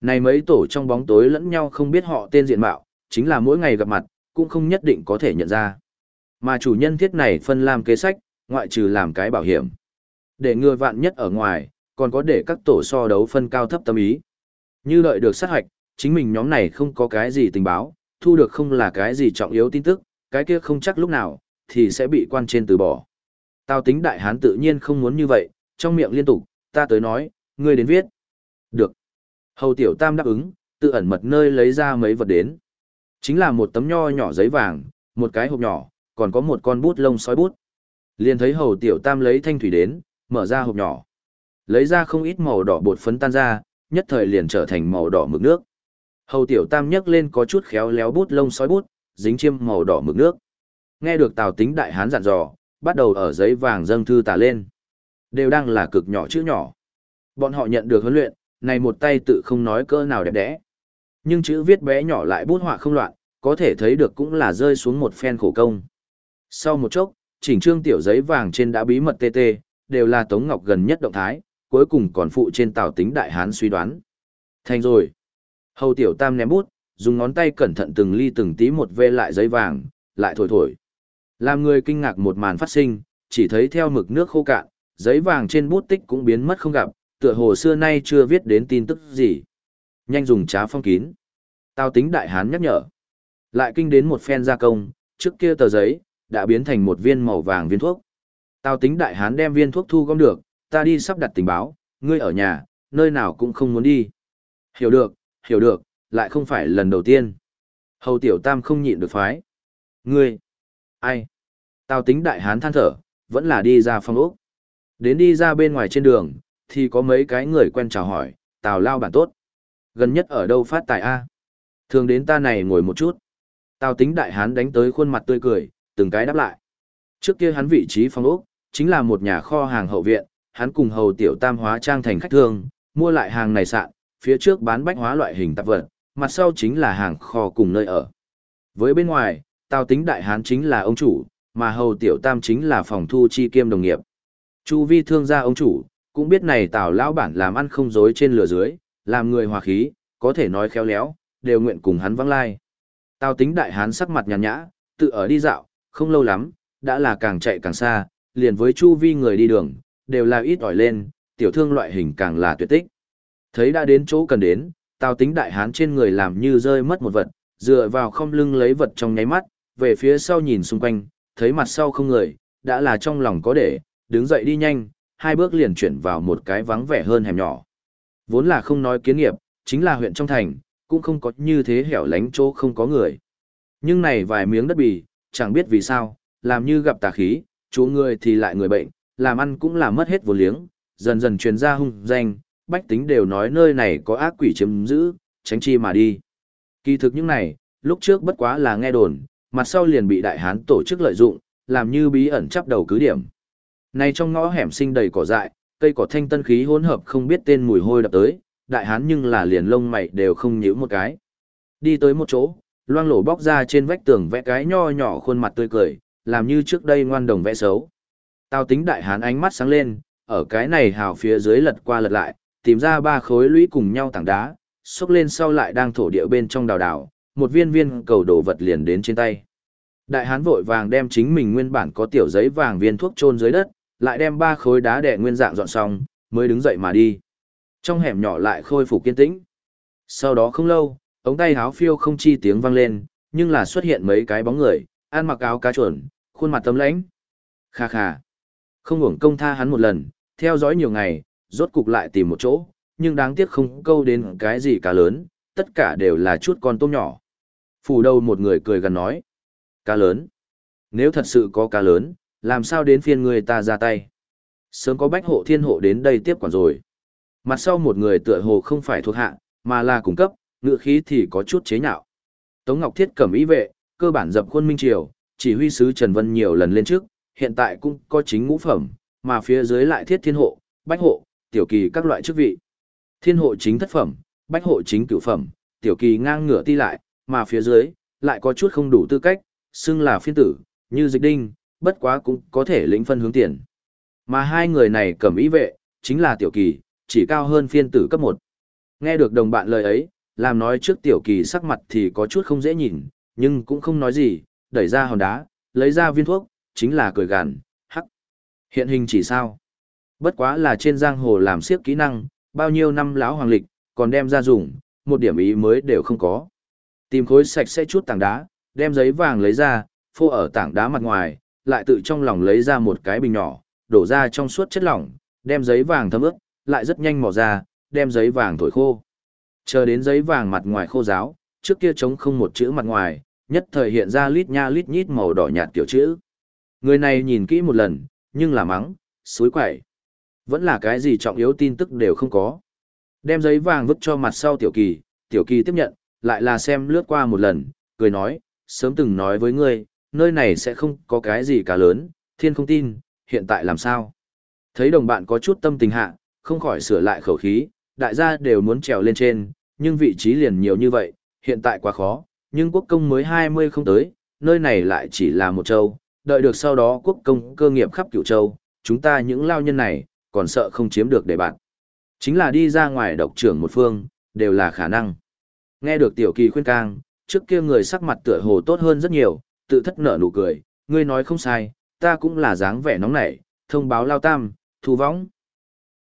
Này mấy tổ trong bóng tối lẫn nhau không biết họ tên diện mạo, chính là mỗi ngày gặp mặt, cũng không nhất định có thể nhận ra. Mà chủ nhân thiết này phân làm kế sách, ngoại trừ làm cái bảo hiểm. Để ngừa vạn nhất ở ngoài, còn có để các tổ so đấu phân cao thấp tâm ý. Như lợi được sát hoạch, chính mình nhóm này không có cái gì tình báo, thu được không là cái gì trọng yếu tin tức, cái kia không chắc lúc nào, thì sẽ bị quan trên từ bỏ. Tao tính đại hán tự nhiên không muốn như vậy, trong miệng liên tục, ta tới nói, ngươi đến viết. Được. Hầu tiểu tam đáp ứng, tự ẩn mật nơi lấy ra mấy vật đến. Chính là một tấm nho nhỏ giấy vàng, một cái hộp nhỏ, còn có một con bút lông sói bút. Liền thấy hầu tiểu tam lấy thanh thủy đến, mở ra hộp nhỏ. Lấy ra không ít màu đỏ bột phấn tan ra, nhất thời liền trở thành màu đỏ mực nước. Hầu tiểu tam nhấc lên có chút khéo léo bút lông sói bút, dính chiêm màu đỏ mực nước. Nghe được Tào Tính đại hán dặn dò, bắt đầu ở giấy vàng dâng thư tả lên. Đều đang là cực nhỏ chữ nhỏ. Bọn họ nhận được huấn luyện, này một tay tự không nói cỡ nào đẹp đẽ. Nhưng chữ viết bé nhỏ lại bút họa không loạn, có thể thấy được cũng là rơi xuống một phen khổ công. Sau một chốc, chỉnh trương tiểu giấy vàng trên đã bí mật tê tê, đều là Tống Ngọc gần nhất động thái, cuối cùng còn phụ trên tàu tính đại hán suy đoán. Thành rồi. Hầu tiểu tam ném bút, dùng ngón tay cẩn thận từng ly từng tí một vê lại giấy vàng, lại thổi thổi. Làm người kinh ngạc một màn phát sinh, chỉ thấy theo mực nước khô cạn, giấy vàng trên bút tích cũng biến mất không gặp, tựa hồ xưa nay chưa viết đến tin tức gì. Nhanh dùng trá phong kín. Tao tính đại hán nhắc nhở. Lại kinh đến một phen gia công, trước kia tờ giấy, đã biến thành một viên màu vàng viên thuốc. Tao tính đại hán đem viên thuốc thu gom được, ta đi sắp đặt tình báo, ngươi ở nhà, nơi nào cũng không muốn đi. Hiểu được, hiểu được, lại không phải lần đầu tiên. Hầu tiểu tam không nhịn được phái. Ngươi, ai? Tào tính đại hán than thở, vẫn là đi ra phong ốc. Đến đi ra bên ngoài trên đường, thì có mấy cái người quen chào hỏi, tào lao bản tốt. Gần nhất ở đâu phát tài A? Thường đến ta này ngồi một chút. Tào tính đại hán đánh tới khuôn mặt tươi cười, từng cái đáp lại. Trước kia hắn vị trí phong ốc, chính là một nhà kho hàng hậu viện, hắn cùng hầu tiểu tam hóa trang thành khách thương, mua lại hàng này sạn, phía trước bán bách hóa loại hình tạp vật, mặt sau chính là hàng kho cùng nơi ở. Với bên ngoài, tào tính đại hán chính là ông chủ, mà hầu tiểu tam chính là phòng thu chi kiêm đồng nghiệp. Chu vi thương gia ông chủ, cũng biết này tào lão bản làm ăn không dối trên lửa dưới, làm người hòa khí, có thể nói khéo léo, đều nguyện cùng hắn vắng lai. Tào tính đại hán sắc mặt nhàn nhã, tự ở đi dạo, không lâu lắm, đã là càng chạy càng xa, liền với chu vi người đi đường, đều là ít ỏi lên, tiểu thương loại hình càng là tuyệt tích. Thấy đã đến chỗ cần đến, tào tính đại hán trên người làm như rơi mất một vật, dựa vào không lưng lấy vật trong nháy mắt, về phía sau nhìn xung quanh, thấy mặt sau không người, đã là trong lòng có để, đứng dậy đi nhanh, hai bước liền chuyển vào một cái vắng vẻ hơn hẻm nhỏ. Vốn là không nói kiến nghiệp, chính là huyện trong thành, cũng không có như thế hẻo lánh chỗ không có người. Nhưng này vài miếng đất bì, chẳng biết vì sao, làm như gặp tà khí, chú người thì lại người bệnh, làm ăn cũng là mất hết vô liếng, dần dần truyền ra hung danh, bách tính đều nói nơi này có ác quỷ chiếm giữ, tránh chi mà đi. Kỳ thực những này, lúc trước bất quá là nghe đồn, mặt sau liền bị đại hán tổ chức lợi dụng, làm như bí ẩn chấp đầu cứ điểm. Này trong ngõ hẻm sinh đầy cỏ dại, cây cỏ thanh tân khí hỗn hợp không biết tên mùi hôi đập tới, đại hán nhưng là liền lông mày đều không nhíu một cái. Đi tới một chỗ, loang lổ bóc ra trên vách tường vẽ cái nho nhỏ khuôn mặt tươi cười, làm như trước đây ngoan đồng vẽ xấu. Tao tính đại hán ánh mắt sáng lên, ở cái này hào phía dưới lật qua lật lại, tìm ra ba khối lũy cùng nhau tảng đá, xúc lên sau lại đang thổ địa bên trong đào đào, một viên viên cầu đồ vật liền đến trên tay. Đại hán vội vàng đem chính mình nguyên bản có tiểu giấy vàng viên thuốc chôn dưới đất, lại đem ba khối đá đẻ nguyên dạng dọn xong, mới đứng dậy mà đi. Trong hẻm nhỏ lại khôi phục kiên tĩnh. Sau đó không lâu, ống tay háo phiêu không chi tiếng vang lên, nhưng là xuất hiện mấy cái bóng người, ăn mặc áo cá chuẩn, khuôn mặt tấm lãnh. Kha kha. Không hưởng công tha hắn một lần, theo dõi nhiều ngày, rốt cục lại tìm một chỗ, nhưng đáng tiếc không câu đến cái gì cá lớn, tất cả đều là chút con tôm nhỏ. Phủ đầu một người cười gần nói. Cá lớn. Nếu thật sự có cá lớn, làm sao đến phiên người ta ra tay. Sớm có bách hộ thiên hộ đến đây tiếp quản rồi. Mặt sau một người tựa hồ không phải thuộc hạ, mà là cung cấp, ngựa khí thì có chút chế nhạo. Tống Ngọc Thiết cầm ý vệ, cơ bản dập khuôn minh triều, chỉ huy sứ Trần Vân nhiều lần lên trước, hiện tại cũng có chính ngũ phẩm, mà phía dưới lại thiết thiên hộ, bách hộ, tiểu kỳ các loại chức vị. Thiên hộ chính thất phẩm, bách hộ chính cửu phẩm, tiểu kỳ ngang ngửa ti lại, mà phía dưới, lại có chút không đủ tư cách, xưng là phiên tử, như dịch đinh, bất quá cũng có thể lĩnh phân hướng tiền. Mà hai người này cầm ý vệ, chính là tiểu kỳ, chỉ cao hơn phiên tử cấp 1. Nghe được đồng bạn lời ấy, làm nói trước tiểu kỳ sắc mặt thì có chút không dễ nhìn, nhưng cũng không nói gì, đẩy ra hòn đá, lấy ra viên thuốc, chính là cười gàn, hắc. Hiện hình chỉ sao? Bất quá là trên giang hồ làm siếc kỹ năng, bao nhiêu năm lão hoàng lịch, còn đem ra dùng, một điểm ý mới đều không có. Tìm khối sạch sẽ chút tảng đá, đem giấy vàng lấy ra, phô ở tảng đá mặt ngoài, lại tự trong lòng lấy ra một cái bình nhỏ, đổ ra trong suốt chất lỏng, đem giấy vàng thấm ướt, lại rất nhanh mò ra, đem giấy vàng thổi khô. Chờ đến giấy vàng mặt ngoài khô ráo, trước kia trống không một chữ mặt ngoài, nhất thời hiện ra lít nha lít nhít màu đỏ nhạt tiểu chữ. Người này nhìn kỹ một lần, nhưng là mắng, suối quậy. Vẫn là cái gì trọng yếu tin tức đều không có. Đem giấy vàng vứt cho mặt sau tiểu kỳ, tiểu kỳ tiếp nhận, lại là xem lướt qua một lần, cười nói, sớm từng nói với ngươi, nơi này sẽ không có cái gì cả lớn, thiên không tin, hiện tại làm sao? Thấy đồng bạn có chút tâm tình hạ, không khỏi sửa lại khẩu khí, đại gia đều muốn trèo lên trên, nhưng vị trí liền nhiều như vậy, hiện tại quá khó, nhưng quốc công mới 20 không tới, nơi này lại chỉ là một châu, đợi được sau đó quốc công cơ nghiệp khắp cửu châu, chúng ta những lao nhân này, còn sợ không chiếm được để bạn. Chính là đi ra ngoài độc trưởng một phương, đều là khả năng. Nghe được tiểu kỳ khuyên cang, trước kia người sắc mặt tựa hồ tốt hơn rất nhiều, tự thất nở nụ cười, ngươi nói không sai, ta cũng là dáng vẻ nóng nảy, thông báo lao tam, thu võng.